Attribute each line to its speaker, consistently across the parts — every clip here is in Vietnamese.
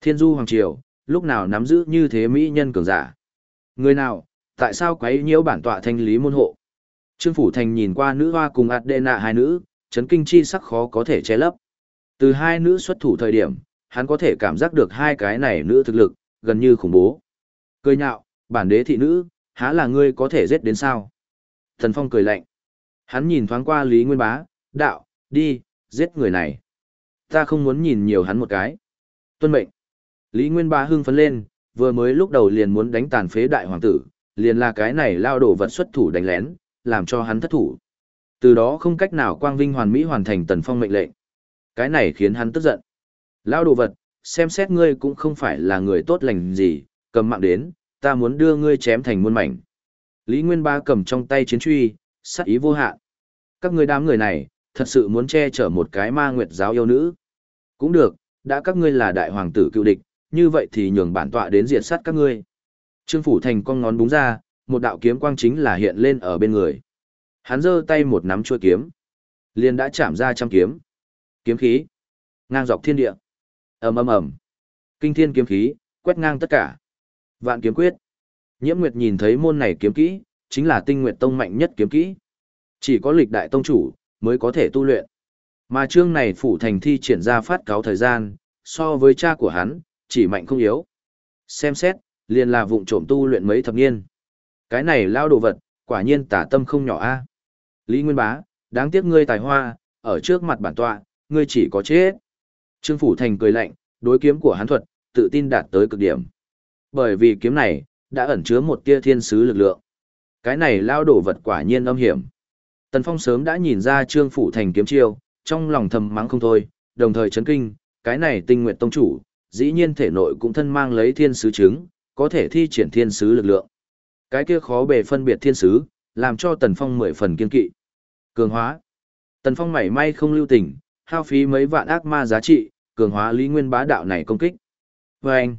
Speaker 1: Thiên du hoàng triều, lúc nào nắm giữ như thế mỹ nhân cường giả. Người nào, tại sao quấy nhiễu bản tọa thanh lý môn hộ? Trương Phủ Thành nhìn qua nữ hoa cùng Adena hai nữ, chấn kinh chi sắc khó có thể che lấp. Từ hai nữ xuất thủ thời điểm, hắn có thể cảm giác được hai cái này nữ thực lực, gần như khủng bố. Cười nhạo, bản đế thị nữ, há là ngươi có thể giết đến sao? Thần Phong cười lạnh. Hắn nhìn thoáng qua Lý Nguyên Bá, đạo, đi, giết người này. Ta không muốn nhìn nhiều hắn một cái. Tuân mệnh. Lý Nguyên Ba hưng phấn lên, vừa mới lúc đầu liền muốn đánh tàn phế đại hoàng tử, liền là cái này lao đổ vật xuất thủ đánh lén, làm cho hắn thất thủ. Từ đó không cách nào quang vinh hoàn mỹ hoàn thành tần phong mệnh lệnh. Cái này khiến hắn tức giận. Lao đồ vật, xem xét ngươi cũng không phải là người tốt lành gì, cầm mạng đến, ta muốn đưa ngươi chém thành muôn mảnh. Lý Nguyên Ba cầm trong tay chiến truy, sát ý vô hạn. Các ngươi đám người này, thật sự muốn che chở một cái ma nguyệt giáo yêu nữ. Cũng được, đã các ngươi là đại hoàng tử cựu địch, như vậy thì nhường bản tọa đến diệt sát các ngươi. Trương Phủ Thành con ngón búng ra, một đạo kiếm quang chính là hiện lên ở bên người. Hắn giơ tay một nắm chuôi kiếm, liền đã chạm ra trăm kiếm. Kiếm khí, ngang dọc thiên địa. Ầm ầm ầm. Kinh thiên kiếm khí, quét ngang tất cả. Vạn kiếm quyết. Nhiễm Nguyệt nhìn thấy môn này kiếm kỹ, chính là Tinh Nguyệt Tông mạnh nhất kiếm kỹ. Chỉ có lịch đại tông chủ mới có thể tu luyện. Mà chương này phủ thành thi triển ra phát cáo thời gian, so với cha của hắn, chỉ mạnh không yếu. Xem xét, liền là vụng trộm tu luyện mấy thập niên. Cái này lao đồ vật, quả nhiên tả tâm không nhỏ a. Lý Nguyên Bá, đáng tiếc ngươi tài hoa, ở trước mặt bản tọa, ngươi chỉ có chết. Trương Phủ Thành cười lạnh, đối kiếm của hắn thuật, tự tin đạt tới cực điểm. Bởi vì kiếm này, đã ẩn chứa một tia thiên sứ lực lượng. Cái này lao đổ vật quả nhiên âm hiểm. Tần Phong sớm đã nhìn ra Trương Phủ Thành kiếm chiêu, trong lòng thầm mắng không thôi, đồng thời chấn kinh, cái này tinh nguyện tông chủ, dĩ nhiên thể nội cũng thân mang lấy thiên sứ chứng, có thể thi triển thiên sứ lực lượng. Cái kia khó bề phân biệt thiên sứ, làm cho Tần Phong mười phần kiên kỵ. Cường hóa. Tần Phong mảy may không lưu tình, hao phí mấy vạn ác ma giá trị, cường hóa Lý Nguyên Bá đạo này công kích. Và anh,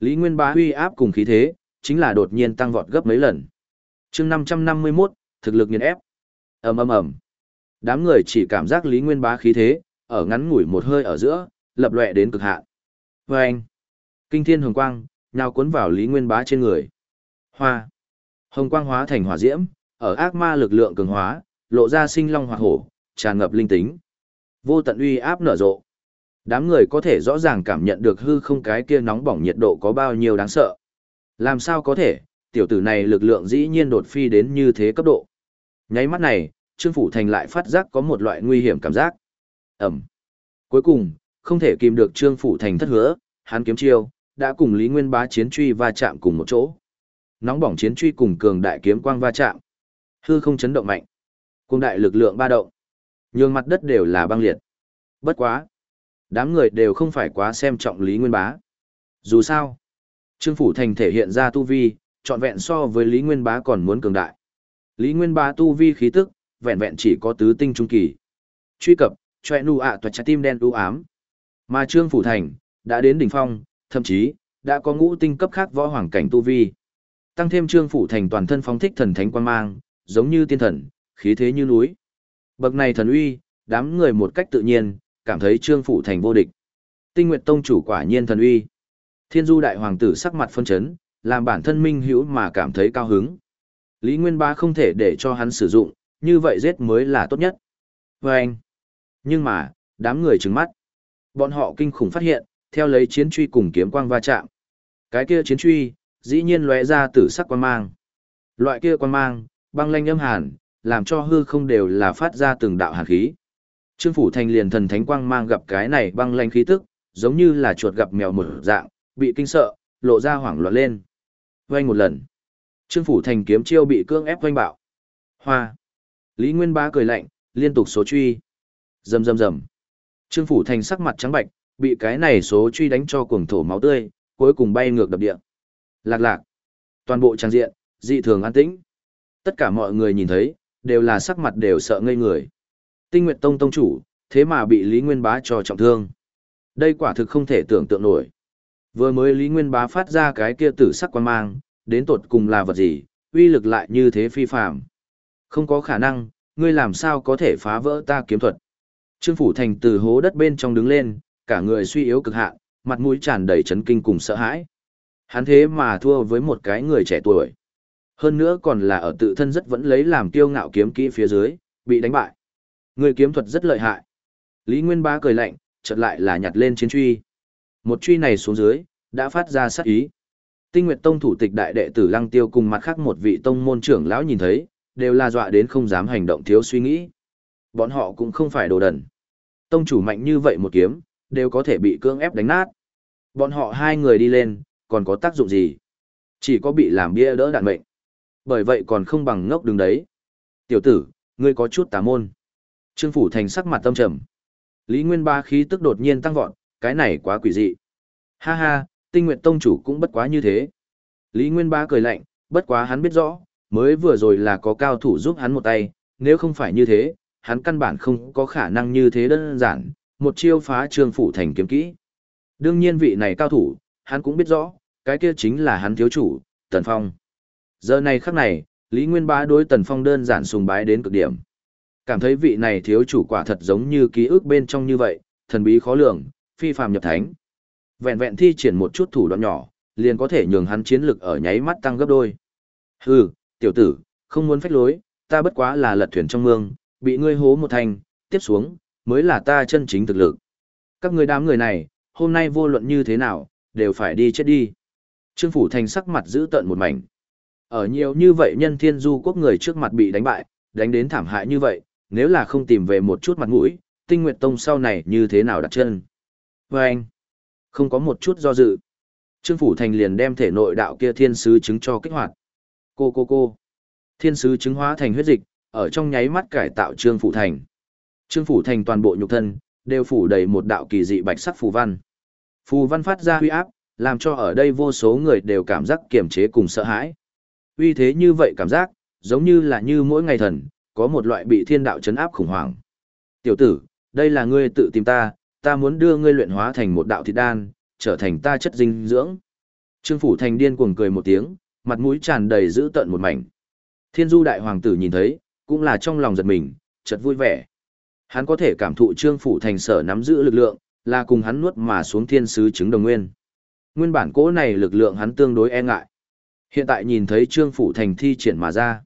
Speaker 1: Lý Nguyên Bá huy áp cùng khí thế, chính là đột nhiên tăng vọt gấp mấy lần. chương 551, thực lực nghiền ép. ầm ầm ầm Đám người chỉ cảm giác Lý Nguyên Bá khí thế, ở ngắn ngủi một hơi ở giữa, lập lệ đến cực hạn. Và anh, Kinh thiên hồng quang, nhào cuốn vào Lý Nguyên Bá trên người. Hoa. Hồng quang hóa thành hỏa diễm, ở ác ma lực lượng cường hóa, lộ ra sinh long hỏa hổ, tràn ngập linh tính. Vô tận uy áp nở rộ. Đám người có thể rõ ràng cảm nhận được hư không cái kia nóng bỏng nhiệt độ có bao nhiêu đáng sợ. Làm sao có thể, tiểu tử này lực lượng dĩ nhiên đột phi đến như thế cấp độ. Nháy mắt này, Trương Phủ Thành lại phát giác có một loại nguy hiểm cảm giác. Ẩm. Cuối cùng, không thể kìm được Trương Phủ Thành thất hứa, hắn kiếm chiêu, đã cùng Lý Nguyên Bá chiến truy va chạm cùng một chỗ. Nóng bỏng chiến truy cùng cường đại kiếm quang va chạm. Hư không chấn động mạnh. Cùng đại lực lượng ba động. Nhường mặt đất đều là băng liệt. Bất quá. Đám người đều không phải quá xem trọng Lý Nguyên Bá. Dù sao, Trương Phủ Thành thể hiện ra tu vi, trọn vẹn so với Lý Nguyên Bá còn muốn cường đại. Lý Nguyên Bá tu vi khí tức, vẹn vẹn chỉ có tứ tinh trung kỳ. Truy cập, choe nu ạ à trái tim đen u ám. Mà Trương Phủ Thành, đã đến đỉnh phong, thậm chí, đã có ngũ tinh cấp khác võ hoàng cảnh tu vi. Tăng thêm Trương Phủ Thành toàn thân phóng thích thần thánh quan mang, giống như tiên thần, khí thế như núi. Bậc này thần uy, đám người một cách tự nhiên, cảm thấy Trương Phủ Thành vô địch. Tinh Nguyệt Tông chủ quả nhiên thần uy. Thiên Du đại hoàng tử sắc mặt phân chấn, làm bản thân minh hữu mà cảm thấy cao hứng. Lý Nguyên Ba không thể để cho hắn sử dụng, như vậy giết mới là tốt nhất. Và anh. Nhưng mà, đám người trừng mắt. Bọn họ kinh khủng phát hiện, theo lấy chiến truy cùng kiếm quang va chạm. Cái kia chiến truy, dĩ nhiên lóe ra tử sắc quan mang. Loại kia quan mang, băng lanh âm hàn, làm cho hư không đều là phát ra từng đạo hàn khí. Trương Phủ Thành liền thần thánh quang mang gặp cái này băng lanh khí tức, giống như là chuột gặp mèo mở dạng, bị kinh sợ, lộ ra hoảng loạn lên. Vanh một lần. Trương Phủ Thành kiếm chiêu bị cưỡng ép vanh bạo. Hoa. Lý Nguyên Bá cười lạnh, liên tục số truy. Rầm rầm rầm. Trương Phủ Thành sắc mặt trắng bạch, bị cái này số truy đánh cho cuồng thổ máu tươi, cuối cùng bay ngược đập địa. Lạc lạc. Toàn bộ trang diện, dị thường an tĩnh. Tất cả mọi người nhìn thấy, đều là sắc mặt đều sợ ngây người. Tinh Nguyệt Tông tông chủ, thế mà bị Lý Nguyên Bá cho trọng thương. Đây quả thực không thể tưởng tượng nổi. Vừa mới Lý Nguyên Bá phát ra cái kia tử sắc quan mang, đến tột cùng là vật gì, uy lực lại như thế phi phàm. Không có khả năng, ngươi làm sao có thể phá vỡ ta kiếm thuật. Trương Phủ Thành từ hố đất bên trong đứng lên, cả người suy yếu cực hạn, mặt mũi tràn đầy chấn kinh cùng sợ hãi. Hắn thế mà thua với một cái người trẻ tuổi. Hơn nữa còn là ở tự thân rất vẫn lấy làm kiêu ngạo kiếm kỹ phía dưới, bị đánh bại. Người kiếm thuật rất lợi hại. Lý Nguyên Bá cười lạnh, chợt lại là nhặt lên chiến truy. Một truy này xuống dưới, đã phát ra sát ý. Tinh Nguyệt Tông thủ tịch đại đệ tử Lăng Tiêu cùng mặt khác một vị tông môn trưởng lão nhìn thấy, đều là dọa đến không dám hành động thiếu suy nghĩ. Bọn họ cũng không phải đồ đần. Tông chủ mạnh như vậy một kiếm, đều có thể bị cưỡng ép đánh nát. Bọn họ hai người đi lên, còn có tác dụng gì? Chỉ có bị làm bia đỡ đạn mệnh. Bởi vậy còn không bằng ngốc đứng đấy. Tiểu tử, ngươi có chút tà môn. Trương Phủ Thành sắc mặt tâm trầm. Lý Nguyên ba khí tức đột nhiên tăng vọt, cái này quá quỷ dị. Ha ha, tinh nguyện tông chủ cũng bất quá như thế. Lý Nguyên ba cười lạnh, bất quá hắn biết rõ, mới vừa rồi là có cao thủ giúp hắn một tay, nếu không phải như thế, hắn căn bản không có khả năng như thế đơn giản, một chiêu phá Trương Phủ Thành kiếm kỹ. Đương nhiên vị này cao thủ, hắn cũng biết rõ, cái kia chính là hắn thiếu chủ, Tần Phong. Giờ này khắc này, Lý Nguyên Bá đối Tần Phong đơn giản sùng bái đến cực điểm. Cảm thấy vị này thiếu chủ quả thật giống như ký ức bên trong như vậy, thần bí khó lường, phi phàm nhập thánh. Vẹn vẹn thi triển một chút thủ đoạn nhỏ, liền có thể nhường hắn chiến lực ở nháy mắt tăng gấp đôi. Hừ, tiểu tử, không muốn phách lối, ta bất quá là lật thuyền trong mương, bị ngươi hố một thành, tiếp xuống, mới là ta chân chính thực lực. Các ngươi đám người này, hôm nay vô luận như thế nào, đều phải đi chết đi. Trương Phủ Thành sắc mặt giữ tận một mảnh. Ở nhiều như vậy nhân thiên du quốc người trước mặt bị đánh bại, đánh đến thảm hại như vậy, nếu là không tìm về một chút mặt mũi, tinh nguyệt tông sau này như thế nào đặt chân. Và anh, không có một chút do dự. Trương Phủ Thành liền đem thể nội đạo kia thiên sứ chứng cho kích hoạt. Cô cô cô. Thiên sứ chứng hóa thành huyết dịch, ở trong nháy mắt cải tạo Trương Phủ Thành. Trương Phủ Thành toàn bộ nhục thân, đều phủ đầy một đạo kỳ dị bạch sắc phù văn. Phù văn phát ra huy áp, làm cho ở đây vô số người đều cảm giác kiềm chế cùng sợ hãi. Uy thế như vậy cảm giác, giống như là như mỗi ngày thần, có một loại bị thiên đạo chấn áp khủng hoảng. Tiểu tử, đây là ngươi tự tìm ta, ta muốn đưa ngươi luyện hóa thành một đạo thịt đan, trở thành ta chất dinh dưỡng. Trương Phủ Thành điên cuồng cười một tiếng, mặt mũi tràn đầy dữ tợn một mảnh. Thiên du đại hoàng tử nhìn thấy, cũng là trong lòng giật mình, chợt vui vẻ. Hắn có thể cảm thụ Trương Phủ Thành sở nắm giữ lực lượng, là cùng hắn nuốt mà xuống thiên sứ chứng đồng nguyên. Nguyên bản cỗ này lực lượng hắn tương đối e ngại. Hiện tại nhìn thấy Trương Phủ Thành thi triển mà ra.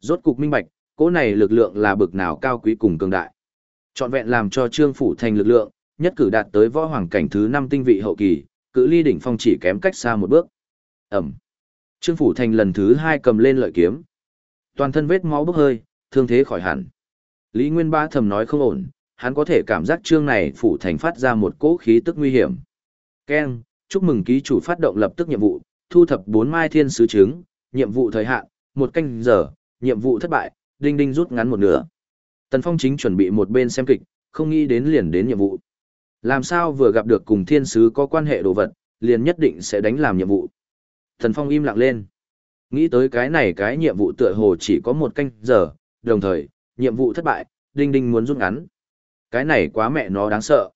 Speaker 1: Rốt cục minh bạch, cỗ này lực lượng là bực nào cao quý cùng cường đại. Chọn vẹn làm cho Trương Phủ Thành lực lượng, nhất cử đạt tới võ hoàng cảnh thứ 5 tinh vị hậu kỳ, cự ly đỉnh phong chỉ kém cách xa một bước. Ẩm. Trương Phủ Thành lần thứ hai cầm lên lợi kiếm. Toàn thân vết máu bốc hơi, thương thế khỏi hẳn. Lý Nguyên Ba thầm nói không ổn, hắn có thể cảm giác trương này Phủ Thành phát ra một cỗ khí tức nguy hiểm. Ken, chúc mừng ký chủ phát động lập tức nhiệm vụ, thu thập 4 mai thiên sứ trứng, nhiệm vụ thời hạn, một canh giờ, nhiệm vụ thất bại, đinh đinh rút ngắn một nửa. Tần Phong chính chuẩn bị một bên xem kịch, không nghĩ đến liền đến nhiệm vụ. Làm sao vừa gặp được cùng thiên sứ có quan hệ đồ vật, liền nhất định sẽ đánh làm nhiệm vụ. Tần Phong im lặng lên. Nghĩ tới cái này cái nhiệm vụ tựa hồ chỉ có một canh giờ, đồng thời, nhiệm vụ thất bại, đinh đinh muốn rút ngắn. Cái này quá mẹ nó đáng sợ.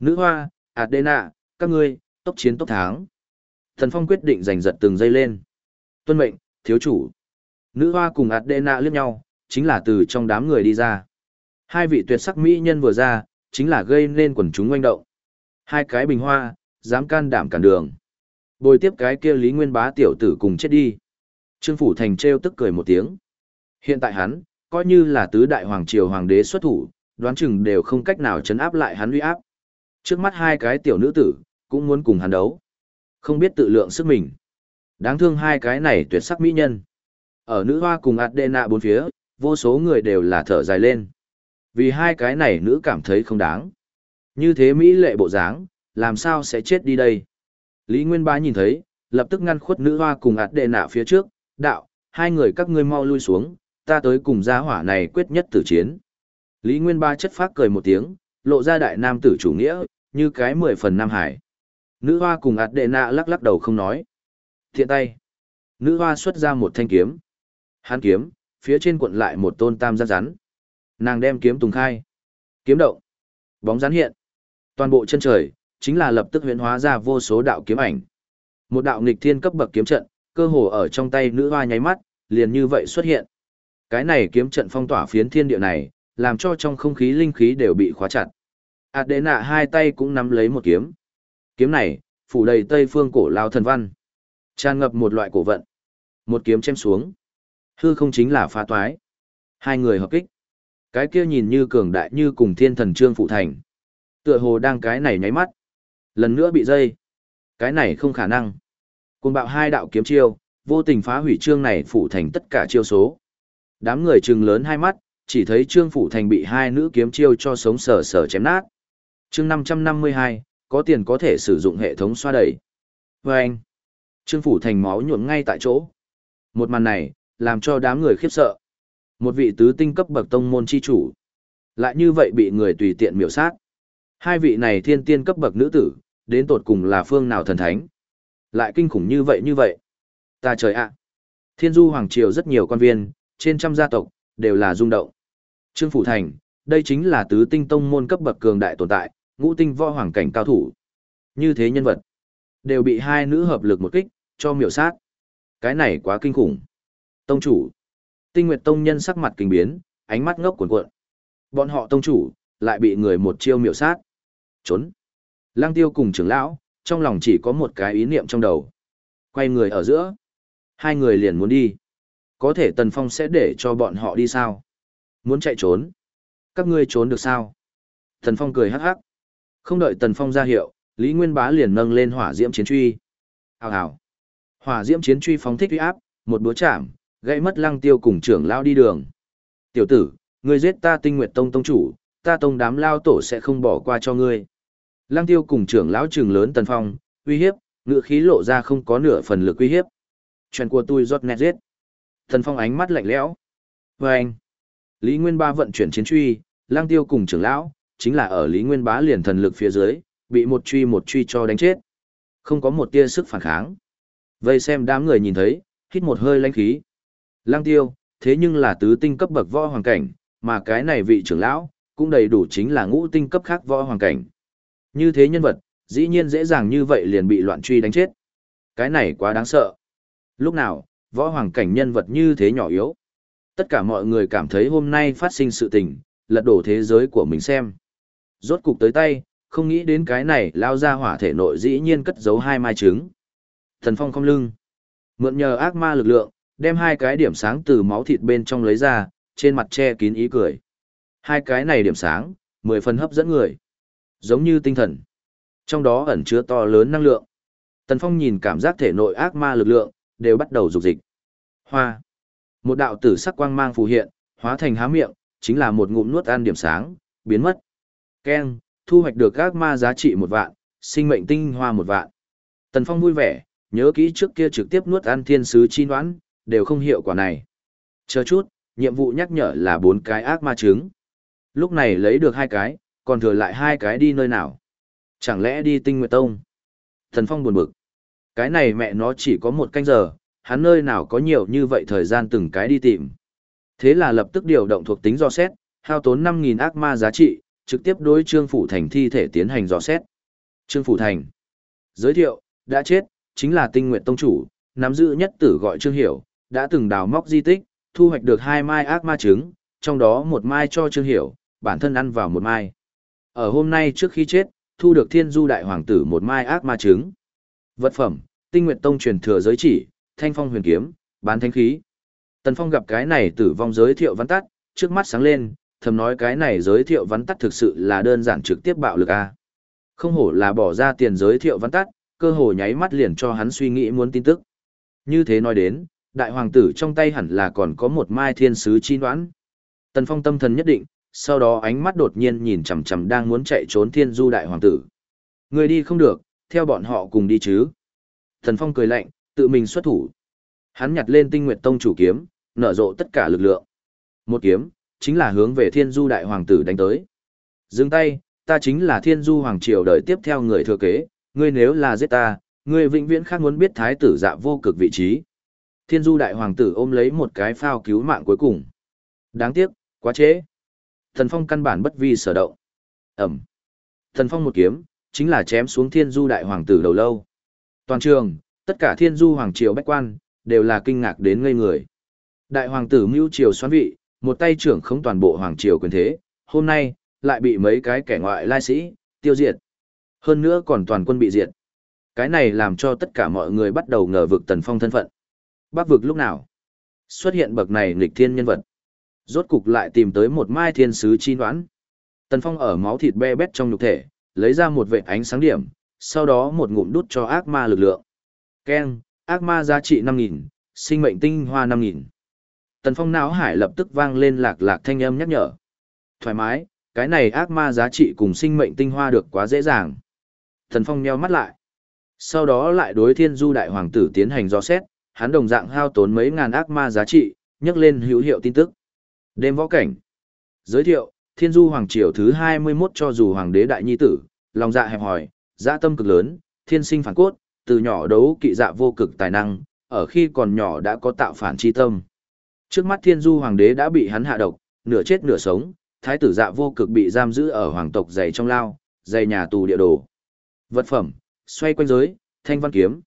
Speaker 1: Nữ hoa, Adena, các ngươi, tốc chiến tốc thắng. Thần Phong quyết định giành giật từng giây lên. Tuân mệnh, thiếu chủ. Nữ hoa cùng Adena liếc nhau, chính là từ trong đám người đi ra. Hai vị tuyệt sắc mỹ nhân vừa ra, chính là gây nên quần chúng oanh động. Hai cái bình hoa, dám can đảm cản đường. Bồi tiếp cái kia Lý Nguyên bá tiểu tử cùng chết đi. Trương Phủ Thành trêu tức cười một tiếng. Hiện tại hắn, coi như là tứ đại hoàng triều hoàng đế xuất thủ, đoán chừng đều không cách nào chấn áp lại hắn uy áp. Trước mắt hai cái tiểu nữ tử, cũng muốn cùng hắn đấu. Không biết tự lượng sức mình. Đáng thương hai cái này tuyệt sắc mỹ nhân. Ở nữ hoa cùng Adena bốn phía, vô số người đều là thở dài lên. Vì hai cái này nữ cảm thấy không đáng. Như thế Mỹ lệ bộ dáng, làm sao sẽ chết đi đây? Lý Nguyên Bá nhìn thấy, lập tức ngăn khuất nữ hoa cùng Adena phía trước, đạo, hai người các ngươi mau lui xuống, ta tới cùng gia hỏa này quyết nhất tử chiến. Lý Nguyên Ba chất phác cười một tiếng, lộ ra đại nam tử chủ nghĩa, như cái mười phần nam hải. Nữ hoa cùng ạt đệ nạ lắc lắc đầu không nói. Thiện tay. Nữ hoa xuất ra một thanh kiếm. Hán kiếm, phía trên cuộn lại một tôn tam giác rắn. Nàng đem kiếm tùng khai. Kiếm động. Bóng rắn hiện. Toàn bộ chân trời, chính là lập tức huyễn hóa ra vô số đạo kiếm ảnh. Một đạo nghịch thiên cấp bậc kiếm trận, cơ hồ ở trong tay nữ hoa nháy mắt, liền như vậy xuất hiện. Cái này kiếm trận phong tỏa phiến thiên địa này, làm cho trong không khí linh khí đều bị khóa chặt. Adena hai tay cũng nắm lấy một kiếm. Kiếm này, phủ đầy tây phương cổ lao thần văn. Tràn ngập một loại cổ vận. Một kiếm chém xuống. Hư không chính là phá toái. Hai người hợp kích. Cái kia nhìn như cường đại như cùng thiên thần trương phụ thành. Tựa hồ đang cái này nháy mắt. Lần nữa bị dây. Cái này không khả năng. Cùng bạo hai đạo kiếm chiêu, vô tình phá hủy trương này phụ thành tất cả chiêu số. Đám người trừng lớn hai mắt, chỉ thấy trương phủ thành bị hai nữ kiếm chiêu cho sống sờ sờ chém nát. Chương 552, có tiền có thể sử dụng hệ thống xoa đẩy. Vâng! anh, Trương Phủ Thành máu nhuộm ngay tại chỗ. Một màn này, làm cho đám người khiếp sợ. Một vị tứ tinh cấp bậc tông môn chi chủ. Lại như vậy bị người tùy tiện miểu sát. Hai vị này thiên tiên cấp bậc nữ tử, đến tột cùng là phương nào thần thánh. Lại kinh khủng như vậy như vậy. Ta trời ạ. Thiên du hoàng triều rất nhiều quan viên, trên trăm gia tộc, đều là rung động. Trương Phủ Thành, đây chính là tứ tinh tông môn cấp bậc cường đại tồn tại, ngũ tinh võ hoàng cảnh cao thủ. Như thế nhân vật, đều bị hai nữ hợp lực một kích, cho miểu sát. Cái này quá kinh khủng. Tông chủ, tinh nguyệt tông nhân sắc mặt kinh biến, ánh mắt ngốc cuộn cuộn. Bọn họ tông chủ, lại bị người một chiêu miểu sát. Trốn. Lăng tiêu cùng trưởng lão, trong lòng chỉ có một cái ý niệm trong đầu. Quay người ở giữa. Hai người liền muốn đi. Có thể Tần Phong sẽ để cho bọn họ đi sao? Muốn chạy trốn. Các ngươi trốn được sao? Tần Phong cười hắc hắc. Không đợi Tần Phong ra hiệu, Lý Nguyên Bá liền nâng lên hỏa diễm chiến truy. Hào hào. Hỏa diễm chiến truy phóng thích uy áp, một búa chạm, gãy mất lăng tiêu cùng trưởng lao đi đường. Tiểu tử, ngươi giết ta tinh nguyệt tông tông chủ, ta tông đám lao tổ sẽ không bỏ qua cho ngươi. Lăng tiêu cùng trưởng lão trường lớn Tần Phong, uy hiếp, ngựa khí lộ ra không có nửa phần lực uy hiếp. Chuyện của tôi rót nét giết. Thần Phong ánh mắt lạnh lẽo. Và anh. Lý Nguyên Ba vận chuyển chiến truy, lang tiêu cùng trưởng lão, chính là ở Lý Nguyên Bá liền thần lực phía dưới, bị một truy một truy cho đánh chết. Không có một tia sức phản kháng. Vây xem đám người nhìn thấy, hít một hơi lãnh khí. Lang tiêu, thế nhưng là tứ tinh cấp bậc võ hoàng cảnh, mà cái này vị trưởng lão, cũng đầy đủ chính là ngũ tinh cấp khác võ hoàng cảnh. Như thế nhân vật, dĩ nhiên dễ dàng như vậy liền bị loạn truy đánh chết. Cái này quá đáng sợ. Lúc nào, võ hoàng cảnh nhân vật như thế nhỏ yếu. Tất cả mọi người cảm thấy hôm nay phát sinh sự tình, lật đổ thế giới của mình xem. Rốt cục tới tay, không nghĩ đến cái này lao ra hỏa thể nội dĩ nhiên cất giấu hai mai trứng. Thần phong không lưng. Mượn nhờ ác ma lực lượng, đem hai cái điểm sáng từ máu thịt bên trong lấy ra, trên mặt che kín ý cười. Hai cái này điểm sáng, mười phần hấp dẫn người. Giống như tinh thần. Trong đó ẩn chứa to lớn năng lượng. Tần Phong nhìn cảm giác thể nội ác ma lực lượng, đều bắt đầu dục dịch. Hoa. Một đạo tử sắc quang mang phù hiện, hóa thành há miệng, chính là một ngụm nuốt ăn điểm sáng, biến mất. Ken, thu hoạch được các ma giá trị một vạn, sinh mệnh tinh hoa một vạn. Tần Phong vui vẻ, nhớ kỹ trước kia trực tiếp nuốt ăn thiên sứ chi đoán, đều không hiệu quả này. Chờ chút, nhiệm vụ nhắc nhở là bốn cái ác ma trứng. Lúc này lấy được hai cái, còn thừa lại hai cái đi nơi nào? Chẳng lẽ đi tinh nguyệt tông? Tần Phong buồn bực. Cái này mẹ nó chỉ có một canh giờ, hắn nơi nào có nhiều như vậy thời gian từng cái đi tìm. Thế là lập tức điều động thuộc tính do xét, hao tốn 5.000 ác ma giá trị, trực tiếp đối Trương Phủ Thành thi thể tiến hành dò xét. Trương Phủ Thành. Giới thiệu, đã chết, chính là tinh nguyện tông chủ, nắm giữ nhất tử gọi Trương Hiểu, đã từng đào móc di tích, thu hoạch được hai mai ác ma trứng, trong đó một mai cho Trương Hiểu, bản thân ăn vào một mai. Ở hôm nay trước khi chết, thu được thiên du đại hoàng tử một mai ác ma trứng. Vật phẩm, tinh nguyện tông truyền thừa giới chỉ, thanh phong huyền kiếm, bán thanh khí. Tần Phong gặp cái này tử vong giới thiệu văn tắt, trước mắt sáng lên, thầm nói cái này giới thiệu văn tắt thực sự là đơn giản trực tiếp bạo lực a. Không hổ là bỏ ra tiền giới thiệu văn tắt, cơ hồ nháy mắt liền cho hắn suy nghĩ muốn tin tức. Như thế nói đến, đại hoàng tử trong tay hẳn là còn có một mai thiên sứ chi đoán. Tần Phong tâm thần nhất định, sau đó ánh mắt đột nhiên nhìn chằm chằm đang muốn chạy trốn thiên du đại hoàng tử. Người đi không được, theo bọn họ cùng đi chứ. Thần Phong cười lạnh, tự mình xuất thủ. Hắn nhặt lên tinh nguyệt tông chủ kiếm, nở rộ tất cả lực lượng. Một kiếm, chính là hướng về thiên du đại hoàng tử đánh tới. Dừng tay, ta chính là thiên du hoàng triều đời tiếp theo người thừa kế, ngươi nếu là giết ta, ngươi vĩnh viễn khác muốn biết thái tử dạ vô cực vị trí. Thiên du đại hoàng tử ôm lấy một cái phao cứu mạng cuối cùng. Đáng tiếc, quá trễ. Thần phong căn bản bất vi sở động. Ẩm. Thần phong một kiếm, chính là chém xuống thiên du đại hoàng tử đầu lâu. Toàn trường, tất cả thiên du hoàng triều bách quan, đều là kinh ngạc đến ngây người. Đại hoàng tử mưu triều xoán vị, một tay trưởng không toàn bộ hoàng triều quyền thế, hôm nay, lại bị mấy cái kẻ ngoại lai sĩ, tiêu diệt. Hơn nữa còn toàn quân bị diệt. Cái này làm cho tất cả mọi người bắt đầu ngờ vực Tần Phong thân phận. Bác vực lúc nào? Xuất hiện bậc này nghịch thiên nhân vật. Rốt cục lại tìm tới một mai thiên sứ chi đoán. Tần Phong ở máu thịt be bét trong nhục thể, lấy ra một vệ ánh sáng điểm, sau đó một ngụm đút cho ác ma lực lượng. Keng, ác ma giá trị 5.000, sinh mệnh tinh hoa 5.000. Tần Phong não hải lập tức vang lên lạc lạc thanh âm nhắc nhở. Thoải mái, cái này ác ma giá trị cùng sinh mệnh tinh hoa được quá dễ dàng. Tần Phong nheo mắt lại. Sau đó lại đối thiên du đại hoàng tử tiến hành do xét, hắn đồng dạng hao tốn mấy ngàn ác ma giá trị, nhắc lên hữu hiệu tin tức. Đêm võ cảnh. Giới thiệu, thiên du hoàng triều thứ 21 cho dù hoàng đế đại nhi tử, lòng dạ hẹp hòi, dạ tâm cực lớn, thiên sinh phản cốt, từ nhỏ đấu kỵ dạ vô cực tài năng, ở khi còn nhỏ đã có tạo phản chi tâm. Trước mắt thiên du hoàng đế đã bị hắn hạ độc, nửa chết nửa sống, thái tử dạ vô cực bị giam giữ ở hoàng tộc dày trong lao, dày nhà tù địa đồ. Vật phẩm, xoay quanh giới, thanh văn kiếm.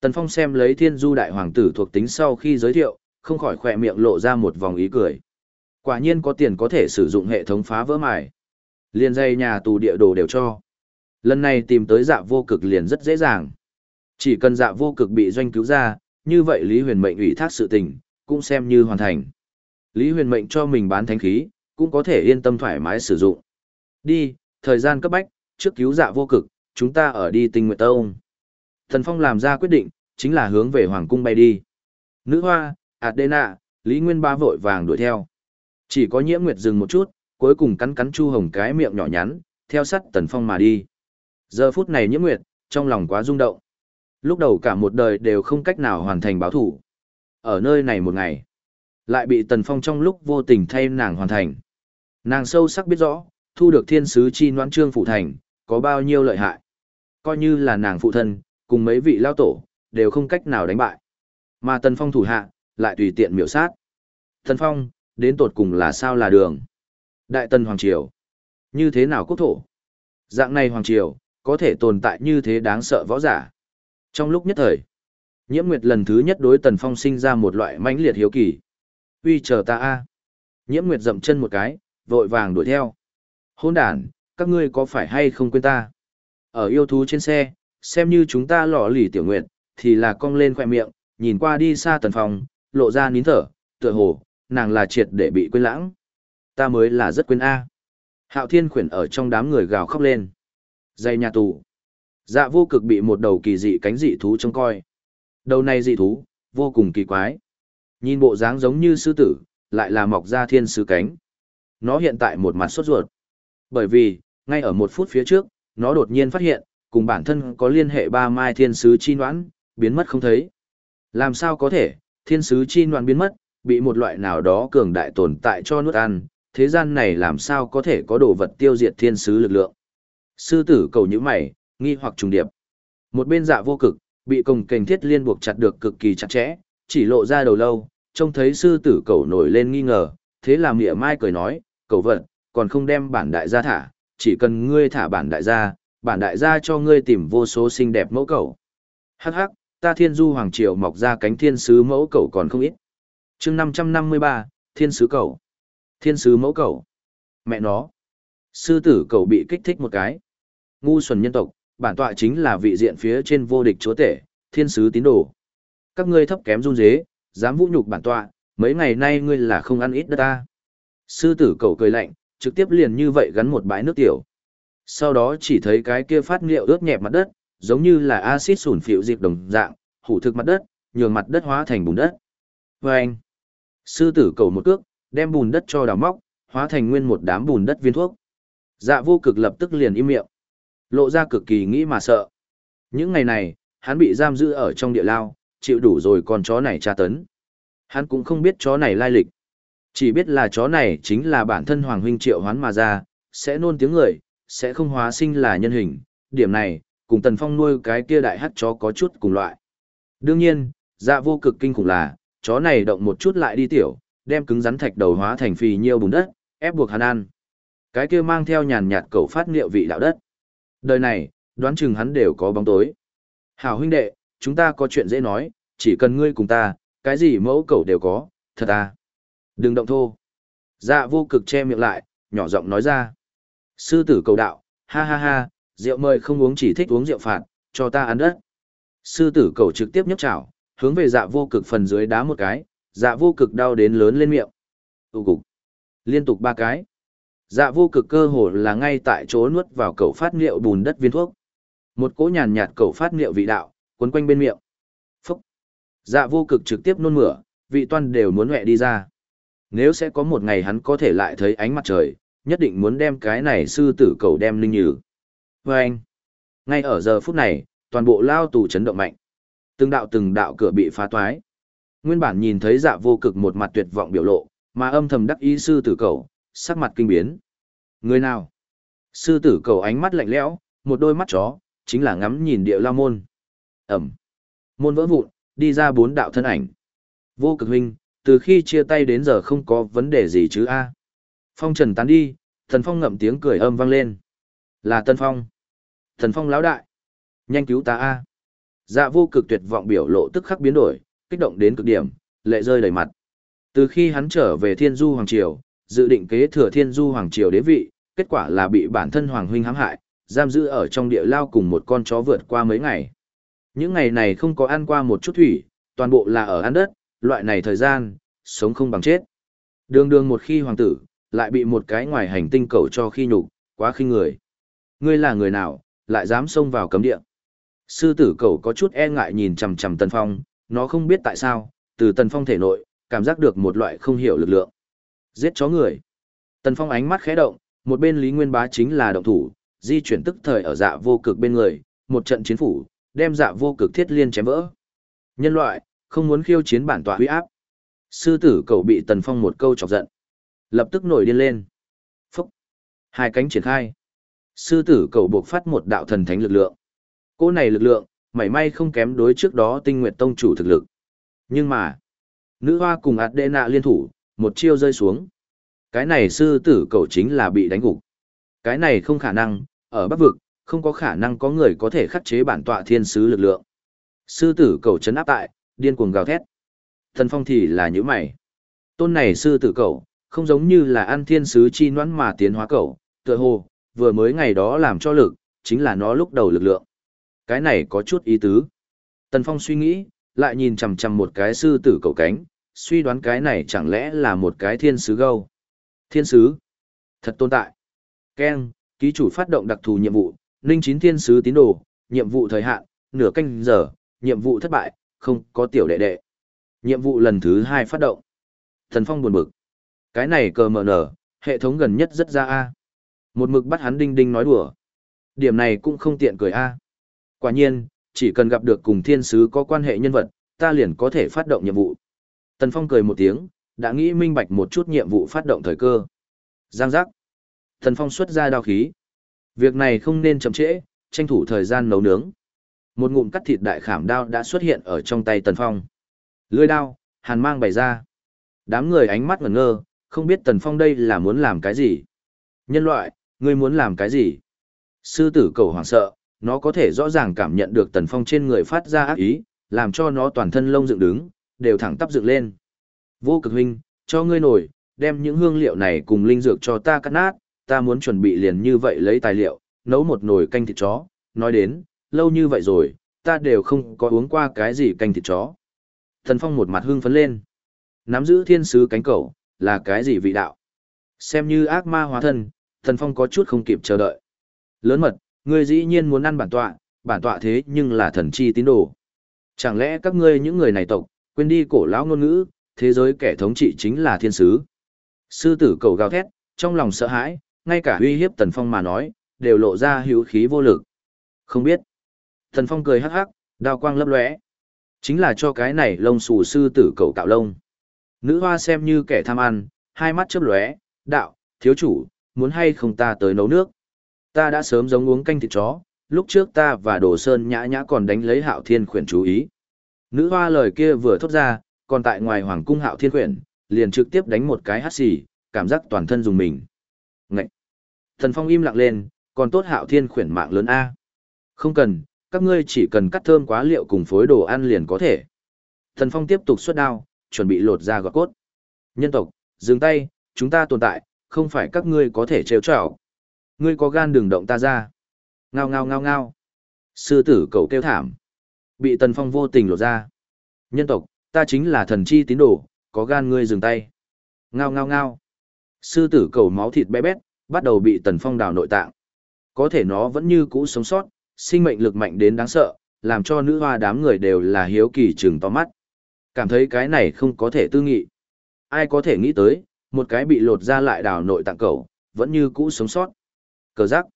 Speaker 1: Tần Phong xem lấy thiên du đại hoàng tử thuộc tính sau khi giới thiệu, không khỏi khỏe miệng lộ ra một vòng ý cười. Quả nhiên có tiền có thể sử dụng hệ thống phá vỡ mài. Liên dây nhà tù địa đồ đều cho. Lần này tìm tới dạ vô cực liền rất dễ dàng. Chỉ cần dạ vô cực bị doanh cứu ra, như vậy Lý Huyền Mệnh ủy thác sự tình, cũng xem như hoàn thành. Lý Huyền Mệnh cho mình bán thánh khí, cũng có thể yên tâm thoải mái sử dụng. Đi, thời gian cấp bách, trước cứu dạ vô cực, chúng ta ở đi tinh nguyện tông. Thần Phong làm ra quyết định, chính là hướng về Hoàng cung bay đi. Nữ hoa, Adena, Lý Nguyên Ba vội vàng đuổi theo. Chỉ có nhiễm nguyệt dừng một chút, cuối cùng cắn cắn Chu Hồng cái miệng nhỏ nhắn, theo sát Tần Phong mà đi. Giờ phút này nhiễm nguyệt, trong lòng quá rung động. Lúc đầu cả một đời đều không cách nào hoàn thành báo thủ. Ở nơi này một ngày, lại bị Tần Phong trong lúc vô tình thay nàng hoàn thành. Nàng sâu sắc biết rõ, thu được thiên sứ chi noãn trương phụ thành, có bao nhiêu lợi hại. Coi như là nàng phụ thân, cùng mấy vị lao tổ, đều không cách nào đánh bại. Mà Tần Phong thủ hạ, lại tùy tiện miểu sát. Tần Phong, đến tột cùng là sao là đường? Đại Tần Hoàng Triều. Như thế nào quốc thổ? Dạng này Hoàng Triều, có thể tồn tại như thế đáng sợ võ giả. Trong lúc nhất thời, Nhiễm Nguyệt lần thứ nhất đối Tần Phong sinh ra một loại mãnh liệt hiếu kỳ. Uy chờ ta a. Nhiễm Nguyệt dậm chân một cái, vội vàng đuổi theo. Hôn đàn, các ngươi có phải hay không quên ta? Ở yêu thú trên xe, xem như chúng ta lọ lì tiểu nguyệt, thì là cong lên khoẻ miệng, nhìn qua đi xa Tần Phong, lộ ra nín thở, tựa hồ, nàng là triệt để bị quên lãng. Ta mới là rất quên a. Hạo Thiên khuyển ở trong đám người gào khóc lên. Dây nhà tù. Dạ vô cực bị một đầu kỳ dị cánh dị thú trông coi. Đầu này dị thú, vô cùng kỳ quái. Nhìn bộ dáng giống như sư tử, lại là mọc ra thiên sứ cánh. Nó hiện tại một mặt sốt ruột. Bởi vì, ngay ở một phút phía trước, nó đột nhiên phát hiện, cùng bản thân có liên hệ ba mai thiên sứ chi noãn, biến mất không thấy. Làm sao có thể, thiên sứ chi noãn biến mất, bị một loại nào đó cường đại tồn tại cho nuốt ăn, thế gian này làm sao có thể có đồ vật tiêu diệt thiên sứ lực lượng. Sư tử cầu như mày, nghi hoặc trùng điệp. Một bên dạ vô cực, bị công kềnh thiết liên buộc chặt được cực kỳ chặt chẽ, chỉ lộ ra đầu lâu, trông thấy sư tử cầu nổi lên nghi ngờ, thế là mỉa mai cười nói, cầu vật, còn không đem bản đại gia thả, chỉ cần ngươi thả bản đại gia, bản đại gia cho ngươi tìm vô số xinh đẹp mẫu cầu. Hắc hắc, ta thiên du hoàng triều mọc ra cánh thiên sứ mẫu cầu còn không ít chương 553, thiên sứ cầu. Thiên sứ mẫu cầu. Mẹ nó. Sư tử cầu bị kích thích một cái. Ngu xuẩn nhân tộc, bản tọa chính là vị diện phía trên vô địch chúa tể, thiên sứ tín đồ. Các ngươi thấp kém run dế, dám vũ nhục bản tọa, mấy ngày nay ngươi là không ăn ít đất ta. Sư tử cầu cười lạnh, trực tiếp liền như vậy gắn một bãi nước tiểu. Sau đó chỉ thấy cái kia phát liệu ướt nhẹp mặt đất, giống như là axit sủn phịu dịp đồng dạng, hủ thực mặt đất, nhường mặt đất hóa thành bùn đất. Và anh, sư tử cầu một cước, đem bùn đất cho đào móc, hóa thành nguyên một đám bùn đất viên thuốc. Dạ vô cực lập tức liền im miệng. Lộ ra cực kỳ nghĩ mà sợ. Những ngày này, hắn bị giam giữ ở trong địa lao, chịu đủ rồi con chó này tra tấn. Hắn cũng không biết chó này lai lịch. Chỉ biết là chó này chính là bản thân Hoàng huynh triệu hoán mà ra, sẽ nôn tiếng người, sẽ không hóa sinh là nhân hình. Điểm này, cùng Tần Phong nuôi cái kia đại hắt chó có chút cùng loại. Đương nhiên, dạ vô cực kinh khủng là, chó này động một chút lại đi tiểu, đem cứng rắn thạch đầu hóa thành phì nhiêu bùn đất, ép buộc hắn ăn. Cái kia mang theo nhàn nhạt cầu phát liệu vị đạo đất. Đời này, đoán chừng hắn đều có bóng tối. Hảo huynh đệ, chúng ta có chuyện dễ nói, chỉ cần ngươi cùng ta, cái gì mẫu cầu đều có, thật à. Đừng động thô. Dạ vô cực che miệng lại, nhỏ giọng nói ra. Sư tử cầu đạo, ha ha ha, Rượu mời không uống chỉ thích uống rượu phạt, cho ta ăn đất. Sư tử cầu trực tiếp nhấc chảo, hướng về dạ vô cực phần dưới đá một cái, dạ vô cực đau đến lớn lên miệng. Tụ cục. Liên tục ba cái. Dạ vô cực cơ hồ là ngay tại chỗ nuốt vào cầu phát liệu bùn đất viên thuốc. Một cỗ nhàn nhạt cầu phát liệu vị đạo, quấn quanh bên miệng. Phúc. Dạ vô cực trực tiếp nôn mửa, vị toan đều muốn hẹ đi ra. Nếu sẽ có một ngày hắn có thể lại thấy ánh mặt trời, nhất định muốn đem cái này sư tử cầu đem linh nhử. Và vâng. anh, ngay ở giờ phút này, toàn bộ lao tù chấn động mạnh. Từng đạo từng đạo cửa bị phá toái. Nguyên bản nhìn thấy dạ vô cực một mặt tuyệt vọng biểu lộ, mà âm thầm đắc ý sư tử cầu, sắc mặt kinh biến. Người nào? Sư tử cầu ánh mắt lạnh lẽo, một đôi mắt chó, chính là ngắm nhìn địa la môn. Ẩm. Môn vỡ vụn, đi ra bốn đạo thân ảnh. Vô cực huynh, từ khi chia tay đến giờ không có vấn đề gì chứ a Phong trần tán đi, thần phong ngậm tiếng cười âm vang lên. Là tân phong. Thần phong lão đại. Nhanh cứu ta a Dạ vô cực tuyệt vọng biểu lộ tức khắc biến đổi, kích động đến cực điểm, lệ rơi đầy mặt. Từ khi hắn trở về Thiên Du Hoàng Triều, dự định kế thừa Thiên Du Hoàng Triều đế vị, kết quả là bị bản thân Hoàng Huynh hãm hại, giam giữ ở trong địa lao cùng một con chó vượt qua mấy ngày. Những ngày này không có ăn qua một chút thủy, toàn bộ là ở ăn đất, loại này thời gian, sống không bằng chết. Đường đường một khi hoàng tử, lại bị một cái ngoài hành tinh cầu cho khi nhục, quá khinh người. Ngươi là người nào, lại dám xông vào cấm địa. Sư tử cầu có chút e ngại nhìn chằm chằm Tần Phong, nó không biết tại sao, từ Tần Phong thể nội, cảm giác được một loại không hiểu lực lượng. Giết chó người. Tần Phong ánh mắt khẽ động, một bên Lý Nguyên Bá chính là động thủ, di chuyển tức thời ở dạ vô cực bên người, một trận chiến phủ, đem dạ vô cực thiết liên chém vỡ. Nhân loại, không muốn khiêu chiến bản tọa huy áp. Sư tử cầu bị Tần Phong một câu chọc giận. Lập tức nổi điên lên. Phúc. Hai cánh triển khai. Sư tử cầu buộc phát một đạo thần thánh lực lượng. Cô này lực lượng, mảy may không kém đối trước đó tinh nguyệt tông chủ thực lực. Nhưng mà, nữ hoa cùng Adena liên thủ, một chiêu rơi xuống. Cái này sư tử cầu chính là bị đánh gục. Cái này không khả năng, ở bắc vực, không có khả năng có người có thể khắc chế bản tọa thiên sứ lực lượng. Sư tử cầu chấn áp tại, điên cuồng gào thét. Thần phong thì là những mày. Tôn này sư tử cầu, không giống như là ăn thiên sứ chi noãn mà tiến hóa cầu, tựa hồ, vừa mới ngày đó làm cho lực, chính là nó lúc đầu lực lượng. Cái này có chút ý tứ. Tần Phong suy nghĩ, lại nhìn chằm chằm một cái sư tử cầu cánh, suy đoán cái này chẳng lẽ là một cái thiên sứ gâu. Thiên sứ? Thật tồn tại. Ken, ký chủ phát động đặc thù nhiệm vụ, ninh chín thiên sứ tín đồ, nhiệm vụ thời hạn, nửa canh giờ, nhiệm vụ thất bại, không có tiểu đệ đệ. Nhiệm vụ lần thứ hai phát động. Thần Phong buồn bực. Cái này cờ mở nở, hệ thống gần nhất rất ra A. Một mực bắt hắn đinh đinh nói đùa. Điểm này cũng không tiện cười A. Quả nhiên, chỉ cần gặp được cùng thiên sứ có quan hệ nhân vật, ta liền có thể phát động nhiệm vụ. Tần Phong cười một tiếng, đã nghĩ minh bạch một chút nhiệm vụ phát động thời cơ. Giang giác. Tần Phong xuất ra đao khí. Việc này không nên chậm trễ, tranh thủ thời gian nấu nướng. Một ngụm cắt thịt đại khảm đao đã xuất hiện ở trong tay Tần Phong. Lưỡi đao, hàn mang bày ra. Đám người ánh mắt ngẩn ngơ, không biết Tần Phong đây là muốn làm cái gì. Nhân loại, ngươi muốn làm cái gì? Sư tử cầu hoảng sợ, nó có thể rõ ràng cảm nhận được Tần Phong trên người phát ra ác ý, làm cho nó toàn thân lông dựng đứng, đều thẳng tắp dựng lên. Vô cực huynh, cho ngươi nổi, đem những hương liệu này cùng linh dược cho ta cắt nát, ta muốn chuẩn bị liền như vậy lấy tài liệu, nấu một nồi canh thịt chó, nói đến, lâu như vậy rồi, ta đều không có uống qua cái gì canh thịt chó. Thần Phong một mặt hưng phấn lên. Nắm giữ thiên sứ cánh cẩu, là cái gì vị đạo? Xem như ác ma hóa thân, Thần Phong có chút không kịp chờ đợi. Lớn mật, ngươi dĩ nhiên muốn ăn bản tọa, bản tọa thế nhưng là thần chi tín đồ. Chẳng lẽ các ngươi những người này tộc, quên đi cổ lão ngôn ngữ, thế giới kẻ thống trị chính là thiên sứ. Sư tử cầu gào thét, trong lòng sợ hãi, ngay cả uy hiếp Tần Phong mà nói, đều lộ ra hữu khí vô lực. Không biết. Tần Phong cười hắc hắc, đao quang lấp lóe. Chính là cho cái này lông xù sư tử cầu cạo lông. Nữ hoa xem như kẻ tham ăn, hai mắt chớp lóe, đạo, thiếu chủ, muốn hay không ta tới nấu nước. Ta đã sớm giống uống canh thịt chó, lúc trước ta và Đồ Sơn nhã nhã còn đánh lấy hạo thiên khuyển chú ý. Nữ hoa lời kia vừa thốt ra, còn tại ngoài hoàng cung hạo thiên khuyển, liền trực tiếp đánh một cái hắt xì, cảm giác toàn thân dùng mình. Ngậy! Thần Phong im lặng lên, còn tốt hạo thiên khuyển mạng lớn A. Không cần, các ngươi chỉ cần cắt thơm quá liệu cùng phối đồ ăn liền có thể. Thần Phong tiếp tục xuất đao, chuẩn bị lột ra gọt cốt. Nhân tộc, dừng tay, chúng ta tồn tại, không phải các ngươi có thể trêu chọc. Ngươi có gan đừng động ta ra. Ngao ngao ngao ngao. Sư tử cầu kêu thảm. Bị Tần Phong vô tình lột ra. Nhân tộc, ta chính là thần chi tín đồ, có gan ngươi dừng tay. Ngao ngao ngao. Sư tử cầu máu thịt bé bét, bắt đầu bị Tần Phong đào nội tạng. Có thể nó vẫn như cũ sống sót, sinh mệnh lực mạnh đến đáng sợ, làm cho nữ hoa đám người đều là hiếu kỳ trừng to mắt. Cảm thấy cái này không có thể tư nghị. Ai có thể nghĩ tới, một cái bị lột ra lại đào nội tạng cầu, vẫn như cũ sống sót. Cờ giác.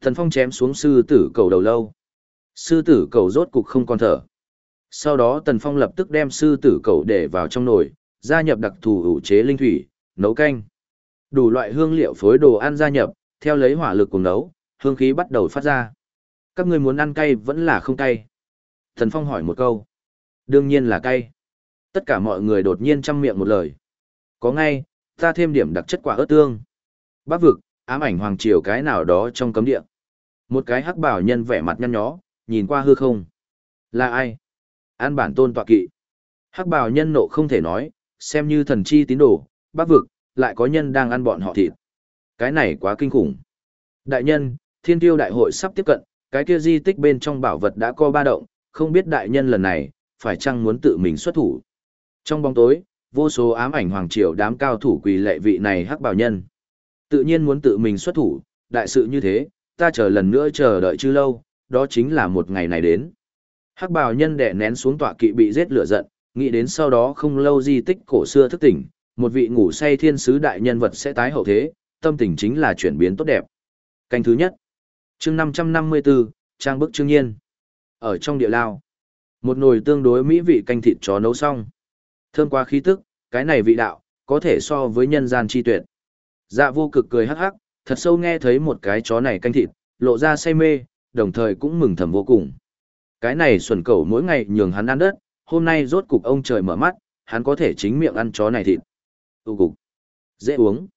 Speaker 1: Thần Phong chém xuống sư tử cầu đầu lâu. Sư tử cầu rốt cục không còn thở. Sau đó Tần Phong lập tức đem sư tử cầu để vào trong nồi, gia nhập đặc thù ủ chế linh thủy, nấu canh. Đủ loại hương liệu phối đồ ăn gia nhập, theo lấy hỏa lực cùng nấu, hương khí bắt đầu phát ra. Các ngươi muốn ăn cay vẫn là không cay? Thần Phong hỏi một câu. Đương nhiên là cay. Tất cả mọi người đột nhiên chăm miệng một lời. Có ngay, ta thêm điểm đặc chất quả ớt tương. Bác vực, ám ảnh hoàng triều cái nào đó trong cấm địa. Một cái hắc bảo nhân vẻ mặt nhăn nhó, nhìn qua hư không. Là ai? An bản tôn tọa kỵ. Hắc bảo nhân nộ không thể nói, xem như thần chi tín đồ, bác vực, lại có nhân đang ăn bọn họ thịt. Cái này quá kinh khủng. Đại nhân, thiên tiêu đại hội sắp tiếp cận, cái kia di tích bên trong bảo vật đã co ba động, không biết đại nhân lần này, phải chăng muốn tự mình xuất thủ. Trong bóng tối, vô số ám ảnh hoàng triều đám cao thủ quỳ lệ vị này hắc bảo nhân. Tự nhiên muốn tự mình xuất thủ, đại sự như thế, ta chờ lần nữa chờ đợi chưa lâu, đó chính là một ngày này đến. Hắc bào nhân đè nén xuống tọa kỵ bị giết lửa giận, nghĩ đến sau đó không lâu di tích cổ xưa thức tỉnh, một vị ngủ say thiên sứ đại nhân vật sẽ tái hậu thế, tâm tình chính là chuyển biến tốt đẹp. Canh thứ nhất, chương 554, trang bức trương nhiên. Ở trong địa lao, một nồi tương đối mỹ vị canh thịt chó nấu xong. Thơm qua khí tức, cái này vị đạo, có thể so với nhân gian chi tuyệt. Dạ vô cực cười hắc hắc, thật sâu nghe thấy một cái chó này canh thịt, lộ ra say mê, đồng thời cũng mừng thầm vô cùng. Cái này xuẩn cẩu mỗi ngày nhường hắn ăn đất, hôm nay rốt cục ông trời mở mắt, hắn có thể chính miệng ăn chó này thịt. Tu cục. Dễ uống.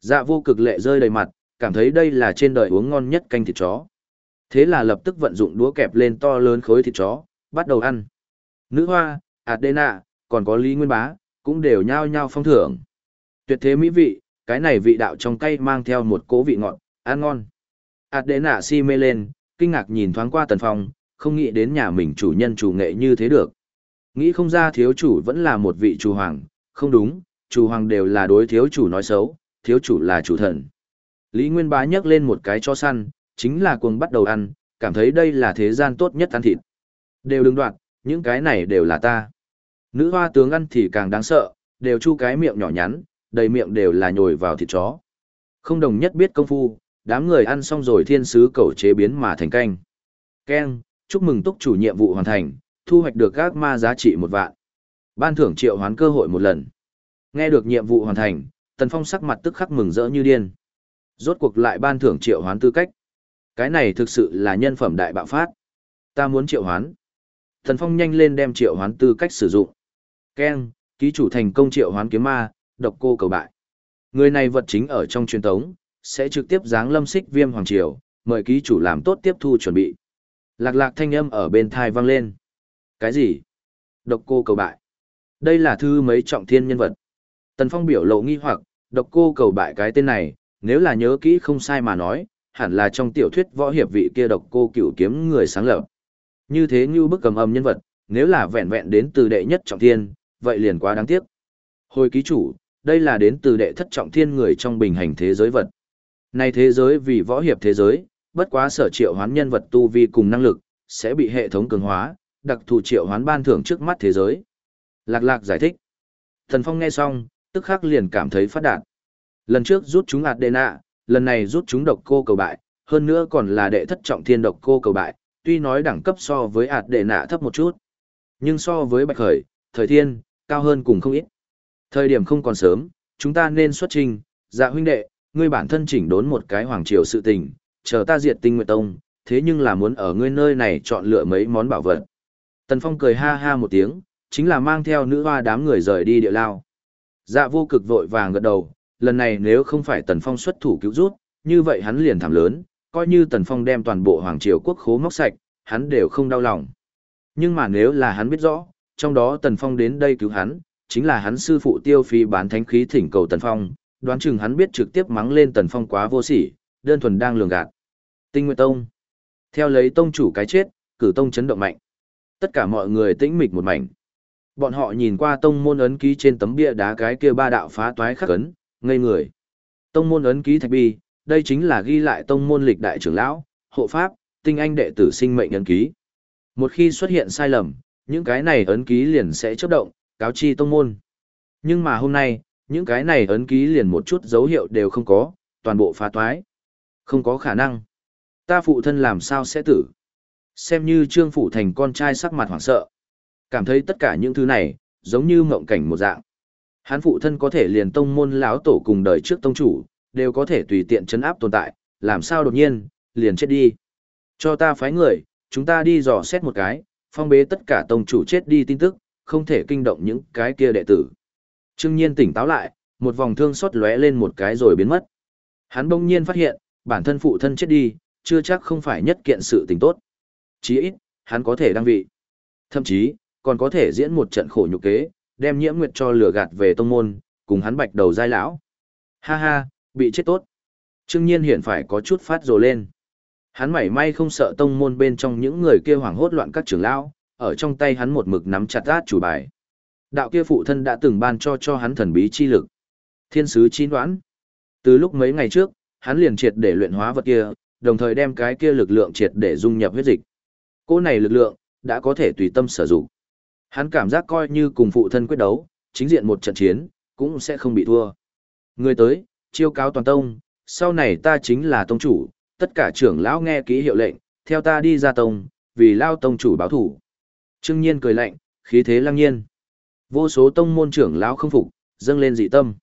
Speaker 1: Dạ vô cực lệ rơi đầy mặt, cảm thấy đây là trên đời uống ngon nhất canh thịt chó. Thế là lập tức vận dụng đũa kẹp lên to lớn khối thịt chó, bắt đầu ăn. Nữ hoa, Adena, còn có Lý Nguyên Bá, cũng đều nhao nhao phong thưởng. Tuyệt thế mỹ vị, cái này vị đạo trong cay mang theo một cố vị ngọt, ăn ngon. Adena si mê lên, kinh ngạc nhìn thoáng qua tần phong, không nghĩ đến nhà mình chủ nhân chủ nghệ như thế được. Nghĩ không ra thiếu chủ vẫn là một vị chủ hoàng, không đúng, chủ hoàng đều là đối thiếu chủ nói xấu, thiếu chủ là chủ thần. Lý Nguyên Bá nhấc lên một cái cho săn, chính là cuồng bắt đầu ăn, cảm thấy đây là thế gian tốt nhất ăn thịt. Đều đừng đoạn, những cái này đều là ta. Nữ hoa tướng ăn thì càng đáng sợ, đều chu cái miệng nhỏ nhắn, đầy miệng đều là nhồi vào thịt chó. Không đồng nhất biết công phu, đám người ăn xong rồi thiên sứ cầu chế biến mà thành canh. Ken, chúc mừng túc chủ nhiệm vụ hoàn thành, thu hoạch được các ma giá trị một vạn. Ban thưởng triệu hoán cơ hội một lần. Nghe được nhiệm vụ hoàn thành, Tần Phong sắc mặt tức khắc mừng rỡ như điên. Rốt cuộc lại ban thưởng triệu hoán tư cách. Cái này thực sự là nhân phẩm đại bạo phát. Ta muốn triệu hoán. Tần Phong nhanh lên đem triệu hoán tư cách sử dụng. Ken, ký chủ thành công triệu hoán kiếm ma, độc cô cầu bại. Người này vật chính ở trong truyền tống, sẽ trực tiếp giáng lâm xích viêm hoàng triều, mời ký chủ làm tốt tiếp thu chuẩn bị. Lạc lạc thanh âm ở bên thai vang lên. Cái gì? Độc cô cầu bại. Đây là thư mấy trọng thiên nhân vật. Tần Phong biểu lộ nghi hoặc, độc cô cầu bại cái tên này, nếu là nhớ kỹ không sai mà nói, hẳn là trong tiểu thuyết võ hiệp vị kia độc cô cửu kiếm người sáng lập. Như thế như bức cầm âm nhân vật, nếu là vẹn vẹn đến từ đệ nhất trọng thiên, vậy liền quá đáng tiếc. Hồi ký chủ, đây là đến từ đệ thất trọng thiên người trong bình hành thế giới vật. Này thế giới vì võ hiệp thế giới, bất quá sở triệu hoán nhân vật tu vi cùng năng lực, sẽ bị hệ thống cường hóa, đặc thù triệu hoán ban thưởng trước mắt thế giới. Lạc lạc giải thích. Thần Phong nghe xong, tức khắc liền cảm thấy phát đạt. Lần trước rút chúng Adena, lần này rút chúng độc cô cầu bại, hơn nữa còn là đệ thất trọng thiên độc cô cầu bại, tuy nói đẳng cấp so với Adena thấp một chút. Nhưng so với Bạch Khởi, Thời Thiên, cao hơn cùng không ít. Thời điểm không còn sớm, chúng ta nên xuất trình, dạ huynh đệ, ngươi bản thân chỉnh đốn một cái hoàng triều sự tình, chờ ta diệt tinh nguyệt tông, thế nhưng là muốn ở ngươi nơi này chọn lựa mấy món bảo vật. Tần Phong cười ha ha một tiếng, chính là mang theo nữ hoa đám người rời đi địa lao. Dạ vô cực vội vàng gật đầu, lần này nếu không phải Tần Phong xuất thủ cứu rút, như vậy hắn liền thảm lớn, coi như Tần Phong đem toàn bộ hoàng triều quốc khố móc sạch, hắn đều không đau lòng. Nhưng mà nếu là hắn biết rõ, trong đó Tần Phong đến đây cứu hắn, chính là hắn sư phụ tiêu phí bán thánh khí thỉnh cầu Tần Phong, đoán chừng hắn biết trực tiếp mắng lên Tần Phong quá vô sỉ, đơn thuần đang lường gạt. Tinh Nguyệt Tông. Theo lấy tông chủ cái chết, cử tông chấn động mạnh. Tất cả mọi người tĩnh mịch một mảnh. Bọn họ nhìn qua tông môn ấn ký trên tấm bia đá cái kia ba đạo phá toái khắc ấn, ngây người. Tông môn ấn ký thạch bi, đây chính là ghi lại tông môn lịch đại trưởng lão, hộ pháp, tinh anh đệ tử sinh mệnh ấn ký. Một khi xuất hiện sai lầm, những cái này ấn ký liền sẽ chớp động, cáo chi tông môn. Nhưng mà hôm nay, những cái này ấn ký liền một chút dấu hiệu đều không có, toàn bộ phá toái. Không có khả năng. Ta phụ thân làm sao sẽ tử. Xem như trương phụ thành con trai sắc mặt hoảng sợ. Cảm thấy tất cả những thứ này, giống như mộng cảnh một dạng. Hán phụ thân có thể liền tông môn lão tổ cùng đời trước tông chủ, đều có thể tùy tiện chấn áp tồn tại, làm sao đột nhiên, liền chết đi. Cho ta phái người, chúng ta đi dò xét một cái, phong bế tất cả tông chủ chết đi tin tức, không thể kinh động những cái kia đệ tử. Trương Nhiên tỉnh táo lại, một vòng thương xót lóe lên một cái rồi biến mất. Hắn bỗng nhiên phát hiện, bản thân phụ thân chết đi, chưa chắc không phải nhất kiện sự tình tốt. Chí ít, hắn có thể đăng vị. Thậm chí, còn có thể diễn một trận khổ nhục kế, đem nhiễm nguyệt cho lừa gạt về tông môn, cùng hắn bạch đầu giai lão. Ha ha, bị chết tốt. Trương Nhiên hiện phải có chút phát rồ lên. Hắn mảy may không sợ tông môn bên trong những người kia hoảng hốt loạn các trưởng lão, ở trong tay hắn một mực nắm chặt át chủ bài. Đạo kia phụ thân đã từng ban cho cho hắn thần bí chi lực. Thiên sứ chín đoán. Từ lúc mấy ngày trước, hắn liền triệt để luyện hóa vật kia, đồng thời đem cái kia lực lượng triệt để dung nhập huyết dịch. Cô này lực lượng, đã có thể tùy tâm sử dụng. Hắn cảm giác coi như cùng phụ thân quyết đấu, chính diện một trận chiến, cũng sẽ không bị thua. Người tới, chiêu cáo toàn tông, sau này ta chính là tông chủ, tất cả trưởng lão nghe kỹ hiệu lệnh, theo ta đi ra tông, vì lao tông chủ báo thủ. Trương Nhiên cười lạnh, khí thế lăng nhiên. Vô số tông môn trưởng lão không phục, dâng lên dị tâm.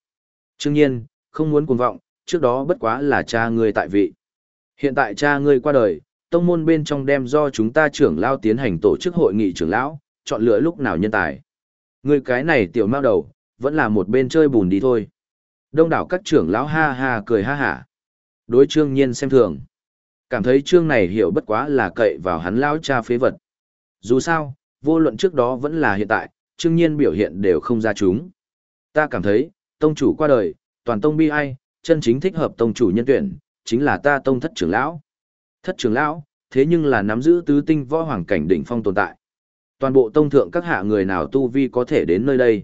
Speaker 1: Trương Nhiên, không muốn cuồng vọng, trước đó bất quá là cha ngươi tại vị. Hiện tại cha ngươi qua đời, tông môn bên trong đem do chúng ta trưởng lão tiến hành tổ chức hội nghị trưởng lão, chọn lựa lúc nào nhân tài. Ngươi cái này tiểu mao đầu, vẫn là một bên chơi bùn đi thôi. Đông đảo các trưởng lão ha ha cười ha hả. Đối trương nhiên xem thường. Cảm thấy trương này hiểu bất quá là cậy vào hắn lão cha phế vật. Dù sao, vô luận trước đó vẫn là hiện tại, trương nhiên biểu hiện đều không ra chúng. Ta cảm thấy, tông chủ qua đời, toàn tông bi ai, chân chính thích hợp tông chủ nhân tuyển, chính là ta tông thất trưởng lão. Thất trưởng lão, thế nhưng là nắm giữ tứ tinh võ hoàng cảnh đỉnh phong tồn tại. Toàn bộ tông thượng các hạ người nào tu vi có thể đến nơi đây.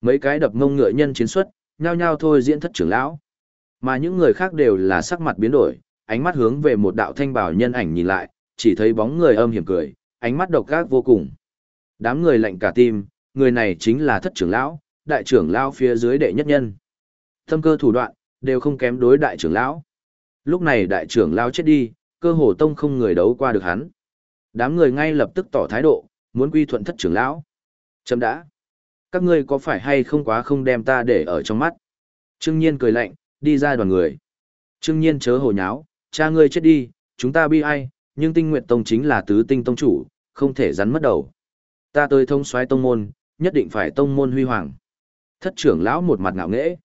Speaker 1: Mấy cái đập ngông ngựa nhân chiến xuất, nhao nhao thôi diễn thất trưởng lão. Mà những người khác đều là sắc mặt biến đổi, ánh mắt hướng về một đạo thanh bảo nhân ảnh nhìn lại, chỉ thấy bóng người âm hiểm cười, ánh mắt độc ác vô cùng. Đám người lạnh cả tim, người này chính là thất trưởng lão, đại trưởng lão phía dưới đệ nhất nhân. Thâm cơ thủ đoạn, đều không kém đối đại trưởng lão. Lúc này đại trưởng lão chết đi, cơ hồ tông không người đấu qua được hắn. Đám người ngay lập tức tỏ thái độ, muốn quy thuận thất trưởng lão. Chấm đã. Các ngươi có phải hay không quá không đem ta để ở trong mắt? Trương Nhiên cười lạnh, đi ra đoàn người. Trương Nhiên chớ hồ nháo, cha ngươi chết đi, chúng ta bi ai, nhưng tinh nguyện tông chính là tứ tinh tông chủ, không thể rắn mất đầu. Ta tới thông xoáy tông môn, nhất định phải tông môn huy hoàng. Thất trưởng lão một mặt ngạo nghễ.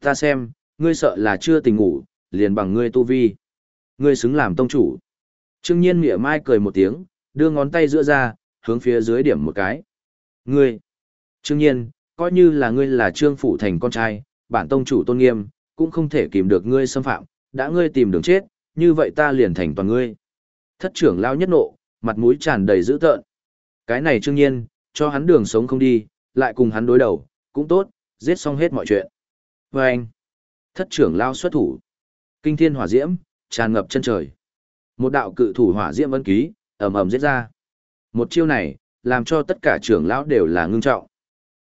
Speaker 1: Ta xem, ngươi sợ là chưa tỉnh ngủ, liền bằng ngươi tu vi. Ngươi xứng làm tông chủ. Trương Nhiên mỉa mai cười một tiếng, đưa ngón tay giữa ra, hướng phía dưới điểm một cái. Ngươi. Trương Nhiên, coi như là ngươi là Trương Phủ Thành con trai, bản tông chủ tôn nghiêm, cũng không thể kìm được ngươi xâm phạm, đã ngươi tìm đường chết, như vậy ta liền thành toàn ngươi. Thất trưởng lao nhất nộ, mặt mũi tràn đầy dữ tợn. Cái này Trương Nhiên, cho hắn đường sống không đi, lại cùng hắn đối đầu, cũng tốt, giết xong hết mọi chuyện. Và anh, thất trưởng lao xuất thủ. Kinh thiên hỏa diễm, tràn ngập chân trời. Một đạo cự thủ hỏa diễm ấn ký, ầm ầm giết ra. Một chiêu này, làm cho tất cả trưởng lão đều là ngưng trọng.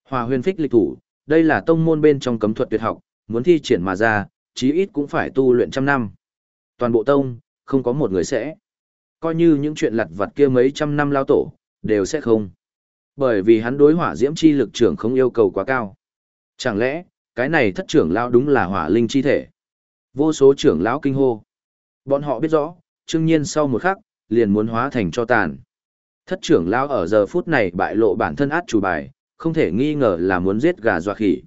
Speaker 1: Hòa huyền phích lịch thủ, đây là tông môn bên trong cấm thuật tuyệt học, muốn thi triển mà ra, chí ít cũng phải tu luyện trăm năm. Toàn bộ tông, không có một người sẽ. Coi như những chuyện lặt vặt kia mấy trăm năm lao tổ, đều sẽ không. Bởi vì hắn đối hỏa diễm chi lực trưởng không yêu cầu quá cao. Chẳng lẽ, cái này thất trưởng lão đúng là hỏa linh chi thể? Vô số trưởng lão kinh hô. Bọn họ biết rõ, trương nhiên sau một khắc, liền muốn hóa thành cho tàn. Thất trưởng lão ở giờ phút này bại lộ bản thân át chủ bài, không thể nghi ngờ là muốn giết gà dọa khỉ.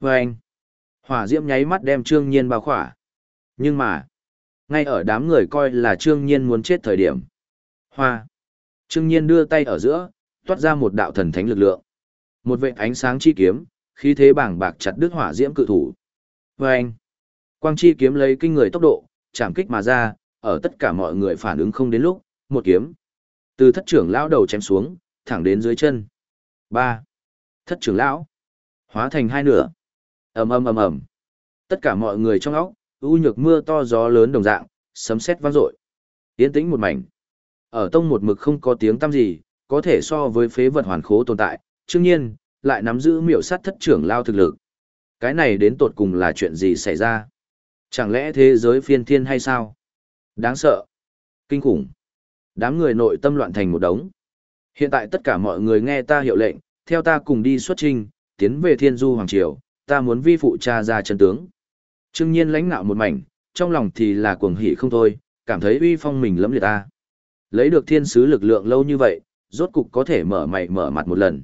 Speaker 1: Và anh, hỏa diễm nháy mắt đem trương nhiên bao khỏa. Nhưng mà, ngay ở đám người coi là trương nhiên muốn chết thời điểm. Hoa, trương nhiên đưa tay ở giữa, toát ra một đạo thần thánh lực lượng. Một vệt ánh sáng chi kiếm, khí thế bảng bạc chặt đứt hỏa diễm cự thủ. Và anh, quang chi kiếm lấy kinh người tốc độ, chạm kích mà ra, ở tất cả mọi người phản ứng không đến lúc, một kiếm. Từ thất trưởng lão đầu chém xuống, thẳng đến dưới chân. ba Thất trưởng lão. Hóa thành hai nửa. ầm ầm ầm ầm. Tất cả mọi người trong óc, u nhược mưa to gió lớn đồng dạng, sấm sét vang dội. Yên tĩnh một mảnh. Ở tông một mực không có tiếng tăm gì, có thể so với phế vật hoàn khố tồn tại, đương nhiên, lại nắm giữ miểu sát thất trưởng lao thực lực. Cái này đến tột cùng là chuyện gì xảy ra? Chẳng lẽ thế giới phiên thiên hay sao? Đáng sợ. Kinh khủng. Đám người nội tâm loạn thành một đống. Hiện tại tất cả mọi người nghe ta hiệu lệnh, theo ta cùng đi xuất trình, tiến về thiên du hoàng triều, ta muốn vi phụ cha ra chân tướng. Trương nhiên lãnh nạo một mảnh, trong lòng thì là cuồng hỉ không thôi, cảm thấy uy phong mình lẫm liệt ta. Lấy được thiên sứ lực lượng lâu như vậy, rốt cục có thể mở mày mở mặt một lần.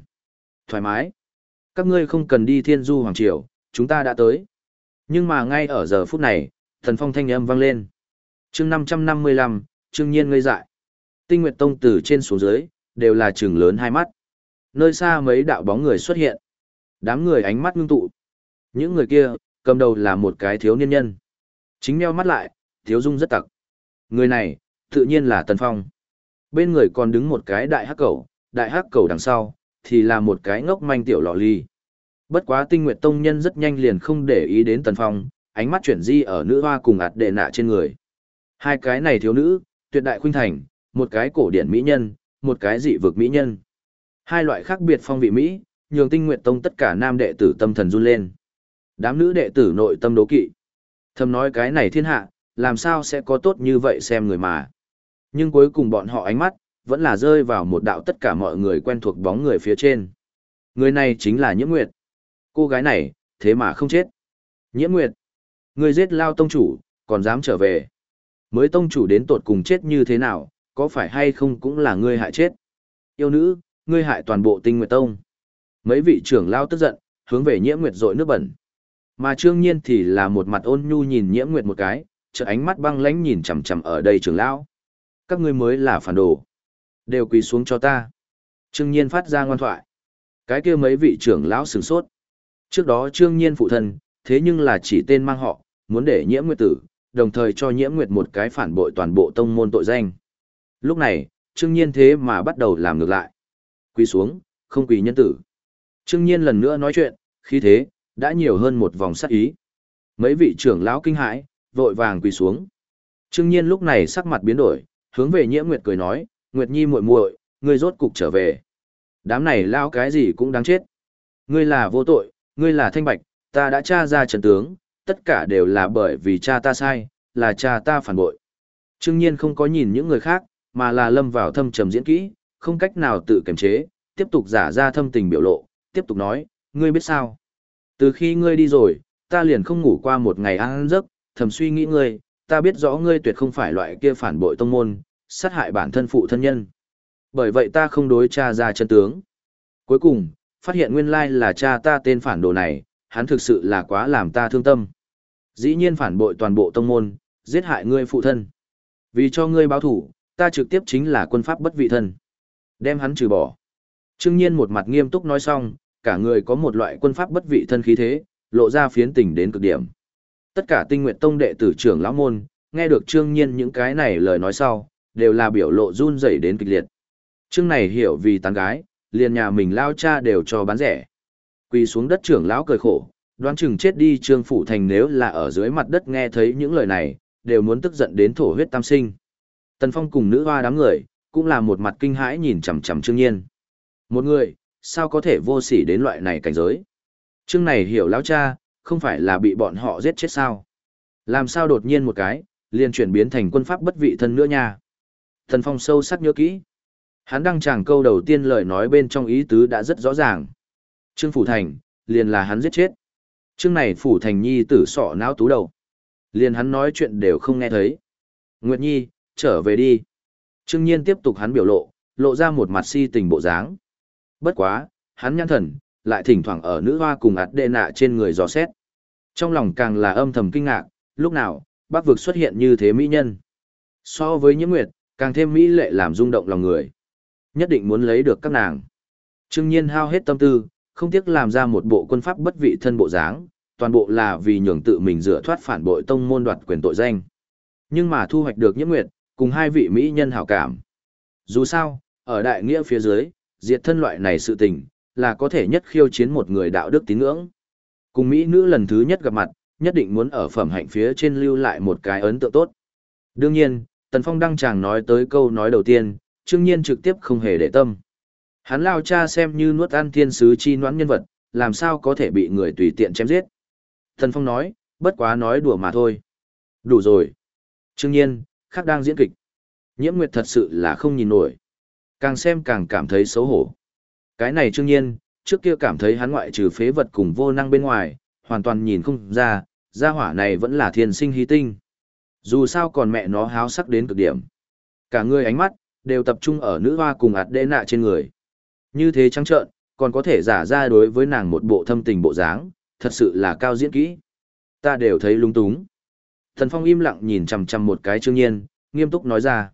Speaker 1: Thoải mái. Các ngươi không cần đi thiên du hoàng triều, chúng ta đã tới. Nhưng mà ngay ở giờ phút này, thần phong thanh âm vang lên. chương 555, trương nhiên ngây dại. Tinh Nguyệt Tông từ trên xuống dưới, đều là trừng lớn hai mắt. Nơi xa mấy đạo bóng người xuất hiện. Đám người ánh mắt ngưng tụ. Những người kia, cầm đầu là một cái thiếu niên nhân. Chính meo mắt lại, thiếu dung rất tặc. Người này, tự nhiên là Tần Phong. Bên người còn đứng một cái đại hắc cầu, đại hắc cầu đằng sau, thì là một cái ngốc manh tiểu lọ ly. Bất quá tinh nguyệt tông nhân rất nhanh liền không để ý đến Tần Phong, ánh mắt chuyển di ở nữ hoa cùng ạt đệ nạ trên người. Hai cái này thiếu nữ, tuyệt đại khuynh thành, một cái cổ điển mỹ nhân, một cái dị vực mỹ nhân. Hai loại khác biệt phong vị Mỹ, nhường tinh nguyệt tông tất cả nam đệ tử tâm thần run lên. Đám nữ đệ tử nội tâm đố kỵ. Thầm nói cái này thiên hạ, làm sao sẽ có tốt như vậy xem người mà. Nhưng cuối cùng bọn họ ánh mắt, vẫn là rơi vào một đạo tất cả mọi người quen thuộc bóng người phía trên. Người này chính là Nhiễm Nguyệt. Cô gái này, thế mà không chết. Nhiễm Nguyệt, người giết lao tông chủ, còn dám trở về. Mới tông chủ đến tột cùng chết như thế nào, có phải hay không cũng là ngươi hại chết. Yêu nữ, ngươi hại toàn bộ tinh nguyệt tông. Mấy vị trưởng lao tức giận, hướng về Nhiễm Nguyệt dội nước bẩn. Mà Trương Nhiên thì là một mặt ôn nhu nhìn Nhiễm Nguyệt một cái, chợ ánh mắt băng lãnh nhìn chằm chằm ở đây trưởng lão. Các ngươi mới là phản đồ. Đều quỳ xuống cho ta. Trương Nhiên phát ra ngoan thoại. Cái kia mấy vị trưởng lão sửng sốt. Trước đó Trương Nhiên phụ thân, thế nhưng là chỉ tên mang họ, muốn để Nhiễm Nguyệt tử, đồng thời cho Nhiễm Nguyệt một cái phản bội toàn bộ tông môn tội danh. Lúc này, Trương Nhiên thế mà bắt đầu làm ngược lại. Quỳ xuống, không quỳ nhân tử. Trương Nhiên lần nữa nói chuyện, khi thế, đã nhiều hơn một vòng sát ý. Mấy vị trưởng lão kinh hãi, vội vàng quỳ xuống. Trương Nhiên lúc này sắc mặt biến đổi, hướng về Nhiễm Nguyệt cười nói, "Nguyệt Nhi muội muội, ngươi rốt cục trở về. Đám này lao cái gì cũng đáng chết. Ngươi là vô tội, ngươi là thanh bạch, ta đã tra ra trận tướng, tất cả đều là bởi vì cha ta sai, là cha ta phản bội." Trương Nhiên không có nhìn những người khác, mà là lâm vào thâm trầm diễn kỹ, không cách nào tự kiềm chế, tiếp tục giả ra thâm tình biểu lộ, tiếp tục nói, ngươi biết sao? Từ khi ngươi đi rồi, ta liền không ngủ qua một ngày ăn giấc, thầm suy nghĩ ngươi, ta biết rõ ngươi tuyệt không phải loại kia phản bội tông môn, sát hại bản thân phụ thân nhân. Bởi vậy ta không đối cha ra chân tướng. Cuối cùng, phát hiện nguyên lai là cha ta tên phản đồ này, hắn thực sự là quá làm ta thương tâm. Dĩ nhiên phản bội toàn bộ tông môn, giết hại ngươi phụ thân. Vì cho ngươi báo thủ, ta trực tiếp chính là quân pháp bất vị thân. Đem hắn trừ bỏ. Trương Nhiên một mặt nghiêm túc nói xong, cả người có một loại quân pháp bất vị thân khí thế, lộ ra phiến tình đến cực điểm. Tất cả tinh nguyện tông đệ tử trưởng lão môn, nghe được Trương Nhiên những cái này lời nói sau, đều là biểu lộ run rẩy đến kịch liệt. Trương này hiểu vì tán gái, liền nhà mình lao cha đều cho bán rẻ. Quỳ xuống đất trưởng lão cười khổ, đoán chừng chết đi Trương Phủ Thành nếu là ở dưới mặt đất nghe thấy những lời này, đều muốn tức giận đến thổ huyết tam sinh. Tần Phong cùng nữ hoa đám người, cũng là một mặt kinh hãi nhìn chằm chằm Trương Nhiên. Một người, sao có thể vô sỉ đến loại này cảnh giới? Trương này hiểu lão cha, không phải là bị bọn họ giết chết sao? Làm sao đột nhiên một cái, liền chuyển biến thành quân pháp bất vị thân nữa nha? Thần Phong sâu sắc nhớ kỹ. Hắn đăng tràng câu đầu tiên lời nói bên trong ý tứ đã rất rõ ràng. Trương Phủ Thành, liền là hắn giết chết. Trương này Phủ Thành Nhi tử sọ não tú đầu. Liền hắn nói chuyện đều không nghe thấy. Nguyệt Nhi, trở về đi. Trương Nhiên tiếp tục hắn biểu lộ, lộ ra một mặt si tình bộ dáng. Bất quá, hắn nhăn thần, lại thỉnh thoảng ở nữ hoa cùng ạt đệ nạ trên người dò xét. Trong lòng càng là âm thầm kinh ngạc, lúc nào, bác vực xuất hiện như thế mỹ nhân. So với nhiễm nguyệt, càng thêm mỹ lệ làm rung động lòng người. Nhất định muốn lấy được các nàng. Trương Nhiên hao hết tâm tư, không tiếc làm ra một bộ quân pháp bất vị thân bộ dáng, toàn bộ là vì nhường tự mình rửa thoát phản bội tông môn đoạt quyền tội danh. Nhưng mà thu hoạch được nhiễm nguyệt, cùng hai vị mỹ nhân hảo cảm. Dù sao, ở đại nghĩa phía dưới, diệt thân loại này sự tình, là có thể nhất khiêu chiến một người đạo đức tín ngưỡng. Cùng mỹ nữ lần thứ nhất gặp mặt, nhất định muốn ở phẩm hạnh phía trên lưu lại một cái ấn tượng tốt. Đương nhiên, Tần Phong đăng chàng nói tới câu nói đầu tiên, trương nhiên trực tiếp không hề để tâm. Hắn lao cha xem như nuốt ăn thiên sứ chi noãn nhân vật, làm sao có thể bị người tùy tiện chém giết. Tần Phong nói, bất quá nói đùa mà thôi. Đủ rồi. Trương nhiên, khác đang diễn kịch. Nhiễm Nguyệt thật sự là không nhìn nổi. Càng xem càng cảm thấy xấu hổ. Cái này trương nhiên, trước kia cảm thấy hắn ngoại trừ phế vật cùng vô năng bên ngoài, hoàn toàn nhìn không ra, gia hỏa này vẫn là thiên sinh hí tinh. Dù sao còn mẹ nó háo sắc đến cực điểm. Cả người ánh mắt, đều tập trung ở nữ hoa cùng ạt đê nạ trên người. Như thế trắng trợn, còn có thể giả ra đối với nàng một bộ thâm tình bộ dáng, thật sự là cao diễn kỹ. Ta đều thấy lung túng. Thần Phong im lặng nhìn chằm chằm một cái trương nhiên, nghiêm túc nói ra.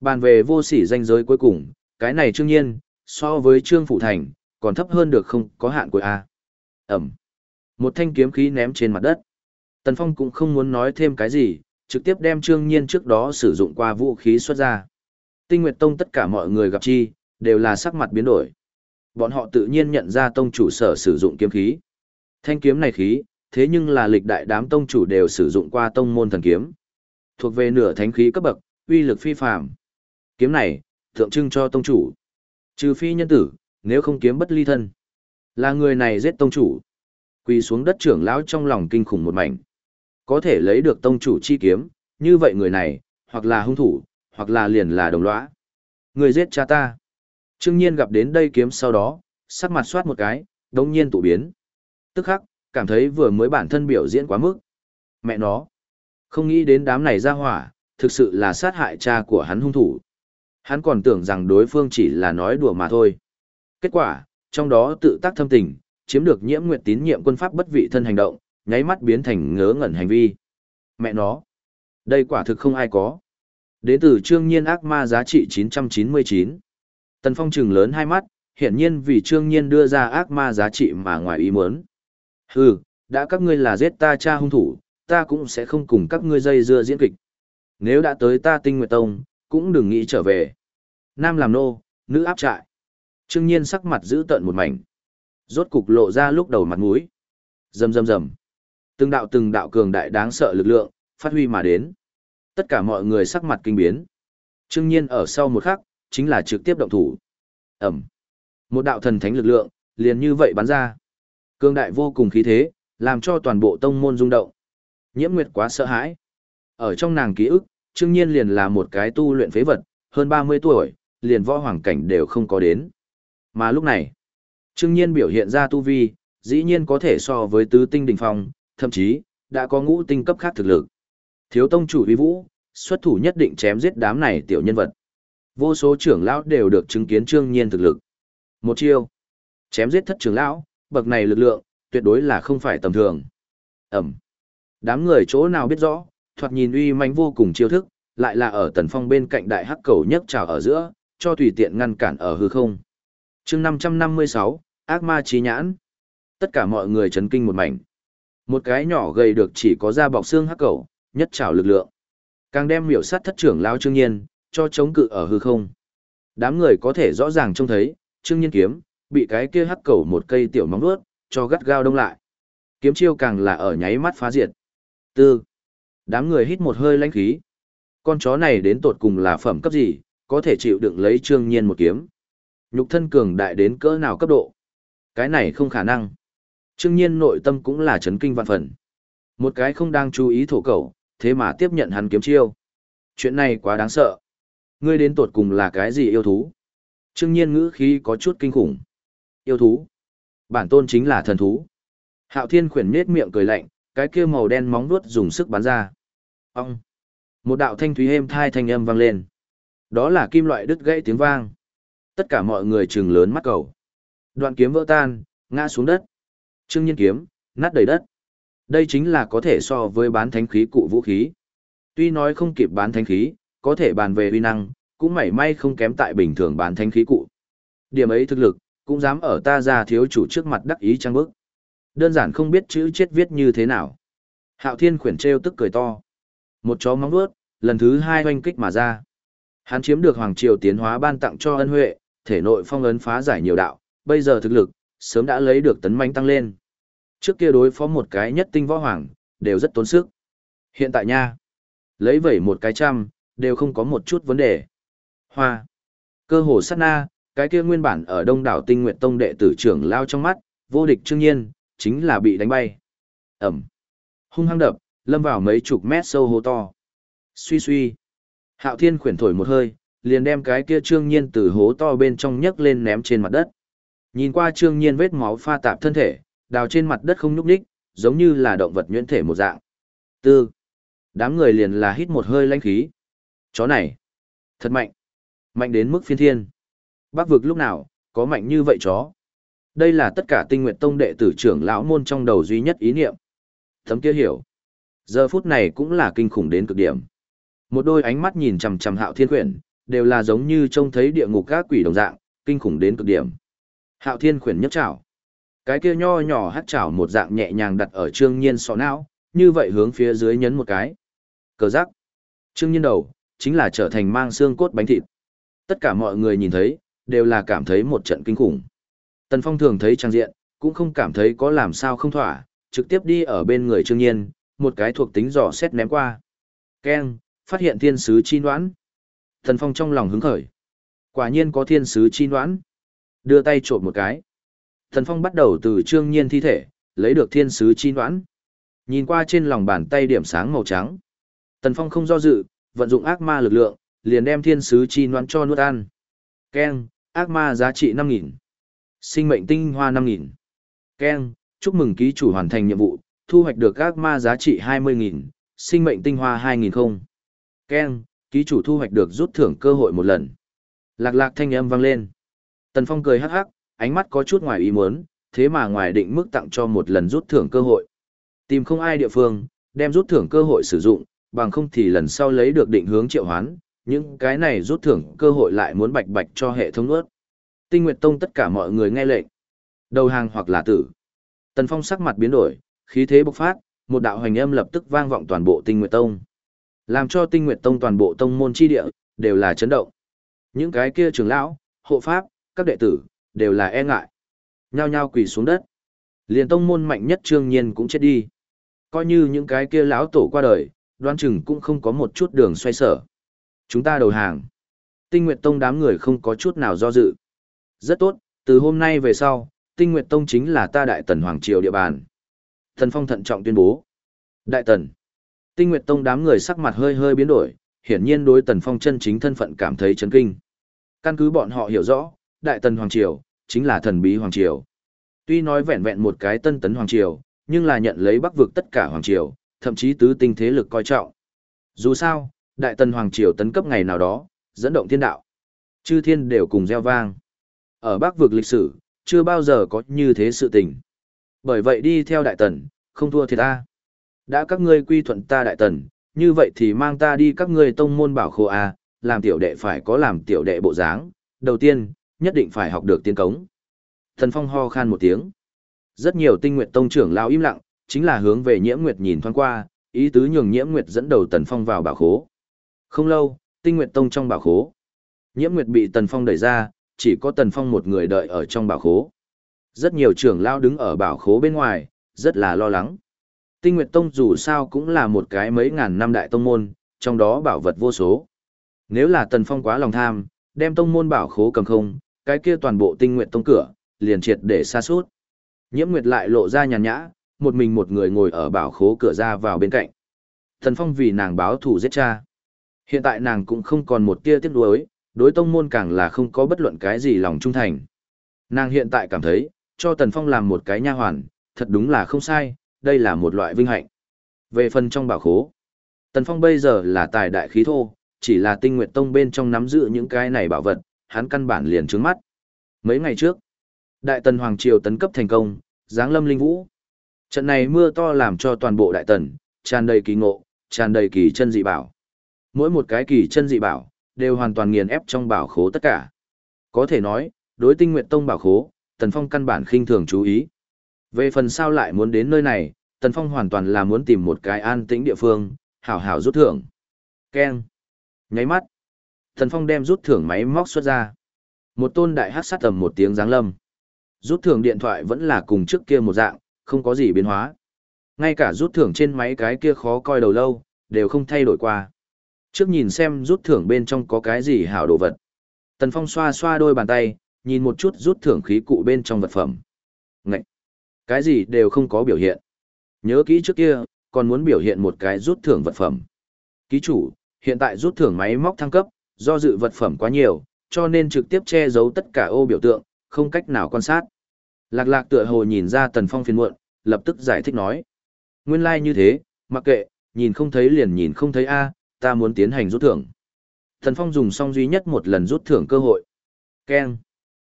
Speaker 1: Bàn về vô sỉ danh giới cuối cùng, cái này trương nhiên, so với trương phụ thành, còn thấp hơn được không có hạn của A. Ẩm. Một thanh kiếm khí ném trên mặt đất. Tần Phong cũng không muốn nói thêm cái gì, trực tiếp đem trương nhiên trước đó sử dụng qua vũ khí xuất ra. Tinh Nguyệt Tông tất cả mọi người gặp chi, đều là sắc mặt biến đổi. Bọn họ tự nhiên nhận ra tông chủ sở sử dụng kiếm khí. Thanh kiếm này khí, thế nhưng là lịch đại đám tông chủ đều sử dụng qua tông môn thần kiếm. Thuộc về nửa thánh khí cấp bậc, uy lực phi phàm. Kiếm này, tượng trưng cho tông chủ. Trừ phi nhân tử, nếu không kiếm bất ly thân. Là người này giết tông chủ. Quỳ xuống đất trưởng lão trong lòng kinh khủng một mảnh. Có thể lấy được tông chủ chi kiếm, như vậy người này, hoặc là hung thủ, hoặc là liền là đồng lõa. Người giết cha ta. Trương Nhiên gặp đến đây kiếm sau đó, sắc mặt soát một cái, đống nhiên tụ biến. Tức khắc, cảm thấy vừa mới bản thân biểu diễn quá mức. Mẹ nó. Không nghĩ đến đám này ra hỏa, thực sự là sát hại cha của hắn hung thủ. Hắn còn tưởng rằng đối phương chỉ là nói đùa mà thôi. Kết quả, trong đó tự tác thâm tình, chiếm được nhiễm nguyệt tín nhiệm quân pháp bất vị thân hành động, nháy mắt biến thành ngớ ngẩn hành vi. Mẹ nó. Đây quả thực không ai có. Đến từ trương nhiên ác ma giá trị 999. Tần Phong trừng lớn hai mắt, hiển nhiên vì trương nhiên đưa ra ác ma giá trị mà ngoài ý muốn. Hừ, đã các ngươi là giết ta cha hung thủ, ta cũng sẽ không cùng các ngươi dây dưa diễn kịch. Nếu đã tới ta tinh nguyệt tông, cũng đừng nghĩ trở về. Nam làm nô, nữ áp trại. Trương nhiên sắc mặt giữ tợn một mảnh. Rốt cục lộ ra lúc đầu mặt mũi. Rầm rầm rầm. Từng đạo từng đạo cường đại đáng sợ lực lượng, phát huy mà đến. Tất cả mọi người sắc mặt kinh biến. Trương nhiên ở sau một khắc, chính là trực tiếp động thủ. Ẩm. Một đạo thần thánh lực lượng, liền như vậy bắn ra. Cường đại vô cùng khí thế, làm cho toàn bộ tông môn rung động. Nhiễm Nguyệt quá sợ hãi. Ở trong nàng ký ức, Trương Nhiên liền là một cái tu luyện phế vật, hơn 30 tuổi, liền võ hoàng cảnh đều không có đến. Mà lúc này, Trương Nhiên biểu hiện ra tu vi, dĩ nhiên có thể so với tứ tinh đỉnh phong, thậm chí, đã có ngũ tinh cấp khác thực lực. Thiếu tông chủ uy vũ, xuất thủ nhất định chém giết đám này tiểu nhân vật. Vô số trưởng lão đều được chứng kiến Trương Nhiên thực lực. Một chiêu, chém giết thất trưởng lão, bậc này lực lượng, tuyệt đối là không phải tầm thường. Ẩm. Đám người chỗ nào biết rõ, thoạt nhìn uy mãnh vô cùng chiêu thức, lại là ở tần phong bên cạnh đại hắc cầu nhấc trào ở giữa, cho tùy tiện ngăn cản ở hư không. chương 556, ác ma trí nhãn. Tất cả mọi người chấn kinh một mảnh. Một cái nhỏ gầy được chỉ có da bọc xương hắc cầu, nhất trào lực lượng. Càng đem miểu sát thất trưởng lao trương nhiên, cho chống cự ở hư không. Đám người có thể rõ ràng trông thấy, trương nhiên kiếm, bị cái kia hắc cầu một cây tiểu móng vuốt cho gắt gao đông lại. Kiếm chiêu càng là ở nháy mắt phá diệt. Tư. Đám người hít một hơi lãnh khí. Con chó này đến tột cùng là phẩm cấp gì, có thể chịu đựng lấy trương nhiên một kiếm. Nhục thân cường đại đến cỡ nào cấp độ. Cái này không khả năng. Trương nhiên nội tâm cũng là chấn kinh vạn phần. Một cái không đang chú ý thổ cầu, thế mà tiếp nhận hắn kiếm chiêu. Chuyện này quá đáng sợ. Ngươi đến tột cùng là cái gì yêu thú? Trương nhiên ngữ khí có chút kinh khủng. Yêu thú. Bản tôn chính là thần thú. Hạo thiên khuyển nết miệng cười lạnh, cái kia màu đen móng vuốt dùng sức bắn ra. Ông. Một đạo thanh thúy êm thai thanh âm vang lên. Đó là kim loại đứt gãy tiếng vang. Tất cả mọi người trừng lớn mắt cầu. Đoạn kiếm vỡ tan, ngã xuống đất. Trương Nhiên kiếm, nát đầy đất. Đây chính là có thể so với bán thánh khí cụ vũ khí. Tuy nói không kịp bán thánh khí, có thể bàn về uy năng, cũng mảy may không kém tại bình thường bán thánh khí cụ. Điểm ấy thực lực, cũng dám ở ta ra thiếu chủ trước mặt đắc ý trang bức. Đơn giản không biết chữ chết viết như thế nào. Hạo Thiên khuyển trêu tức cười to. Một chó móng vuốt, lần thứ hai oanh kích mà ra. Hắn chiếm được Hoàng Triều tiến hóa ban tặng cho ân huệ, thể nội phong ấn phá giải nhiều đạo, bây giờ thực lực, sớm đã lấy được tấn manh tăng lên. Trước kia đối phó một cái nhất tinh võ hoàng, đều rất tốn sức. Hiện tại nha, lấy vẩy một cái trăm, đều không có một chút vấn đề. Hoa. Cơ hồ sát na, cái kia nguyên bản ở đông đảo tinh nguyện tông đệ tử trưởng lao trong mắt, vô địch trương nhiên, chính là bị đánh bay. Ẩm. Hung hăng đập, lâm vào mấy chục mét sâu hố to. Suy suy. Hạo thiên khuyển thổi một hơi, liền đem cái kia trương nhiên từ hố to bên trong nhấc lên ném trên mặt đất. Nhìn qua trương nhiên vết máu pha tạp thân thể, đào trên mặt đất không nhúc nhích, giống như là động vật nhuyễn thể một dạng. Tư. Đám người liền là hít một hơi lãnh khí. Chó này. Thật mạnh. Mạnh đến mức phiên thiên. Bác vực lúc nào, có mạnh như vậy chó. Đây là tất cả tinh nguyện tông đệ tử trưởng lão môn trong đầu duy nhất ý niệm. Thấm kia hiểu. Giờ phút này cũng là kinh khủng đến cực điểm. Một đôi ánh mắt nhìn chằm chằm hạo thiên khuyển, đều là giống như trông thấy địa ngục các quỷ đồng dạng, kinh khủng đến cực điểm. Hạo thiên khuyển nhấc chảo. Cái kia nho nhỏ hắt chảo một dạng nhẹ nhàng đặt ở trương nhiên sọ não, như vậy hướng phía dưới nhấn một cái. Cờ rắc. Trương nhiên đầu, chính là trở thành mang xương cốt bánh thịt. Tất cả mọi người nhìn thấy, đều là cảm thấy một trận kinh khủng. Tần Phong thường thấy trang diện, cũng không cảm thấy có làm sao không thỏa, trực tiếp đi ở bên người Trương Nhiên, một cái thuộc tính dò xét ném qua. Keng, phát hiện thiên sứ chi noãn. Tần Phong trong lòng hứng khởi. Quả nhiên có thiên sứ chi noãn. Đưa tay trộm một cái. Tần Phong bắt đầu từ Trương Nhiên thi thể, lấy được thiên sứ chi noãn. Nhìn qua trên lòng bàn tay điểm sáng màu trắng. Tần Phong không do dự, vận dụng ác ma lực lượng, liền đem thiên sứ chi noãn cho nuốt ăn. Keng, ác ma giá trị 5.000. Sinh mệnh tinh hoa 5.000. Ken, chúc mừng ký chủ hoàn thành nhiệm vụ, thu hoạch được ác ma giá trị 20.000, sinh mệnh tinh hoa 2.000 không. Ken, ký chủ thu hoạch được rút thưởng cơ hội một lần. Lạc lạc thanh âm vang lên. Tần Phong cười hắc hắc, ánh mắt có chút ngoài ý muốn, thế mà ngoài định mức tặng cho một lần rút thưởng cơ hội. Tìm không ai địa phương, đem rút thưởng cơ hội sử dụng, bằng không thì lần sau lấy được định hướng triệu hoán, những cái này rút thưởng cơ hội lại muốn bạch bạch cho hệ thống ướt. Tinh Nguyệt Tông tất cả mọi người nghe lệnh. Đầu hàng hoặc là tử. Tần Phong sắc mặt biến đổi, khí thế bộc phát, một đạo hoành âm lập tức vang vọng toàn bộ Tinh Nguyệt Tông. Làm cho Tinh Nguyệt Tông toàn bộ tông môn chi địa đều là chấn động. Những cái kia trưởng lão, hộ pháp, các đệ tử đều là e ngại. Nhao nhao quỳ xuống đất. Liền tông môn mạnh nhất Trương Nhiên cũng chết đi. Coi như những cái kia lão tổ qua đời, đoan chừng cũng không có một chút đường xoay sở. Chúng ta đầu hàng. Tinh Nguyệt Tông đám người không có chút nào do dự. Rất tốt, từ hôm nay về sau, Tinh Nguyệt Tông chính là ta Đại Tần Hoàng Triều địa bàn. Thần Phong thận trọng tuyên bố. Đại Tần. Tinh Nguyệt Tông đám người sắc mặt hơi hơi biến đổi, hiển nhiên đối Tần Phong chân chính thân phận cảm thấy chấn kinh. Căn cứ bọn họ hiểu rõ, Đại Tần Hoàng Triều, chính là thần bí Hoàng Triều. Tuy nói vẹn vẹn một cái tân tấn Hoàng Triều, nhưng là nhận lấy bắc vực tất cả Hoàng Triều, thậm chí tứ tinh thế lực coi trọng. Dù sao, Đại Tần Hoàng Triều tấn cấp ngày nào đó, dẫn động thiên đạo. Chư thiên đều cùng gieo vang. Ở Bắc vực lịch sử, chưa bao giờ có như thế sự tình. Bởi vậy đi theo Đại Tần, không thua thiệt ta. Đã các ngươi quy thuận ta Đại Tần, như vậy thì mang ta đi các ngươi tông môn bảo khô A, làm tiểu đệ phải có làm tiểu đệ bộ dáng. Đầu tiên, nhất định phải học được tiên cống. Thần Phong ho khan một tiếng. Rất nhiều tinh nguyện tông trưởng lao im lặng, chính là hướng về nhiễm nguyệt nhìn thoáng qua, ý tứ nhường nhiễm nguyệt dẫn đầu Tần Phong vào bảo khố. Không lâu, tinh nguyện tông trong bảo khố. Nhiễm nguyệt bị Tần Phong đẩy ra, chỉ có Tần Phong một người đợi ở trong bảo khố. Rất nhiều trưởng lao đứng ở bảo khố bên ngoài, rất là lo lắng. Tinh Nguyệt Tông dù sao cũng là một cái mấy ngàn năm đại tông môn, trong đó bảo vật vô số. Nếu là Tần Phong quá lòng tham, đem tông môn bảo khố cầm không, cái kia toàn bộ Tinh Nguyệt Tông cửa, liền triệt để xa suốt. Nhiễm Nguyệt lại lộ ra nhàn nhã, một mình một người ngồi ở bảo khố cửa ra vào bên cạnh. Tần Phong vì nàng báo thù giết cha. Hiện tại nàng cũng không còn một tia tiếc nuối, đối tông môn càng là không có bất luận cái gì lòng trung thành. Nàng hiện tại cảm thấy, cho Tần Phong làm một cái nha hoàn, thật đúng là không sai, đây là một loại vinh hạnh. Về phần trong bảo khố, Tần Phong bây giờ là tài đại khí thô, chỉ là tinh nguyện tông bên trong nắm giữ những cái này bảo vật, hắn căn bản liền trướng mắt. Mấy ngày trước, Đại Tần Hoàng Triều tấn cấp thành công, giáng lâm linh vũ. Trận này mưa to làm cho toàn bộ Đại Tần, tràn đầy kỳ ngộ, tràn đầy kỳ chân dị bảo. Mỗi một cái kỳ chân dị bảo, đều hoàn toàn nghiền ép trong bảo khố tất cả. Có thể nói, đối tinh nguyện tông bảo khố, Tần Phong căn bản khinh thường chú ý. Về phần sao lại muốn đến nơi này, Tần Phong hoàn toàn là muốn tìm một cái an tĩnh địa phương, hảo hảo rút thưởng. Keng. Nháy mắt. tần Phong đem rút thưởng máy móc xuất ra. Một tôn đại hát sát tầm một tiếng giáng lâm. Rút thưởng điện thoại vẫn là cùng trước kia một dạng, không có gì biến hóa. Ngay cả rút thưởng trên máy cái kia khó coi đầu lâu, đều không thay đổi qua. Trước nhìn xem rút thưởng bên trong có cái gì hảo đồ vật. Tần Phong xoa xoa đôi bàn tay, nhìn một chút rút thưởng khí cụ bên trong vật phẩm. Ngậy! Cái gì đều không có biểu hiện. Nhớ kỹ trước kia, còn muốn biểu hiện một cái rút thưởng vật phẩm. Ký chủ, hiện tại rút thưởng máy móc thăng cấp, do dự vật phẩm quá nhiều, cho nên trực tiếp che giấu tất cả ô biểu tượng, không cách nào quan sát. Lạc lạc tựa hồ nhìn ra Tần Phong phiền muộn, lập tức giải thích nói. Nguyên lai like như thế, mặc kệ, nhìn không thấy liền nhìn không thấy a, ta muốn tiến hành rút thưởng. Tần Phong dùng xong duy nhất một lần rút thưởng cơ hội. Keng.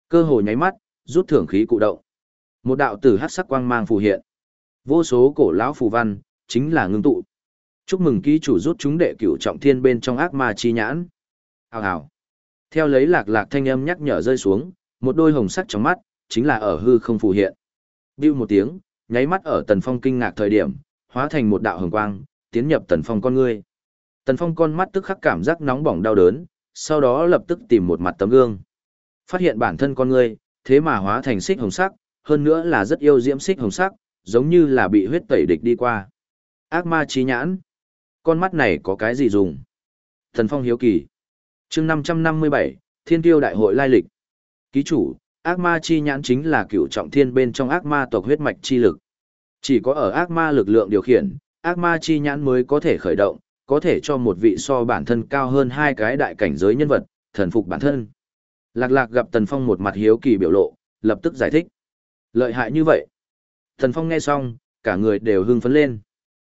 Speaker 1: Cơ hội nháy mắt, rút thưởng khí cụ động. Một đạo tử hắc sắc quang mang phù hiện. Vô số cổ lão phù văn, chính là ngưng tụ. Chúc mừng ký chủ rút chúng đệ cửu trọng thiên bên trong ác ma chi nhãn. Hào hào. Theo lấy lạc lạc thanh âm nhắc nhở rơi xuống, một đôi hồng sắc trong mắt, chính là ở hư không phù hiện. Biêu một tiếng, nháy mắt ở tần phong kinh ngạc thời điểm, hóa thành một đạo hồng quang, tiến nhập tần phong con ngươi. Tần phong con mắt tức khắc cảm giác nóng bỏng đau đớn, sau đó lập tức tìm một mặt tấm gương. Phát hiện bản thân con ngươi, thế mà hóa thành xích hồng sắc, hơn nữa là rất yêu diễm xích hồng sắc, giống như là bị huyết tẩy địch đi qua. Ác ma trí nhãn. Con mắt này có cái gì dùng? Thần Phong hiếu kỳ. chương 557, Thiên tiêu đại hội lai lịch. Ký chủ, ác ma chi nhãn chính là cựu trọng thiên bên trong ác ma tộc huyết mạch chi lực. Chỉ có ở ác ma lực lượng điều khiển, ác ma chi nhãn mới có thể khởi động, có thể cho một vị so bản thân cao hơn hai cái đại cảnh giới nhân vật, thần phục bản thân. Lạc lạc gặp Tần Phong một mặt hiếu kỳ biểu lộ, lập tức giải thích. Lợi hại như vậy. Tần Phong nghe xong, cả người đều hưng phấn lên.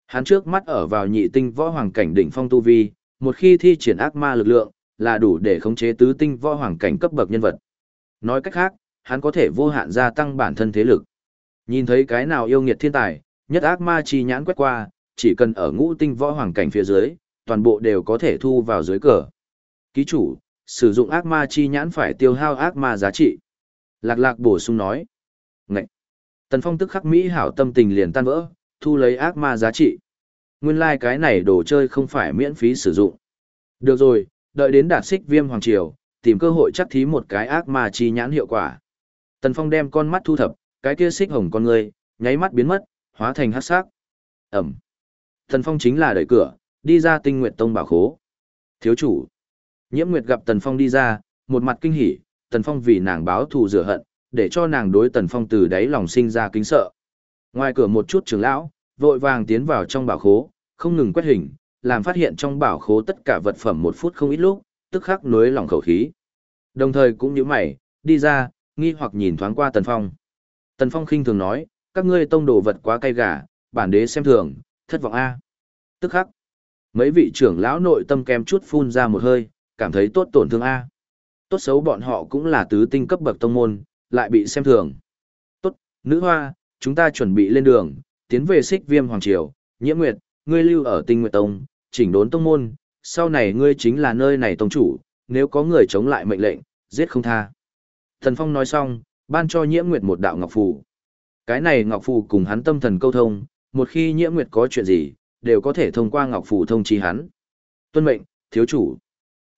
Speaker 1: Hắn trước mắt ở vào nhị tinh võ hoàng cảnh đỉnh phong tu vi, một khi thi triển ác ma lực lượng, là đủ để khống chế tứ tinh võ hoàng cảnh cấp bậc nhân vật. Nói cách khác, hắn có thể vô hạn gia tăng bản thân thế lực. Nhìn thấy cái nào yêu nghiệt thiên tài, nhất ác ma chi nhãn quét qua, chỉ cần ở ngũ tinh võ hoàng cảnh phía dưới, toàn bộ đều có thể thu vào dưới cờ. Ký chủ, sử dụng ác ma chi nhãn phải tiêu hao ác ma giá trị. Lạc lạc bổ sung nói. Ngậy! Tần Phong tức khắc Mỹ hảo tâm tình liền tan vỡ, thu lấy ác ma giá trị. Nguyên lai like cái này đồ chơi không phải miễn phí sử dụng. Được rồi, đợi đến đạt xích viêm hoàng triều, tìm cơ hội chắc thí một cái ác ma chi nhãn hiệu quả. Tần Phong đem con mắt thu thập, cái kia xích hồng con người, nháy mắt biến mất, hóa thành hắc sắc. Ẩm. Tần Phong chính là đẩy cửa, đi ra tinh nguyệt tông bảo khố. Thiếu chủ. Nhiễm Nguyệt gặp Tần Phong đi ra, một mặt kinh hỉ, Tần Phong vì nàng báo thù rửa hận, để cho nàng đối Tần Phong từ đáy lòng sinh ra kính sợ. Ngoài cửa một chút trưởng lão, vội vàng tiến vào trong bảo khố, không ngừng quét hình, làm phát hiện trong bảo khố tất cả vật phẩm một phút không ít lúc, tức khắc nuối lòng khẩu khí. Đồng thời cũng như mày, đi ra, nghi hoặc nhìn thoáng qua Tần Phong. Tần Phong khinh thường nói, các ngươi tông đồ vật quá cay gà, bản đế xem thường, thất vọng a. Tức khắc, mấy vị trưởng lão nội tâm kem chút phun ra một hơi, cảm thấy tốt tổn thương a. Tốt xấu bọn họ cũng là tứ tinh cấp bậc tông môn, lại bị xem thường. Tốt, nữ hoa, chúng ta chuẩn bị lên đường, tiến về xích viêm hoàng triều, nhiễm nguyệt, ngươi lưu ở tinh nguyệt tông, chỉnh đốn tông môn, sau này ngươi chính là nơi này tông chủ, nếu có người chống lại mệnh lệnh, giết không tha. Thần Phong nói xong, ban cho nhiễm nguyệt một đạo ngọc phù. Cái này ngọc phù cùng hắn tâm thần câu thông, một khi nhiễm nguyệt có chuyện gì, đều có thể thông qua ngọc phù thông chi hắn. Tuân mệnh, thiếu chủ.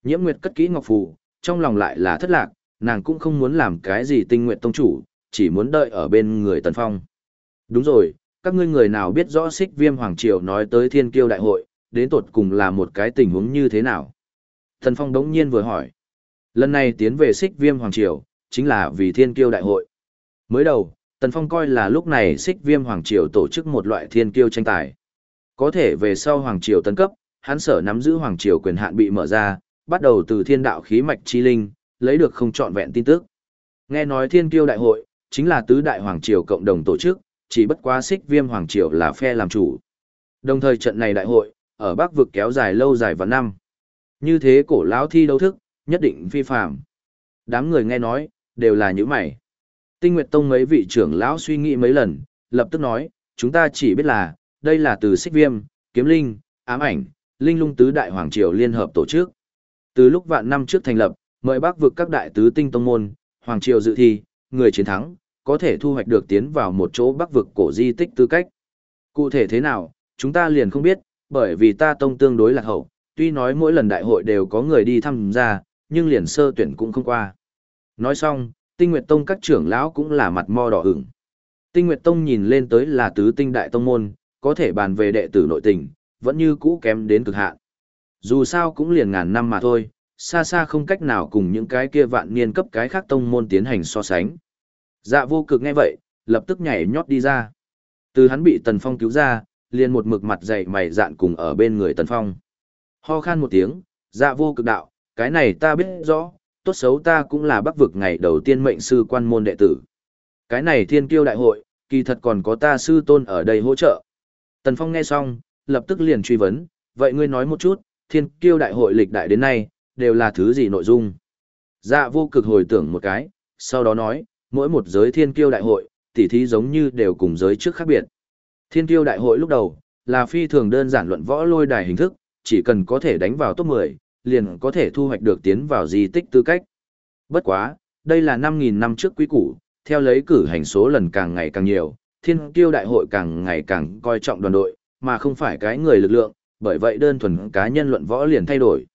Speaker 1: Nhiễm nguyệt cất kỹ ngọc phù, trong lòng lại là thất lạc, nàng cũng không muốn làm cái gì tinh nguyện tông chủ, chỉ muốn đợi ở bên người Tần Phong. Đúng rồi, các ngươi người nào biết rõ xích viêm hoàng triều nói tới thiên kiêu đại hội, đến tột cùng là một cái tình huống như thế nào? Tần Phong đống nhiên vừa hỏi. Lần này tiến về xích viêm hoàng triều, chính là vì thiên kiêu đại hội. Mới đầu, Tần Phong coi là lúc này xích viêm hoàng triều tổ chức một loại thiên kiêu tranh tài. Có thể về sau hoàng triều tấn cấp, hắn sở nắm giữ hoàng triều quyền hạn bị mở ra, bắt đầu từ thiên đạo khí mạch chi linh, lấy được không trọn vẹn tin tức. Nghe nói thiên kiêu đại hội, chính là tứ đại hoàng triều cộng đồng tổ chức, chỉ bất quá xích viêm hoàng triều là phe làm chủ. Đồng thời trận này đại hội, ở Bắc vực kéo dài lâu dài và năm. Như thế cổ lão thi đấu thức, nhất định phi phạm. Đám người nghe nói, đều là những mày. Tinh Nguyệt Tông mấy vị trưởng lão suy nghĩ mấy lần, lập tức nói, chúng ta chỉ biết là, đây là từ xích viêm, kiếm linh, ám ảnh, linh lung tứ đại hoàng triều liên hợp tổ chức. Từ lúc vạn năm trước thành lập, mời bác vực các đại tứ tinh tông môn, hoàng triều dự thi, người chiến thắng, có thể thu hoạch được tiến vào một chỗ bắc vực cổ di tích tư cách. Cụ thể thế nào, chúng ta liền không biết, bởi vì ta tông tương đối lạc hậu, tuy nói mỗi lần đại hội đều có người đi tham gia, nhưng liền sơ tuyển cũng không qua. Nói xong, Tinh Nguyệt Tông các trưởng lão cũng là mặt mo đỏ ửng. Tinh Nguyệt Tông nhìn lên tới là tứ tinh đại tông môn, có thể bàn về đệ tử nội tình, vẫn như cũ kém đến cực hạn. Dù sao cũng liền ngàn năm mà thôi, xa xa không cách nào cùng những cái kia vạn niên cấp cái khác tông môn tiến hành so sánh. Dạ vô cực nghe vậy, lập tức nhảy nhót đi ra. Từ hắn bị Tần Phong cứu ra, liền một mực mặt dày mày dạn cùng ở bên người Tần Phong. Ho khan một tiếng, dạ vô cực đạo, cái này ta biết rõ, tốt xấu ta cũng là bắc vực ngày đầu tiên mệnh sư quan môn đệ tử. Cái này thiên kiêu đại hội, kỳ thật còn có ta sư tôn ở đây hỗ trợ. Tần Phong nghe xong, lập tức liền truy vấn, vậy ngươi nói một chút, thiên kiêu đại hội lịch đại đến nay, đều là thứ gì nội dung? Dạ vô cực hồi tưởng một cái, sau đó nói, mỗi một giới thiên kiêu đại hội, tỉ thí giống như đều cùng giới trước khác biệt. Thiên kiêu đại hội lúc đầu, là phi thường đơn giản luận võ lôi đài hình thức, chỉ cần có thể đánh vào top 10, liền có thể thu hoạch được tiến vào di tích tư cách. Bất quá, đây là 5.000 năm trước quý củ, theo lấy cử hành số lần càng ngày càng nhiều, thiên kiêu đại hội càng ngày càng coi trọng đoàn đội, mà không phải cái người lực lượng, bởi vậy đơn thuần cá nhân luận võ liền thay đổi.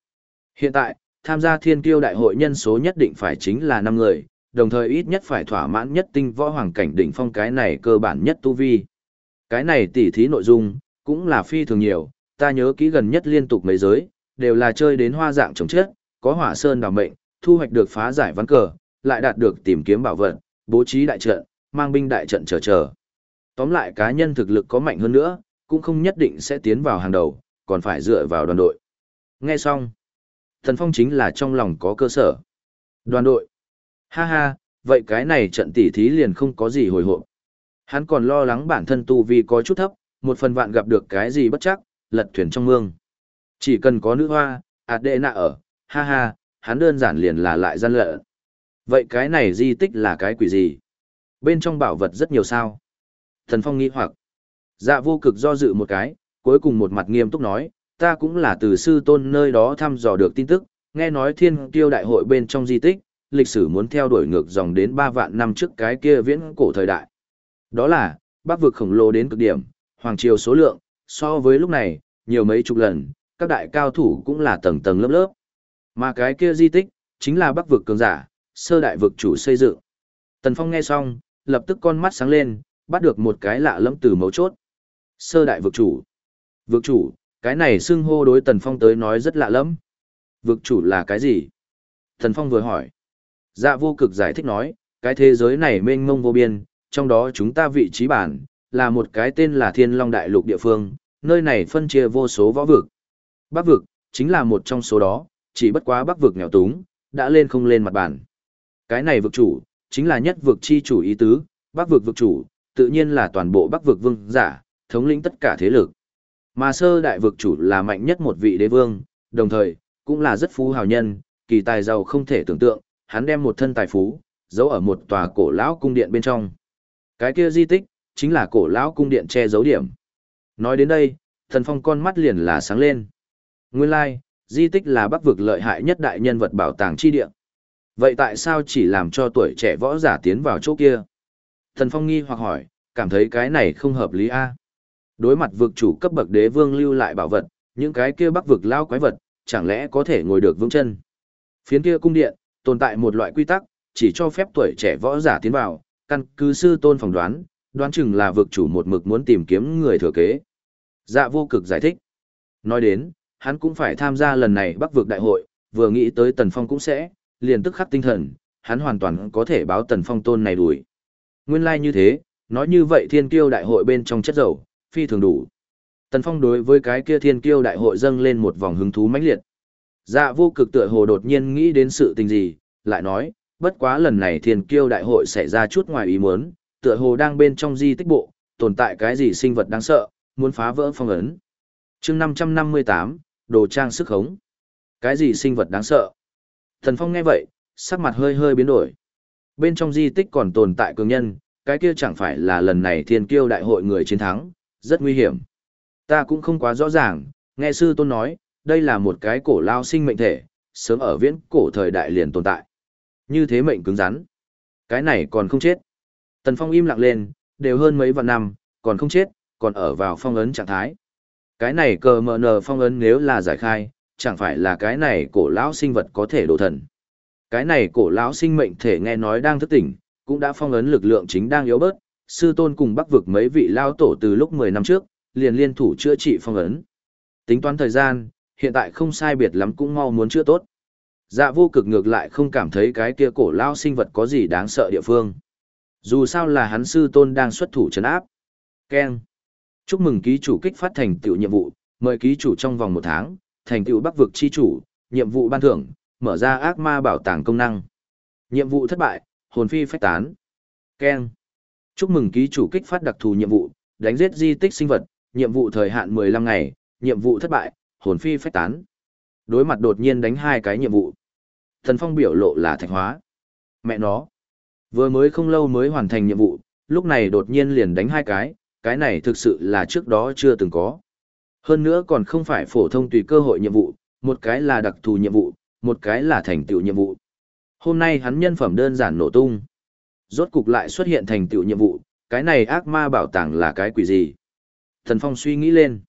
Speaker 1: Hiện tại, tham gia thiên kiêu đại hội nhân số nhất định phải chính là 5 người, đồng thời ít nhất phải thỏa mãn nhất tinh võ hoàng cảnh đỉnh phong cái này cơ bản nhất tu vi. Cái này tỉ thí nội dung, cũng là phi thường nhiều, ta nhớ kỹ gần nhất liên tục mấy giới, đều là chơi đến hoa dạng trồng chết, có hỏa sơn đào mệnh, thu hoạch được phá giải ván cờ, lại đạt được tìm kiếm bảo vật, bố trí đại trận, mang binh đại trận chờ chờ. Tóm lại cá nhân thực lực có mạnh hơn nữa, cũng không nhất định sẽ tiến vào hàng đầu, còn phải dựa vào đoàn đội. Nghe xong, Thần Phong chính là trong lòng có cơ sở. Đoàn đội. Ha ha, vậy cái này trận tỉ thí liền không có gì hồi hộp. Hắn còn lo lắng bản thân tu vi có chút thấp, một phần vạn gặp được cái gì bất chắc, lật thuyền trong mương. Chỉ cần có nữ hoa, ạt đệ nạ ở, ha ha, hắn đơn giản liền là lại gian lợ. Vậy cái này di tích là cái quỷ gì? Bên trong bảo vật rất nhiều sao. Thần Phong nghĩ hoặc. Dạ vô cực do dự một cái, cuối cùng một mặt nghiêm túc nói, ta cũng là từ sư tôn nơi đó thăm dò được tin tức, nghe nói thiên tiêu đại hội bên trong di tích, lịch sử muốn theo đuổi ngược dòng đến 3 vạn năm trước cái kia viễn cổ thời đại. Đó là, bắc vực khổng lồ đến cực điểm, hoàng triều số lượng, so với lúc này, nhiều mấy chục lần, các đại cao thủ cũng là tầng tầng lớp lớp. Mà cái kia di tích, chính là bắc vực cường giả, sơ đại vực chủ xây dựng. Tần Phong nghe xong, lập tức con mắt sáng lên, bắt được một cái lạ lẫm từ mấu chốt. Sơ đại vực chủ. Vực chủ, cái này xưng hô đối Tần Phong tới nói rất lạ lẫm. Vực chủ là cái gì? Tần Phong vừa hỏi. Dạ vô cực giải thích nói, cái thế giới này mênh mông vô biên, trong đó chúng ta vị trí bản, là một cái tên là Thiên Long Đại Lục địa phương, nơi này phân chia vô số võ vực. Bắc vực, chính là một trong số đó, chỉ bất quá bắc vực nghèo túng, đã lên không lên mặt bàn. Cái này vực chủ, chính là nhất vực chi chủ ý tứ, bắc vực vực chủ, tự nhiên là toàn bộ bắc vực vương giả, thống lĩnh tất cả thế lực. Mà sơ đại vực chủ là mạnh nhất một vị đế vương, đồng thời, cũng là rất phú hào nhân, kỳ tài giàu không thể tưởng tượng, hắn đem một thân tài phú, giấu ở một tòa cổ lão cung điện bên trong. Cái kia di tích, chính là cổ lão cung điện che giấu điểm. Nói đến đây, thần phong con mắt liền là sáng lên. Nguyên lai, like, di tích là bắc vực lợi hại nhất đại nhân vật bảo tàng chi địa. Vậy tại sao chỉ làm cho tuổi trẻ võ giả tiến vào chỗ kia? Thần phong nghi hoặc hỏi, cảm thấy cái này không hợp lý a. Đối mặt vực chủ cấp bậc đế vương lưu lại bảo vật, những cái kia bắc vực lao quái vật, chẳng lẽ có thể ngồi được vững chân? Phiến kia cung điện, tồn tại một loại quy tắc, chỉ cho phép tuổi trẻ võ giả tiến vào, căn cứ sư tôn phỏng đoán, đoán chừng là vực chủ một mực muốn tìm kiếm người thừa kế. Dạ vô cực giải thích. Nói đến, hắn cũng phải tham gia lần này bắc vực đại hội, vừa nghĩ tới Tần Phong cũng sẽ, liền tức khắc tinh thần, hắn hoàn toàn có thể báo Tần Phong tôn này đuổi. Nguyên lai like như thế, nói như vậy thiên kiêu đại hội bên trong chất dầu, phi thường đủ. Tần Phong đối với cái kia thiên kiêu đại hội dâng lên một vòng hứng thú mãnh liệt. Dạ vô cực tựa hồ đột nhiên nghĩ đến sự tình gì, lại nói, bất quá lần này thiên kiêu đại hội xảy ra chút ngoài ý muốn, tựa hồ đang bên trong di tích bộ, tồn tại cái gì sinh vật đáng sợ, muốn phá vỡ phong ấn chương 558, đồ trang sức hống. Cái gì sinh vật đáng sợ? Thần Phong nghe vậy, sắc mặt hơi hơi biến đổi. Bên trong di tích còn tồn tại cường nhân, cái kia chẳng phải là lần này thiên kiêu đại hội người chiến thắng, rất nguy hiểm. Ta cũng không quá rõ ràng, nghe sư tôn nói, đây là một cái cổ lao sinh mệnh thể, sớm ở viễn cổ thời đại liền tồn tại. Như thế mệnh cứng rắn. Cái này còn không chết. Tần Phong im lặng lên, đều hơn mấy vạn năm, còn không chết, còn ở vào phong ấn trạng thái. Cái này cờ mờ nờ phong ấn nếu là giải khai, chẳng phải là cái này cổ lão sinh vật có thể đổ thần. Cái này cổ lão sinh mệnh thể nghe nói đang thức tỉnh, cũng đã phong ấn lực lượng chính đang yếu bớt, sư tôn cùng bắc vực mấy vị lao tổ từ lúc 10 năm trước, liền liên thủ chữa trị phong ấn. Tính toán thời gian, hiện tại không sai biệt lắm cũng mau muốn chữa tốt. Dạ vô cực ngược lại không cảm thấy cái kia cổ lao sinh vật có gì đáng sợ địa phương. Dù sao là hắn sư tôn đang xuất thủ trấn áp. Ken. Chúc mừng ký chủ kích phát thành tựu nhiệm vụ, mời ký chủ trong vòng một tháng, thành tựu bắc vực chi chủ, nhiệm vụ ban thưởng, mở ra ác ma bảo tàng công năng. Nhiệm vụ thất bại, hồn phi phách tán. Ken. Chúc mừng ký chủ kích phát đặc thù nhiệm vụ, đánh giết di tích sinh vật, nhiệm vụ thời hạn 15 ngày, nhiệm vụ thất bại, hồn phi phách tán. Đối mặt đột nhiên đánh hai cái nhiệm vụ. Thần Phong biểu lộ là thạch hóa. Mẹ nó. Vừa mới không lâu mới hoàn thành nhiệm vụ, lúc này đột nhiên liền đánh hai cái, cái này thực sự là trước đó chưa từng có. Hơn nữa còn không phải phổ thông tùy cơ hội nhiệm vụ, một cái là đặc thù nhiệm vụ, một cái là thành tựu nhiệm vụ. Hôm nay hắn nhân phẩm đơn giản nổ tung. Rốt cục lại xuất hiện thành tựu nhiệm vụ, cái này ác ma bảo tàng là cái quỷ gì? Thần Phong suy nghĩ lên.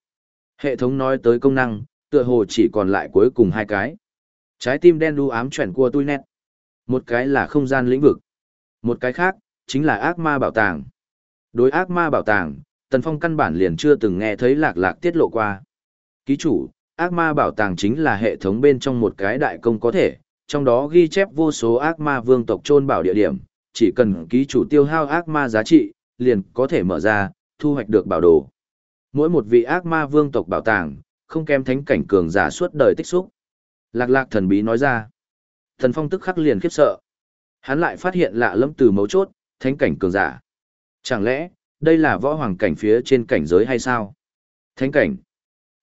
Speaker 1: Hệ thống nói tới công năng, tựa hồ chỉ còn lại cuối cùng hai cái. Trái tim đen đu ám chuyển qua tôi nét. Một cái là không gian lĩnh vực. Một cái khác, chính là ác ma bảo tàng. Đối ác ma bảo tàng, Tần Phong căn bản liền chưa từng nghe thấy lạc lạc tiết lộ qua. Ký chủ, ác ma bảo tàng chính là hệ thống bên trong một cái đại công có thể, trong đó ghi chép vô số ác ma vương tộc trôn bảo địa điểm, chỉ cần ký chủ tiêu hao ác ma giá trị, liền có thể mở ra, thu hoạch được bảo đồ. Mỗi một vị ác ma vương tộc bảo tàng, không kém thánh cảnh cường giả suốt đời tích xúc. Lạc lạc thần bí nói ra. Thần phong tức khắc liền khiếp sợ. Hắn lại phát hiện lạ lẫm từ mấu chốt, thánh cảnh cường giả. Chẳng lẽ, đây là võ hoàng cảnh phía trên cảnh giới hay sao? Thánh cảnh.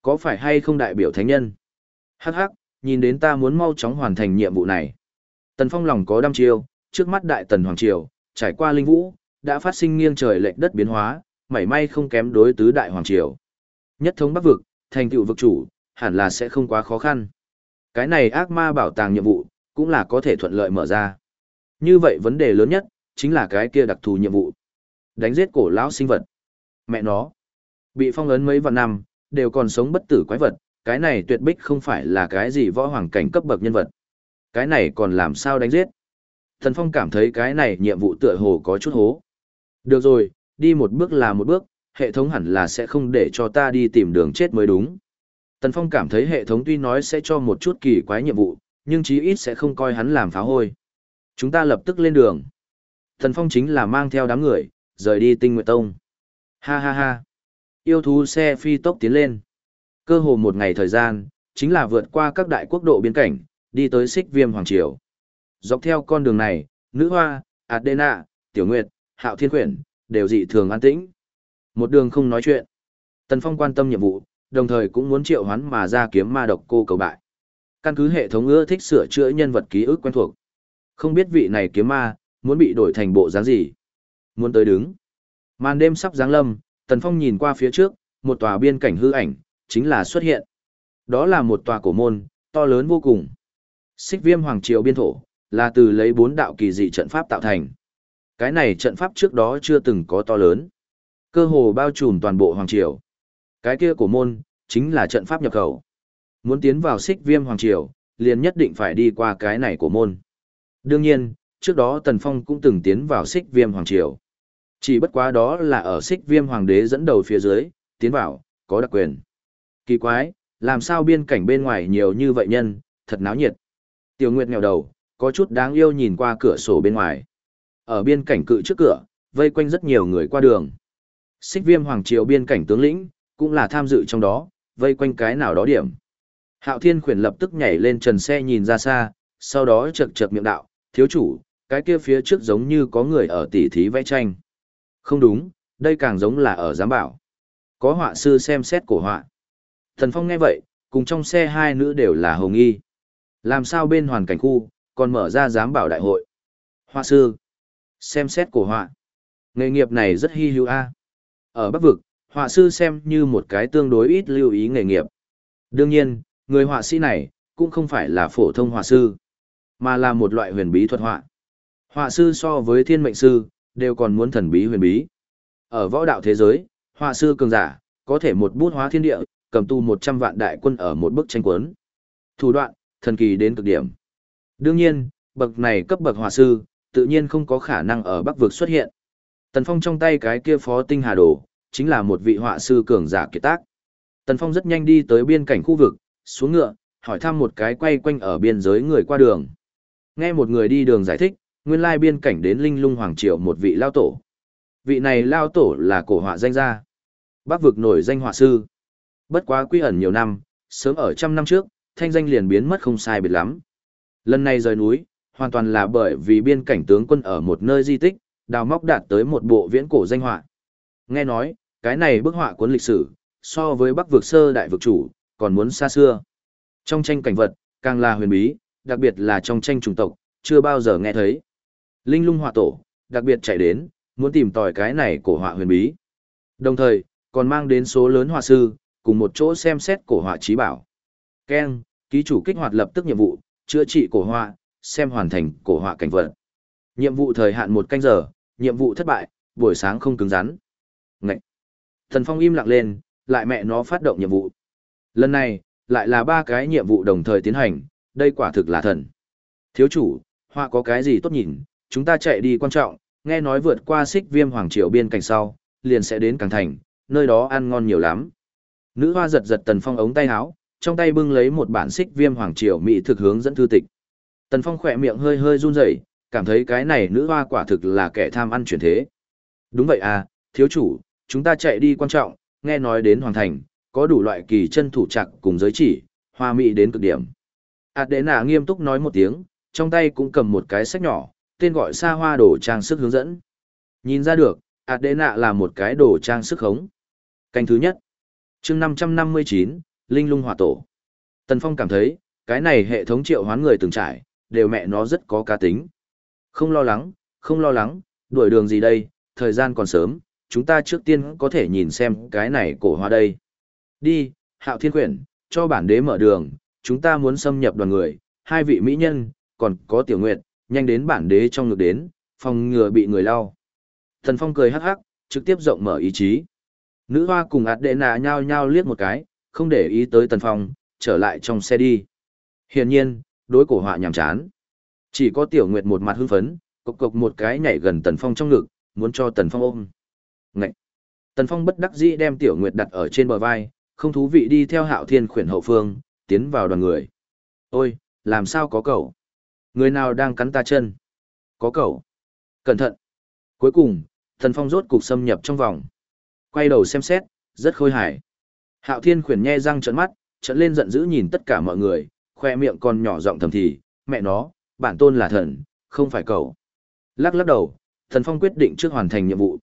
Speaker 1: Có phải hay không đại biểu thánh nhân? Hắc hắc, nhìn đến ta muốn mau chóng hoàn thành nhiệm vụ này. Tần Phong lòng có đăm chiêu, trước mắt đại tần hoàng triều, trải qua linh vũ, đã phát sinh nghiêng trời lệch đất biến hóa, mảy may không kém đối tứ đại hoàng triều. Nhất thống bắc vực, thành tựu vực chủ, hẳn là sẽ không quá khó khăn. Cái này ác ma bảo tàng nhiệm vụ, cũng là có thể thuận lợi mở ra. Như vậy vấn đề lớn nhất, chính là cái kia đặc thù nhiệm vụ. Đánh giết cổ lão sinh vật. Mẹ nó. Bị phong ấn mấy vạn năm, đều còn sống bất tử quái vật, cái này tuyệt bích không phải là cái gì võ hoàng cảnh cấp bậc nhân vật. Cái này còn làm sao đánh giết? Thần Phong cảm thấy cái này nhiệm vụ tựa hồ có chút hố. Được rồi, đi một bước là một bước, hệ thống hẳn là sẽ không để cho ta đi tìm đường chết mới đúng. Tần Phong cảm thấy hệ thống tuy nói sẽ cho một chút kỳ quái nhiệm vụ, nhưng chí ít sẽ không coi hắn làm phá hôi. Chúng ta lập tức lên đường. Tần Phong chính là mang theo đám người, rời đi tinh nguyện tông. Ha ha ha. Yêu thú xe phi tốc tiến lên. Cơ hồ một ngày thời gian, chính là vượt qua các đại quốc độ biên cảnh, đi tới xích viêm hoàng triều. Dọc theo con đường này, nữ hoa, Adena, Tiểu Nguyệt, Hạo Thiên Quyển, đều dị thường an tĩnh. Một đường không nói chuyện. Tần Phong quan tâm nhiệm vụ, đồng thời cũng muốn triệu hoán mà ra kiếm ma độc cô cầu bại. Căn cứ hệ thống ưa thích sửa chữa nhân vật ký ức quen thuộc. Không biết vị này kiếm ma, muốn bị đổi thành bộ dáng gì. Muốn tới đứng. Màn đêm sắp giáng lâm, Tần Phong nhìn qua phía trước, một tòa biên cảnh hư ảnh, chính là xuất hiện. Đó là một tòa cổ môn, to lớn vô cùng. Xích viêm hoàng triều biên thổ, là từ lấy bốn đạo kỳ dị trận pháp tạo thành. Cái này trận pháp trước đó chưa từng có to lớn. Cơ hồ bao trùm toàn bộ hoàng triều. Cái kia cổ môn, chính là trận pháp nhập khẩu. Muốn tiến vào xích viêm hoàng triều, liền nhất định phải đi qua cái này cổ môn. Đương nhiên, trước đó Tần Phong cũng từng tiến vào xích viêm hoàng triều. Chỉ bất quá đó là ở xích viêm hoàng đế dẫn đầu phía dưới, tiến vào, có đặc quyền. Kỳ quái, làm sao biên cảnh bên ngoài nhiều như vậy nhân, thật náo nhiệt. Tiểu Nguyệt nghèo đầu, có chút đáng yêu nhìn qua cửa sổ bên ngoài. Ở biên cảnh cự trước cửa, vây quanh rất nhiều người qua đường. Xích viêm hoàng triều biên cảnh tướng lĩnh, cũng là tham dự trong đó, vây quanh cái nào đó điểm. Hạo Thiên khuyển lập tức nhảy lên trần xe nhìn ra xa, sau đó chật chật miệng đạo, thiếu chủ, cái kia phía trước giống như có người ở tỉ thí vẽ tranh. Không đúng, đây càng giống là ở giám bảo. Có họa sư xem xét cổ họa. Thần Phong nghe vậy, cùng trong xe hai nữ đều là hồng y. Làm sao bên hoàn cảnh khu, còn mở ra giám bảo đại hội. Họa sư. Xem xét cổ họa. Nghề nghiệp này rất hy hữu a. Ở Bắc Vực, họa sư xem như một cái tương đối ít lưu ý nghề nghiệp. Đương nhiên, người họa sĩ này, cũng không phải là phổ thông họa sư, mà là một loại huyền bí thuật họa. Họa sư so với thiên mệnh sư, đều còn muốn thần bí huyền bí. Ở võ đạo thế giới, họa sư cường giả, có thể một bút hóa thiên địa, cầm tu 100 vạn đại quân ở một bức tranh cuốn. Thủ đoạn, thần kỳ đến cực điểm. Đương nhiên, bậc này cấp bậc họa sư, tự nhiên không có khả năng ở Bắc vực xuất hiện. Tần Phong trong tay cái kia phó tinh hà đồ, chính là một vị họa sư cường giả kiệt tác. Tần Phong rất nhanh đi tới biên cảnh khu vực, xuống ngựa, hỏi thăm một cái quay quanh ở biên giới người qua đường. Nghe một người đi đường giải thích, nguyên lai biên cảnh đến Linh Lung Hoàng Triều một vị lao tổ. Vị này lao tổ là cổ họa danh gia. Bắc vực nổi danh họa sư. Bất quá quy ẩn nhiều năm, sớm ở trăm năm trước, thanh danh liền biến mất không sai biệt lắm. Lần này rời núi, hoàn toàn là bởi vì biên cảnh tướng quân ở một nơi di tích, đào móc đạt tới một bộ viễn cổ danh họa. Nghe nói, cái này bức họa cuốn lịch sử, so với Bắc vực sơ đại vực chủ, còn muốn xa xưa. Trong tranh cảnh vật, càng là huyền bí, đặc biệt là trong tranh chủng tộc, chưa bao giờ nghe thấy. Linh lung họa tổ, đặc biệt chạy đến, muốn tìm tòi cái này cổ họa huyền bí. Đồng thời, còn mang đến số lớn họa sư, cùng một chỗ xem xét cổ họa trí bảo. Ken, ký chủ kích hoạt lập tức nhiệm vụ, chữa trị cổ họa, xem hoàn thành cổ họa cảnh vật. Nhiệm vụ thời hạn một canh giờ, nhiệm vụ thất bại, buổi sáng không cứng rắn. Ngậy! Thần Phong im lặng lên, lại mẹ nó phát động nhiệm vụ. Lần này, lại là ba cái nhiệm vụ đồng thời tiến hành, đây quả thực là thần. Thiếu chủ, họa có cái gì tốt nhìn, chúng ta chạy đi quan trọng, nghe nói vượt qua xích viêm hoàng triều biên cảnh sau, liền sẽ đến Càng Thành, nơi đó ăn ngon nhiều lắm. Nữ hoa giật giật Tần Phong ống tay áo, trong tay bưng lấy một bản xích viêm hoàng triều mỹ thực hướng dẫn thư tịch. Tần Phong khỏe miệng hơi hơi run rẩy, cảm thấy cái này nữ hoa quả thực là kẻ tham ăn chuyển thế. Đúng vậy à, thiếu chủ, chúng ta chạy đi quan trọng, nghe nói đến hoàng thành, có đủ loại kỳ chân thủ chặt cùng giới chỉ, hoa mỹ đến cực điểm. Adena nghiêm túc nói một tiếng, trong tay cũng cầm một cái sách nhỏ, tên gọi xa hoa đồ trang sức hướng dẫn. Nhìn ra được, Adena là một cái đồ trang sức hống. Canh thứ nhất, chương 559, Linh lung hỏa tổ. Tần Phong cảm thấy, cái này hệ thống triệu hoán người từng trải, đều mẹ nó rất có cá tính. Không lo lắng, không lo lắng, đuổi đường gì đây, thời gian còn sớm, chúng ta trước tiên có thể nhìn xem cái này cổ hoa đây. Đi, Hạo Thiên Quyển, cho bản đế mở đường, chúng ta muốn xâm nhập đoàn người, hai vị mỹ nhân, còn có tiểu nguyệt, nhanh đến bản đế trong ngực đến, phòng ngừa bị người lao. Thần Phong cười hắc hắc, trực tiếp rộng mở ý chí. Nữ hoa cùng ạt đệ nạ nhao nhao liếc một cái, không để ý tới Tần Phong, trở lại trong xe đi. Hiển nhiên, đối cổ họa nhàm chán. Chỉ có tiểu nguyệt một mặt hưng phấn, cộc cộc một cái nhảy gần Tần Phong trong ngực, muốn cho Tần Phong ôm. Ngậy! Tần Phong bất đắc dĩ đem tiểu nguyệt đặt ở trên bờ vai, không thú vị đi theo hạo thiên khuyển hậu phương, tiến vào đoàn người. Ôi, làm sao có cậu? Người nào đang cắn ta chân? Có cậu. Cẩn thận. Cuối cùng, Thần Phong rốt cục xâm nhập trong vòng. Quay đầu xem xét, rất khôi hài. Hạo thiên khuyển nhe răng trợn mắt, trợn lên giận dữ nhìn tất cả mọi người, khoe miệng còn nhỏ giọng thầm thì, mẹ nó, bản tôn là thần, không phải cậu. Lắc lắc đầu, thần phong quyết định trước hoàn thành nhiệm vụ.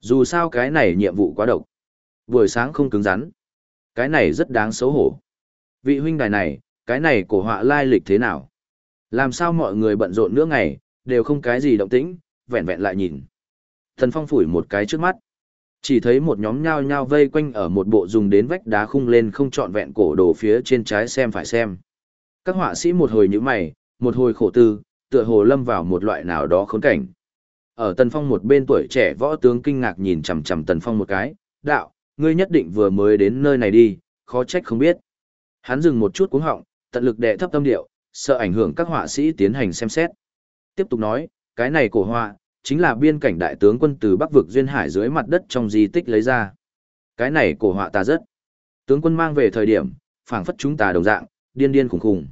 Speaker 1: Dù sao cái này nhiệm vụ quá độc. Buổi sáng không cứng rắn. Cái này rất đáng xấu hổ. Vị huynh đài này, cái này cổ họa lai lịch thế nào? Làm sao mọi người bận rộn nửa ngày, đều không cái gì động tĩnh, vẹn vẹn lại nhìn. Thần phong phủi một cái trước mắt. Chỉ thấy một nhóm nhao nhao vây quanh ở một bộ dùng đến vách đá khung lên không trọn vẹn cổ đồ phía trên trái xem phải xem. Các họa sĩ một hồi như mày, một hồi khổ tư, tựa hồ lâm vào một loại nào đó khốn cảnh. Ở Tần Phong một bên tuổi trẻ võ tướng kinh ngạc nhìn chằm chằm Tần Phong một cái, đạo, ngươi nhất định vừa mới đến nơi này đi, khó trách không biết. Hắn dừng một chút cuống họng, tận lực đệ thấp tâm điệu, sợ ảnh hưởng các họa sĩ tiến hành xem xét. Tiếp tục nói, cái này cổ họa, chính là biên cảnh đại tướng quân từ Bắc vực duyên hải dưới mặt đất trong di tích lấy ra. Cái này cổ họa ta rất. Tướng quân mang về thời điểm, phảng phất chúng ta đồng dạng, điên điên khủng khủng.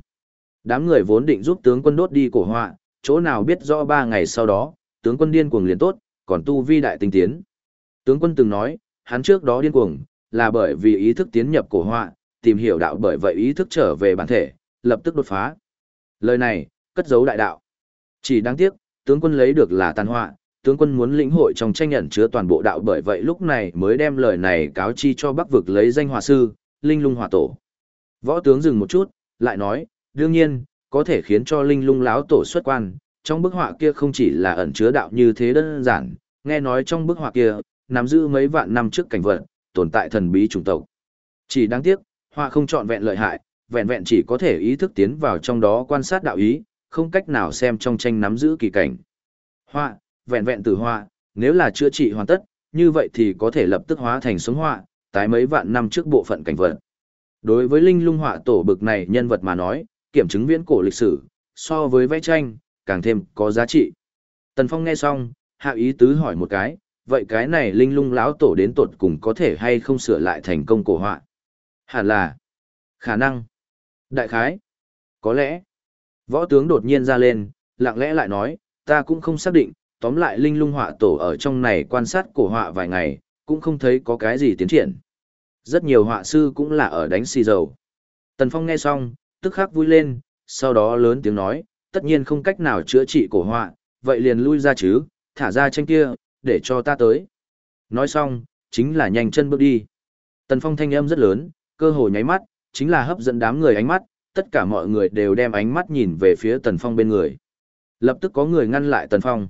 Speaker 1: Đám người vốn định giúp tướng quân đốt đi cổ họa, chỗ nào biết rõ ba ngày sau đó, tướng quân điên cuồng liền tốt, còn tu vi đại tinh tiến. Tướng quân từng nói, hắn trước đó điên cuồng, là bởi vì ý thức tiến nhập cổ họa, tìm hiểu đạo bởi vậy ý thức trở về bản thể, lập tức đột phá. Lời này, cất giấu đại đạo. Chỉ đáng tiếc, tướng quân lấy được là tàn họa, tướng quân muốn lĩnh hội trong tranh nhận chứa toàn bộ đạo bởi vậy lúc này mới đem lời này cáo chi cho bắc vực lấy danh hòa sư, linh lung hòa tổ. Võ tướng dừng một chút, lại nói, đương nhiên, có thể khiến cho linh lung láo tổ xuất quan, trong bức họa kia không chỉ là ẩn chứa đạo như thế đơn giản, nghe nói trong bức họa kia, nắm giữ mấy vạn năm trước cảnh vật, tồn tại thần bí chủng tộc. Chỉ đáng tiếc, họa không trọn vẹn lợi hại, vẹn vẹn chỉ có thể ý thức tiến vào trong đó quan sát đạo ý, không cách nào xem trong tranh nắm giữ kỳ cảnh. Họa, vẹn vẹn từ họa, nếu là chữa trị hoàn tất, như vậy thì có thể lập tức hóa thành sống họa, tái mấy vạn năm trước bộ phận cảnh vật. Đối với linh lung họa tổ bực này nhân vật mà nói, kiểm chứng viễn cổ lịch sử, so với vẽ tranh, càng thêm có giá trị. Tần Phong nghe xong, hạ ý tứ hỏi một cái, vậy cái này linh lung lão tổ đến tột cùng có thể hay không sửa lại thành công cổ họa? Hẳn là, khả năng, đại khái, có lẽ. Võ tướng đột nhiên ra lên, lặng lẽ lại nói, ta cũng không xác định, tóm lại linh lung họa tổ ở trong này quan sát cổ họa vài ngày, cũng không thấy có cái gì tiến triển. Rất nhiều họa sư cũng là ở đánh xì dầu. Tần Phong nghe xong, tức khắc vui lên, sau đó lớn tiếng nói, tất nhiên không cách nào chữa trị cổ họa, vậy liền lui ra chứ, thả ra tranh kia, để cho ta tới. Nói xong, chính là nhanh chân bước đi. Tần Phong thanh âm rất lớn, cơ hồ nháy mắt, chính là hấp dẫn đám người ánh mắt, tất cả mọi người đều đem ánh mắt nhìn về phía Tần Phong bên người. Lập tức có người ngăn lại Tần Phong.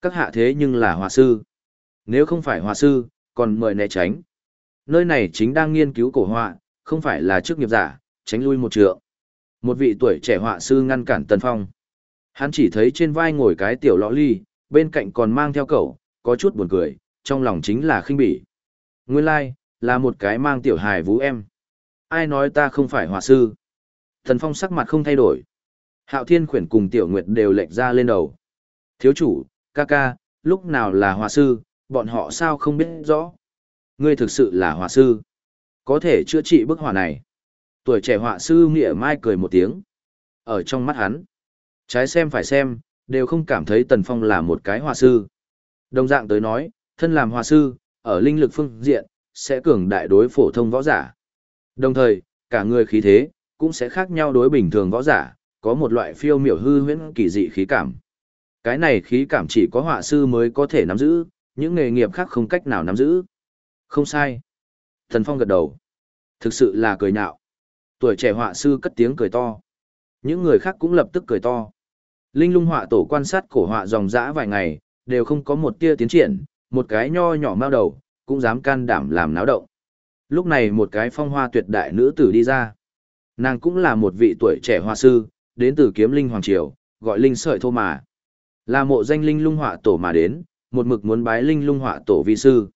Speaker 1: Các hạ thế nhưng là hòa sư. Nếu không phải hòa sư, còn mời né tránh. Nơi này chính đang nghiên cứu cổ họa, không phải là chức nghiệp giả, tránh lui một trượng. Một vị tuổi trẻ họa sư ngăn cản Tần Phong. Hắn chỉ thấy trên vai ngồi cái tiểu lọ ly, bên cạnh còn mang theo cậu, có chút buồn cười, trong lòng chính là khinh bỉ. Nguyên lai, like, là một cái mang tiểu hài vũ em. Ai nói ta không phải hòa sư? Thần Phong sắc mặt không thay đổi. Hạo Thiên khuyển cùng Tiểu Nguyệt đều lệch ra lên đầu. Thiếu chủ, ca ca, lúc nào là hòa sư, bọn họ sao không biết rõ. Ngươi thực sự là hòa sư. Có thể chữa trị bức họa này. Tuổi trẻ họa sư nghĩa mai cười một tiếng. Ở trong mắt hắn, trái xem phải xem, đều không cảm thấy Tần Phong là một cái họa sư. Đồng dạng tới nói, thân làm họa sư, ở linh lực phương diện, sẽ cường đại đối phổ thông võ giả. Đồng thời, cả người khí thế, cũng sẽ khác nhau đối bình thường võ giả, có một loại phiêu miểu hư huyễn kỳ dị khí cảm. Cái này khí cảm chỉ có họa sư mới có thể nắm giữ, những nghề nghiệp khác không cách nào nắm giữ. Không sai. Thần Phong gật đầu. Thực sự là cười nhạo. Tuổi trẻ họa sư cất tiếng cười to. Những người khác cũng lập tức cười to. Linh lung họa tổ quan sát cổ họa dòng dã vài ngày, đều không có một tia tiến triển, một cái nho nhỏ mao đầu, cũng dám can đảm làm náo động. Lúc này một cái phong hoa tuyệt đại nữ tử đi ra. Nàng cũng là một vị tuổi trẻ hoa sư, đến từ kiếm linh hoàng triều, gọi linh sợi thô mà. Là mộ danh linh lung họa tổ mà đến, một mực muốn bái linh lung họa tổ vi sư.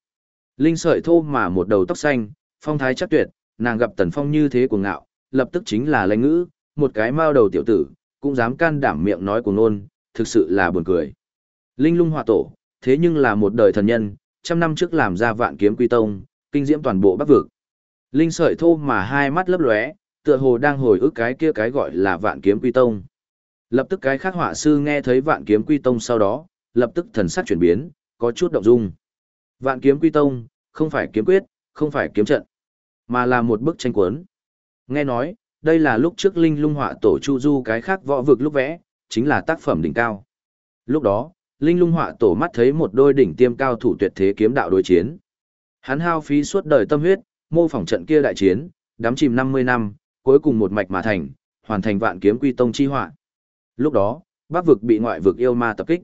Speaker 1: Linh sợi thô mà một đầu tóc xanh, phong thái chắc tuyệt, nàng gặp tần phong như thế của ngạo, lập tức chính là lãnh ngữ, một cái mao đầu tiểu tử, cũng dám can đảm miệng nói của nôn, thực sự là buồn cười. Linh lung họa tổ, thế nhưng là một đời thần nhân, trăm năm trước làm ra vạn kiếm quy tông, kinh diễm toàn bộ bắc vực. Linh sợi thô mà hai mắt lấp lóe, tựa hồ đang hồi ức cái kia cái gọi là vạn kiếm quy tông. Lập tức cái khác họa sư nghe thấy vạn kiếm quy tông sau đó, lập tức thần sắc chuyển biến, có chút động dung. Vạn kiếm quy tông, không phải kiếm quyết, không phải kiếm trận, mà là một bức tranh cuốn. Nghe nói, đây là lúc trước linh lung họa tổ chu du cái khác võ vực lúc vẽ, chính là tác phẩm đỉnh cao. Lúc đó, linh lung họa tổ mắt thấy một đôi đỉnh tiêm cao thủ tuyệt thế kiếm đạo đối chiến. Hắn hao phí suốt đời tâm huyết, mô phỏng trận kia đại chiến, đắm chìm 50 năm, cuối cùng một mạch mà thành, hoàn thành vạn kiếm quy tông chi họa. Lúc đó, Bắc vực bị ngoại vực yêu ma tập kích.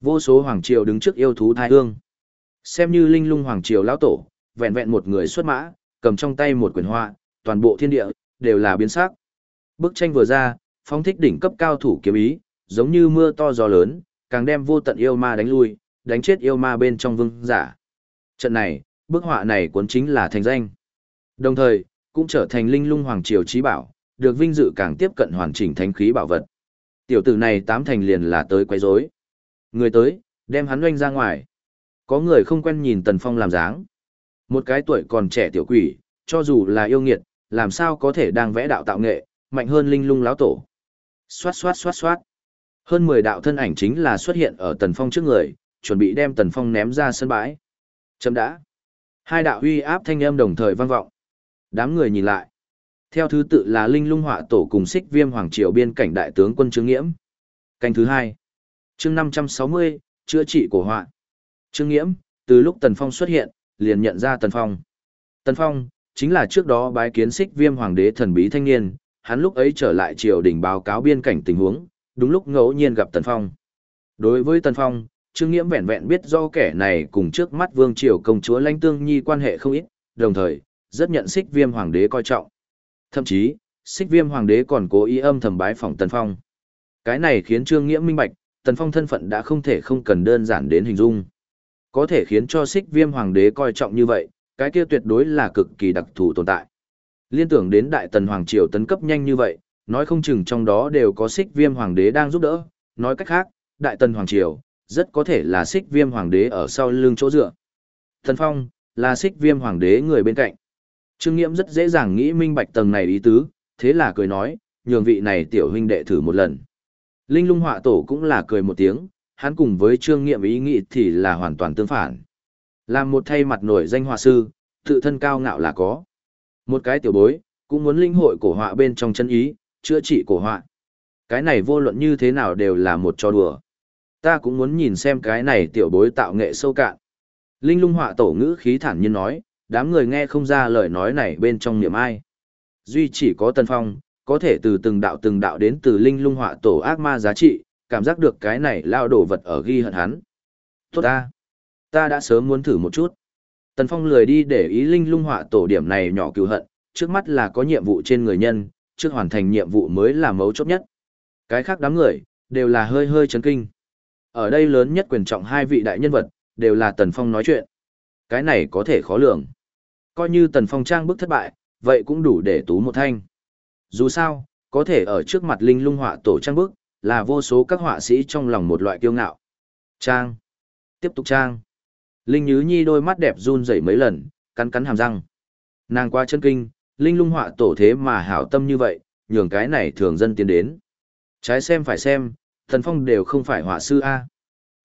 Speaker 1: Vô số hoàng triều đứng trước yêu thú thai hương. Xem như linh lung hoàng triều lão tổ, vẹn vẹn một người xuất mã, cầm trong tay một quyển họa, toàn bộ thiên địa đều là biến sắc. Bức tranh vừa ra, phóng thích đỉnh cấp cao thủ kiếm ý, giống như mưa to gió lớn, càng đem vô tận yêu ma đánh lui, đánh chết yêu ma bên trong vương giả. Trận này, bức họa này cuốn chính là thành danh. Đồng thời, cũng trở thành linh lung hoàng triều trí bảo, được vinh dự càng tiếp cận hoàn chỉnh thánh khí bảo vật. Tiểu tử này tám thành liền là tới quấy rối. Người tới, đem hắn oanh ra ngoài. Có người không quen nhìn Tần Phong làm dáng. Một cái tuổi còn trẻ tiểu quỷ, cho dù là yêu nghiệt, làm sao có thể đang vẽ đạo tạo nghệ, mạnh hơn linh lung láo tổ. Xoát xoát xoát xoát. Hơn 10 đạo thân ảnh chính là xuất hiện ở Tần Phong trước người, chuẩn bị đem Tần Phong ném ra sân bãi. Chấm đã. Hai đạo huy áp thanh âm đồng thời vang vọng. Đám người nhìn lại. Theo thứ tự là Linh Lung Họa Tổ cùng Xích Viêm Hoàng Triều biên cảnh đại tướng quân Trương Nghiễm. Canh thứ hai. Chương 560, chữa trị của họa. Trương Nghiễm, từ lúc Tần Phong xuất hiện, liền nhận ra Tần Phong. Tần Phong, chính là trước đó bái kiến Xích Viêm Hoàng đế thần bí thanh niên, hắn lúc ấy trở lại triều đình báo cáo biên cảnh tình huống, đúng lúc ngẫu nhiên gặp Tần Phong. Đối với Tần Phong, Trương Nghiễm vẹn vẹn biết do kẻ này cùng trước mắt Vương Triều công chúa Lãnh Tương Nhi quan hệ không ít, đồng thời, rất nhận xích viêm hoàng đế coi trọng. Thậm chí, xích viêm hoàng đế còn cố ý âm thầm bái phỏng Tần Phong. Cái này khiến Trương Nghiễm minh bạch, Tần Phong thân phận đã không thể không cần đơn giản đến hình dung. Có thể khiến cho xích viêm hoàng đế coi trọng như vậy, cái kia tuyệt đối là cực kỳ đặc thù tồn tại. Liên tưởng đến Đại Tần Hoàng Triều tấn cấp nhanh như vậy, nói không chừng trong đó đều có xích viêm hoàng đế đang giúp đỡ, nói cách khác, Đại Tần Hoàng Triều, rất có thể là xích viêm hoàng đế ở sau lưng chỗ dựa. Thần Phong, là xích viêm hoàng đế người bên cạnh. Trương Nghiễm rất dễ dàng nghĩ minh bạch tầng này ý tứ, thế là cười nói, nhường vị này tiểu huynh đệ thử một lần. Linh lung họa tổ cũng là cười một tiếng, hắn cùng với Trương Nghiễm ý nghĩ thì là hoàn toàn tương phản. Làm một thay mặt nổi danh họa sư, tự thân cao ngạo là có. Một cái tiểu bối, cũng muốn linh hội cổ họa bên trong chân ý, chữa trị cổ họa. Cái này vô luận như thế nào đều là một trò đùa. Ta cũng muốn nhìn xem cái này tiểu bối tạo nghệ sâu cạn. Linh lung họa tổ ngữ khí thản nhiên nói, đám người nghe không ra lời nói này bên trong niệm ai. Duy chỉ có Tân Phong, có thể từ từng đạo từng đạo đến từ linh lung họa tổ ác ma giá trị, cảm giác được cái này lao đổ vật ở ghi hận hắn. Tốt ta! Ta đã sớm muốn thử một chút. Tần Phong lười đi để ý linh lung họa tổ điểm này nhỏ cứu hận, trước mắt là có nhiệm vụ trên người nhân, trước hoàn thành nhiệm vụ mới là mấu chốt nhất. Cái khác đám người, đều là hơi hơi chấn kinh. Ở đây lớn nhất quyền trọng hai vị đại nhân vật, đều là Tần Phong nói chuyện. Cái này có thể khó lường. Coi như Tần Phong trang bức thất bại, vậy cũng đủ để tú một thanh. Dù sao, có thể ở trước mặt linh lung họa tổ trang bức, là vô số các họa sĩ trong lòng một loại kiêu ngạo. Trang. Tiếp tục trang. Linh Nhứ Nhi đôi mắt đẹp run rẩy mấy lần, cắn cắn hàm răng. Nàng qua chân kinh, Linh lung họa tổ thế mà hảo tâm như vậy, nhường cái này thường dân tiến đến. Trái xem phải xem, thần phong đều không phải họa sư A.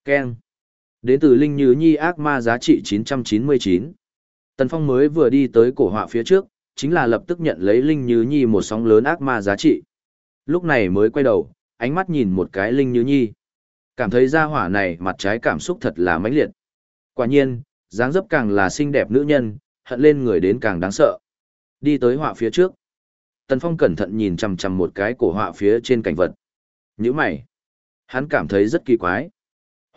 Speaker 1: Ken. Đến từ Linh như Nhi ác ma giá trị 999. Tần Phong mới vừa đi tới cổ họa phía trước, chính là lập tức nhận lấy Linh Như Nhi một sóng lớn ác ma giá trị. Lúc này mới quay đầu, ánh mắt nhìn một cái Linh Như Nhi. Cảm thấy ra hỏa này mặt trái cảm xúc thật là mãnh liệt. Quả nhiên, dáng dấp càng là xinh đẹp nữ nhân, hận lên người đến càng đáng sợ. Đi tới họa phía trước. Tần Phong cẩn thận nhìn chằm chằm một cái cổ họa phía trên cảnh vật. Nhữ mày. Hắn cảm thấy rất kỳ quái.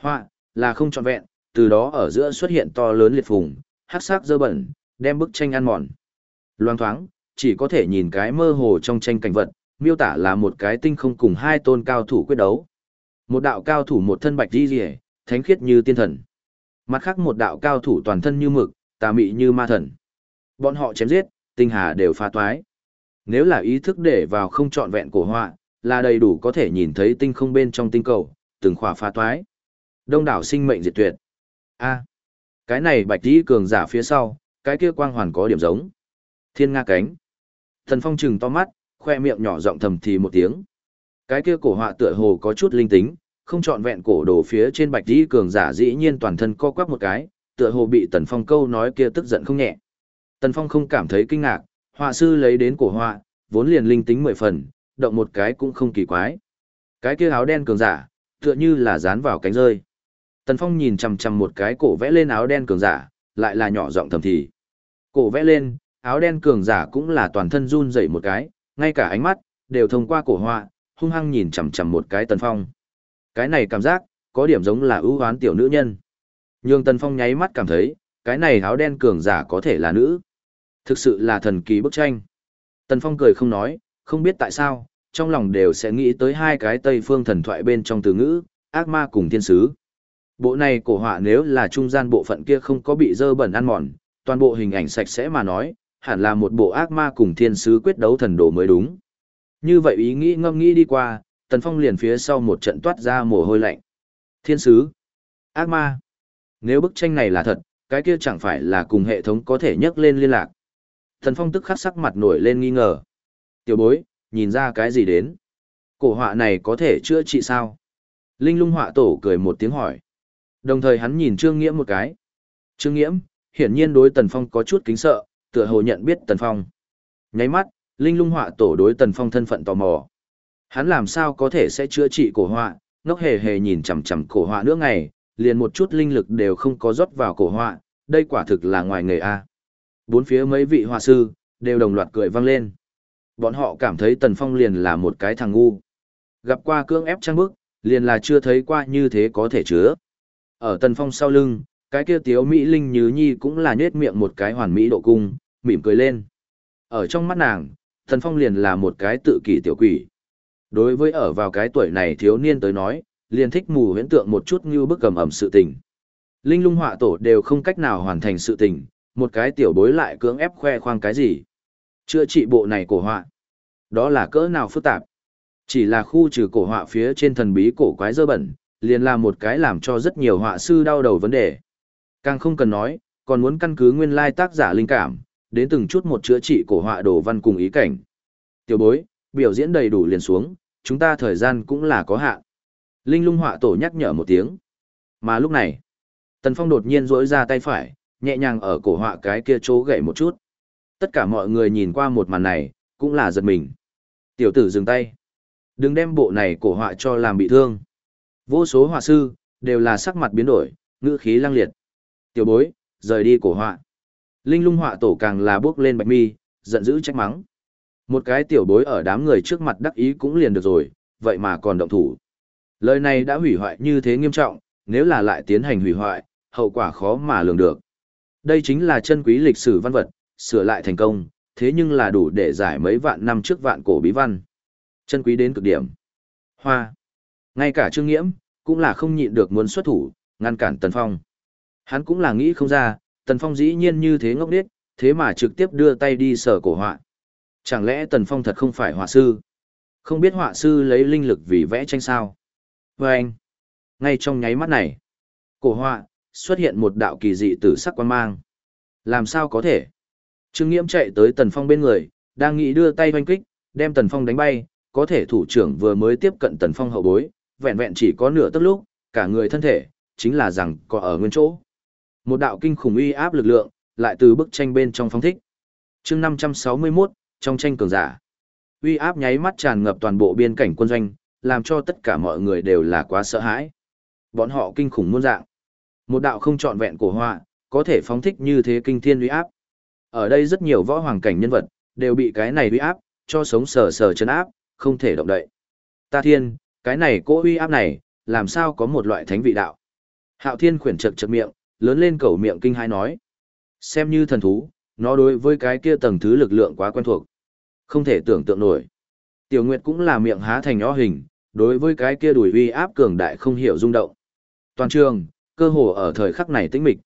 Speaker 1: Họa, là không trọn vẹn, từ đó ở giữa xuất hiện to lớn liệt phùng, hắc sắc dơ bẩn, đem bức tranh ăn mòn. Loang thoáng, chỉ có thể nhìn cái mơ hồ trong tranh cảnh vật, miêu tả là một cái tinh không cùng hai tôn cao thủ quyết đấu. Một đạo cao thủ một thân bạch đi rìa, thánh khiết như tiên thần. Mặt khác một đạo cao thủ toàn thân như mực, tà mị như ma thần. Bọn họ chém giết, tinh hà đều phá toái. Nếu là ý thức để vào không trọn vẹn cổ họa, là đầy đủ có thể nhìn thấy tinh không bên trong tinh cầu, từng khỏa phá toái. Đông đảo sinh mệnh diệt tuyệt. A, cái này bạch tí cường giả phía sau, cái kia quang hoàn có điểm giống. Thiên nga cánh. Thần phong trừng to mắt, khoe miệng nhỏ giọng thầm thì một tiếng. Cái kia cổ họa tựa hồ có chút linh tính, không trọn vẹn cổ đồ phía trên bạch tí cường giả dĩ nhiên toàn thân co quắp một cái, tựa hồ bị tần phong câu nói kia tức giận không nhẹ. Tần phong không cảm thấy kinh ngạc, họa sư lấy đến cổ họa, vốn liền linh tính mười phần, động một cái cũng không kỳ quái. Cái kia áo đen cường giả, tựa như là dán vào cánh rơi. Tần Phong nhìn chằm chằm một cái cổ vẽ lên áo đen cường giả, lại là nhỏ giọng thầm thì. Cổ vẽ lên, áo đen cường giả cũng là toàn thân run rẩy một cái, ngay cả ánh mắt đều thông qua cổ họa, hung hăng nhìn chằm chằm một cái Tần Phong. Cái này cảm giác có điểm giống là ưu hoán tiểu nữ nhân. Nhưng Tần Phong nháy mắt cảm thấy, cái này áo đen cường giả có thể là nữ. Thực sự là thần kỳ bức tranh. Tần Phong cười không nói, không biết tại sao, trong lòng đều sẽ nghĩ tới hai cái Tây phương thần thoại bên trong từ ngữ, ác ma cùng thiên sứ. Bộ này cổ họa nếu là trung gian bộ phận kia không có bị dơ bẩn ăn mòn, toàn bộ hình ảnh sạch sẽ mà nói, hẳn là một bộ ác ma cùng thiên sứ quyết đấu thần đồ mới đúng. Như vậy ý nghĩ ngâm nghĩ đi qua, Tần Phong liền phía sau một trận toát ra mồ hôi lạnh. Thiên sứ, ác ma. Nếu bức tranh này là thật, cái kia chẳng phải là cùng hệ thống có thể nhắc lên liên lạc. Tần Phong tức khắc sắc mặt nổi lên nghi ngờ. Tiểu bối, nhìn ra cái gì đến? Cổ họa này có thể chữa trị sao? Linh lung họa tổ cười một tiếng hỏi. Đồng thời hắn nhìn Trương Nghiễm một cái. Trương Nghiễm, hiển nhiên đối Tần Phong có chút kính sợ, tựa hồ nhận biết Tần Phong. Nháy mắt, Linh lung họa tổ đối Tần Phong thân phận tò mò. Hắn làm sao có thể sẽ chữa trị cổ họa, ngốc hề hề nhìn chằm chằm cổ họa nữa ngày, liền một chút linh lực đều không có rót vào cổ họa, đây quả thực là ngoài nghề A. Bốn phía mấy vị họa sư, đều đồng loạt cười vang lên. Bọn họ cảm thấy Tần Phong liền là một cái thằng ngu. Gặp qua cưỡng ép trang bức, liền là chưa thấy qua như thế có thể chứa. Ở Tần Phong sau lưng, cái kia tiếu Mỹ Linh Như Nhi cũng là nhết miệng một cái hoàn mỹ độ cung, mỉm cười lên. Ở trong mắt nàng, Tần Phong liền là một cái tự kỷ tiểu quỷ. Đối với ở vào cái tuổi này thiếu niên tới nói, liền thích mù huyễn tượng một chút như bức cầm ẩm sự tình. Linh lung họa tổ đều không cách nào hoàn thành sự tình, một cái tiểu bối lại cưỡng ép khoe khoang cái gì. Chữa trị bộ này cổ họa. Đó là cỡ nào phức tạp. Chỉ là khu trừ cổ họa phía trên thần bí cổ quái dơ bẩn, liền là một cái làm cho rất nhiều họa sư đau đầu vấn đề. Càng không cần nói, còn muốn căn cứ nguyên lai tác giả linh cảm, đến từng chút một chữa trị cổ họa đồ văn cùng ý cảnh. Tiểu bối, biểu diễn đầy đủ liền xuống, chúng ta thời gian cũng là có hạn. Linh lung họa tổ nhắc nhở một tiếng. Mà lúc này, Tần Phong đột nhiên rỗi ra tay phải, nhẹ nhàng ở cổ họa cái kia chỗ gậy một chút. Tất cả mọi người nhìn qua một màn này, cũng là giật mình. Tiểu tử dừng tay. Đừng đem bộ này cổ họa cho làm bị thương. Vô số họa sư, đều là sắc mặt biến đổi, ngữ khí lăng liệt. Tiểu bối, rời đi cổ họa. Linh lung họa tổ càng là bước lên bạch mi, giận dữ trách mắng. Một cái tiểu bối ở đám người trước mặt đắc ý cũng liền được rồi, vậy mà còn động thủ. Lời này đã hủy hoại như thế nghiêm trọng, nếu là lại tiến hành hủy hoại, hậu quả khó mà lường được. Đây chính là chân quý lịch sử văn vật, sửa lại thành công, thế nhưng là đủ để giải mấy vạn năm trước vạn cổ bí văn. Chân quý đến cực điểm. Hoa. Ngay cả Trương Nghiễm, cũng là không nhịn được muốn xuất thủ, ngăn cản Tần Phong. Hắn cũng là nghĩ không ra, Tần Phong dĩ nhiên như thế ngốc điếc, thế mà trực tiếp đưa tay đi sở cổ họa. Chẳng lẽ Tần Phong thật không phải họa sư? Không biết họa sư lấy linh lực vì vẽ tranh sao? Và anh, ngay trong nháy mắt này, cổ họa, xuất hiện một đạo kỳ dị tử sắc quan mang. Làm sao có thể? Trương Nghiễm chạy tới Tần Phong bên người, đang nghĩ đưa tay hoanh kích, đem Tần Phong đánh bay, có thể thủ trưởng vừa mới tiếp cận Tần Phong hậu bối, vẹn vẹn chỉ có nửa tấc lúc, cả người thân thể, chính là rằng có ở nguyên chỗ. Một đạo kinh khủng uy áp lực lượng, lại từ bức tranh bên trong phong thích. chương 561, trong tranh cường giả. Uy áp nháy mắt tràn ngập toàn bộ biên cảnh quân doanh, làm cho tất cả mọi người đều là quá sợ hãi. Bọn họ kinh khủng muôn dạng. Một đạo không trọn vẹn cổ họa, có thể phóng thích như thế kinh thiên uy áp. Ở đây rất nhiều võ hoàng cảnh nhân vật, đều bị cái này uy áp, cho sống sờ sờ chân áp, không thể động đậy. Ta thiên, cái này cỗ uy áp này, làm sao có một loại thánh vị đạo. Hạo thiên khuyển chật chật miệng, lớn lên cầu miệng kinh hai nói. Xem như thần thú, nó đối với cái kia tầng thứ lực lượng quá quen thuộc. Không thể tưởng tượng nổi. Tiểu Nguyệt cũng là miệng há thành nhỏ hình, đối với cái kia đùi uy áp cường đại không hiểu rung động. Toàn trường, cơ hồ ở thời khắc này tĩnh mịch.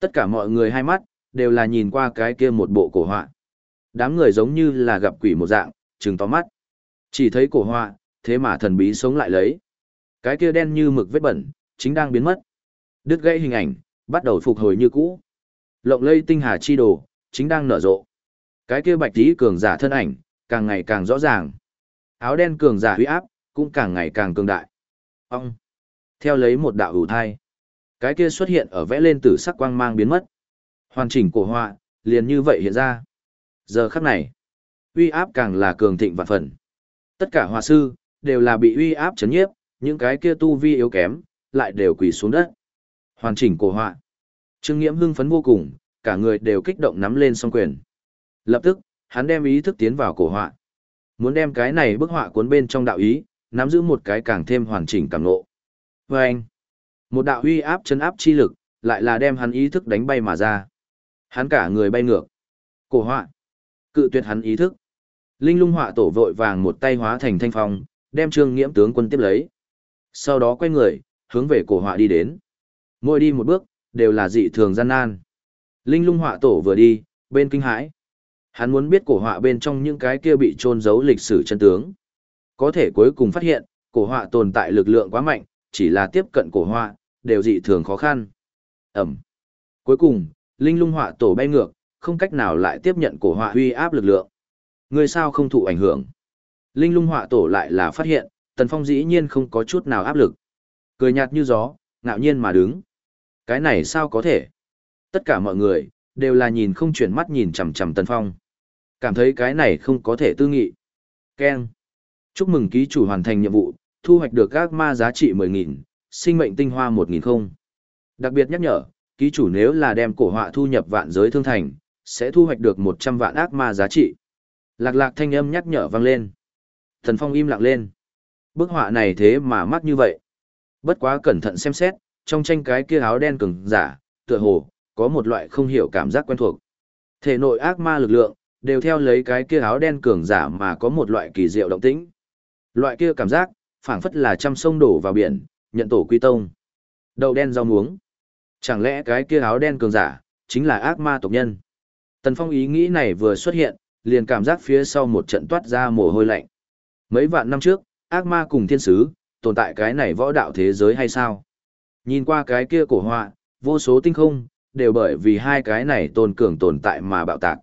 Speaker 1: Tất cả mọi người hai mắt, đều là nhìn qua cái kia một bộ cổ họa. Đám người giống như là gặp quỷ một dạng, trừng to mắt. Chỉ thấy cổ họa, thế mà thần bí sống lại lấy. Cái kia đen như mực vết bẩn, chính đang biến mất. Đứt gãy hình ảnh, bắt đầu phục hồi như cũ. Lộng lây tinh hà chi đồ, chính đang nở rộ. Cái kia bạch tí cường giả thân ảnh, càng ngày càng rõ ràng. Áo đen cường giả huy áp, cũng càng ngày càng cường đại. Ông! Theo lấy một đạo ủ thai. Cái kia xuất hiện ở vẽ lên tử sắc quang mang biến mất. Hoàn chỉnh cổ họa, liền như vậy hiện ra. Giờ khắc này, uy áp càng là cường thịnh vạn phần. Tất cả họa sư, đều là bị uy áp chấn nhiếp, những cái kia tu vi yếu kém, lại đều quỳ xuống đất. Hoàn chỉnh cổ họa. Trương Nghiễm hưng phấn vô cùng, cả người đều kích động nắm lên song quyền. Lập tức, hắn đem ý thức tiến vào cổ họa. Muốn đem cái này bức họa cuốn bên trong đạo ý, nắm giữ một cái càng thêm hoàn chỉnh càng ngộ. Và anh, một đạo uy áp chấn áp chi lực, lại là đem hắn ý thức đánh bay mà ra. Hắn cả người bay ngược. Cổ họa. Cự tuyệt hắn ý thức. Linh lung họa tổ vội vàng một tay hóa thành thanh phong, đem trương nghiễm tướng quân tiếp lấy. Sau đó quay người, hướng về cổ họa đi đến. Mỗi đi một bước, đều là dị thường gian nan. Linh lung họa tổ vừa đi, bên kinh hãi. Hắn muốn biết cổ họa bên trong những cái kia bị trôn giấu lịch sử chân tướng. Có thể cuối cùng phát hiện, cổ họa tồn tại lực lượng quá mạnh, chỉ là tiếp cận cổ họa, đều dị thường khó khăn. Ẩm. Cuối cùng, linh lung họa tổ bay ngược, không cách nào lại tiếp nhận cổ họa huy áp lực lượng. Người sao không thụ ảnh hưởng. Linh lung họa tổ lại là phát hiện, tần phong dĩ nhiên không có chút nào áp lực. Cười nhạt như gió, ngạo nhiên mà đứng. Cái này sao có thể? Tất cả mọi người, đều là nhìn không chuyển mắt nhìn chằm chằm tần phong. Cảm thấy cái này không có thể tư nghị. Ken. Chúc mừng ký chủ hoàn thành nhiệm vụ, thu hoạch được các ma giá trị 10.000, sinh mệnh tinh hoa 1.000 không. Đặc biệt nhắc nhở, ký chủ nếu là đem cổ họa thu nhập vạn giới thương thành, sẽ thu hoạch được 100 vạn ác ma giá trị. Lạc lạc thanh âm nhắc nhở vang lên. Thần Phong im lặng lên. Bức họa này thế mà mắc như vậy. Bất quá cẩn thận xem xét, trong tranh cái kia áo đen cứng, giả, tựa hồ, có một loại không hiểu cảm giác quen thuộc. Thể nội ác ma lực lượng, đều theo lấy cái kia áo đen cường giả mà có một loại kỳ diệu động tĩnh. Loại kia cảm giác, phảng phất là trăm sông đổ vào biển, nhận tổ quy tông. Đầu đen rau muống. Chẳng lẽ cái kia áo đen cường giả, chính là ác ma tộc nhân? Tần Phong ý nghĩ này vừa xuất hiện, liền cảm giác phía sau một trận toát ra mồ hôi lạnh. Mấy vạn năm trước, ác ma cùng thiên sứ, tồn tại cái này võ đạo thế giới hay sao? Nhìn qua cái kia cổ họa, vô số tinh không, đều bởi vì hai cái này tôn cường tồn tại mà bạo tạc.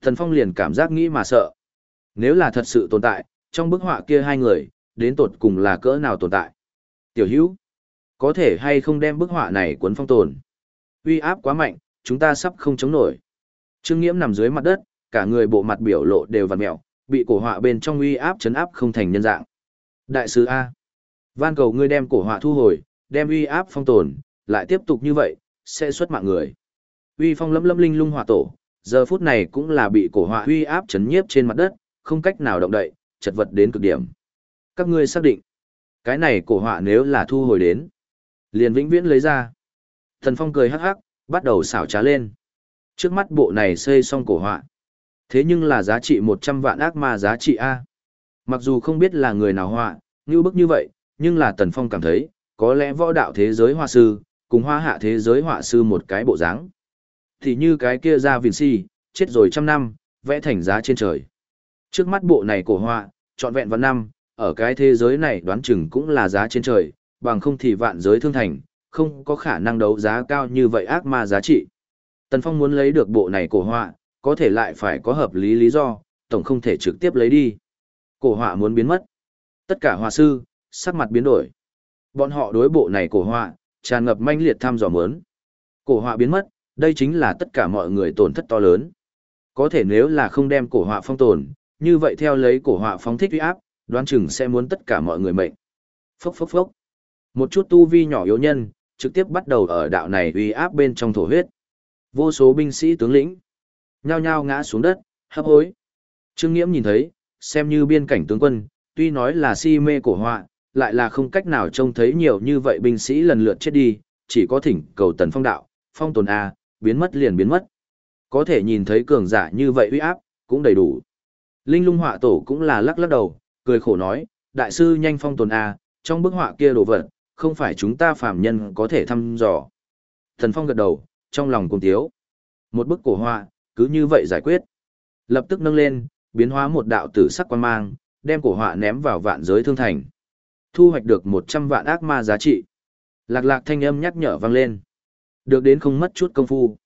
Speaker 1: Thần Phong liền cảm giác nghĩ mà sợ. Nếu là thật sự tồn tại, trong bức họa kia hai người, đến tột cùng là cỡ nào tồn tại? Tiểu hữu, có thể hay không đem bức họa này cuốn phong tồn? Uy áp quá mạnh, chúng ta sắp không chống nổi. Trương Nghiễm nằm dưới mặt đất, cả người bộ mặt biểu lộ đều vặn mèo bị cổ họa bên trong uy áp chấn áp không thành nhân dạng. Đại sứ A. Van cầu ngươi đem cổ họa thu hồi, đem uy áp phong tồn, lại tiếp tục như vậy, sẽ xuất mạng người. Uy phong lấm lấm linh lung hỏa tổ, giờ phút này cũng là bị cổ họa uy áp chấn nhiếp trên mặt đất, không cách nào động đậy, chật vật đến cực điểm. Các ngươi xác định, cái này cổ họa nếu là thu hồi đến, liền vĩnh viễn lấy ra. Thần Phong cười hắc hắc, bắt đầu xảo trá lên. Trước mắt bộ này xây xong cổ họa. Thế nhưng là giá trị 100 vạn ác ma giá trị A. Mặc dù không biết là người nào họa, như bức như vậy, nhưng là Tần Phong cảm thấy, có lẽ võ đạo thế giới họa sư, cùng hoa hạ thế giới họa sư một cái bộ dáng. Thì như cái kia ra Vinci, chết rồi trăm năm, vẽ thành giá trên trời. Trước mắt bộ này cổ họa, trọn vẹn vào năm, ở cái thế giới này đoán chừng cũng là giá trên trời, bằng không thì vạn giới thương thành, không có khả năng đấu giá cao như vậy ác ma giá trị. Tần Phong muốn lấy được bộ này cổ họa, có thể lại phải có hợp lý lý do, tổng không thể trực tiếp lấy đi. Cổ họa muốn biến mất. Tất cả họa sư, sắc mặt biến đổi. Bọn họ đối bộ này cổ họa, tràn ngập manh liệt tham dò muốn. Cổ họa biến mất, đây chính là tất cả mọi người tổn thất to lớn. Có thể nếu là không đem cổ họa phong tồn, như vậy theo lấy cổ họa phóng thích uy áp, đoán chừng sẽ muốn tất cả mọi người mệnh. Phốc phốc phốc. Một chút tu vi nhỏ yếu nhân, trực tiếp bắt đầu ở đạo này uy áp bên trong thổ huyết. Vô số binh sĩ tướng lĩnh, nhao nhao ngã xuống đất, hấp hối. Trương Nghiễm nhìn thấy, xem như biên cảnh tướng quân, tuy nói là si mê cổ họa, lại là không cách nào trông thấy nhiều như vậy binh sĩ lần lượt chết đi, chỉ có thỉnh cầu tần phong đạo, phong tồn A, biến mất liền biến mất. Có thể nhìn thấy cường giả như vậy uy áp, cũng đầy đủ. Linh lung họa tổ cũng là lắc lắc đầu, cười khổ nói, đại sư nhanh phong tồn A, trong bức họa kia đồ vật, không phải chúng ta phàm nhân có thể thăm dò. Thần phong gật đầu, trong lòng cùng tiếu. Một bức cổ họa, cứ như vậy giải quyết. Lập tức nâng lên, biến hóa một đạo tử sắc quan mang, đem cổ họa ném vào vạn giới thương thành. Thu hoạch được 100 vạn ác ma giá trị. Lạc lạc thanh âm nhắc nhở vang lên. Được đến không mất chút công phu.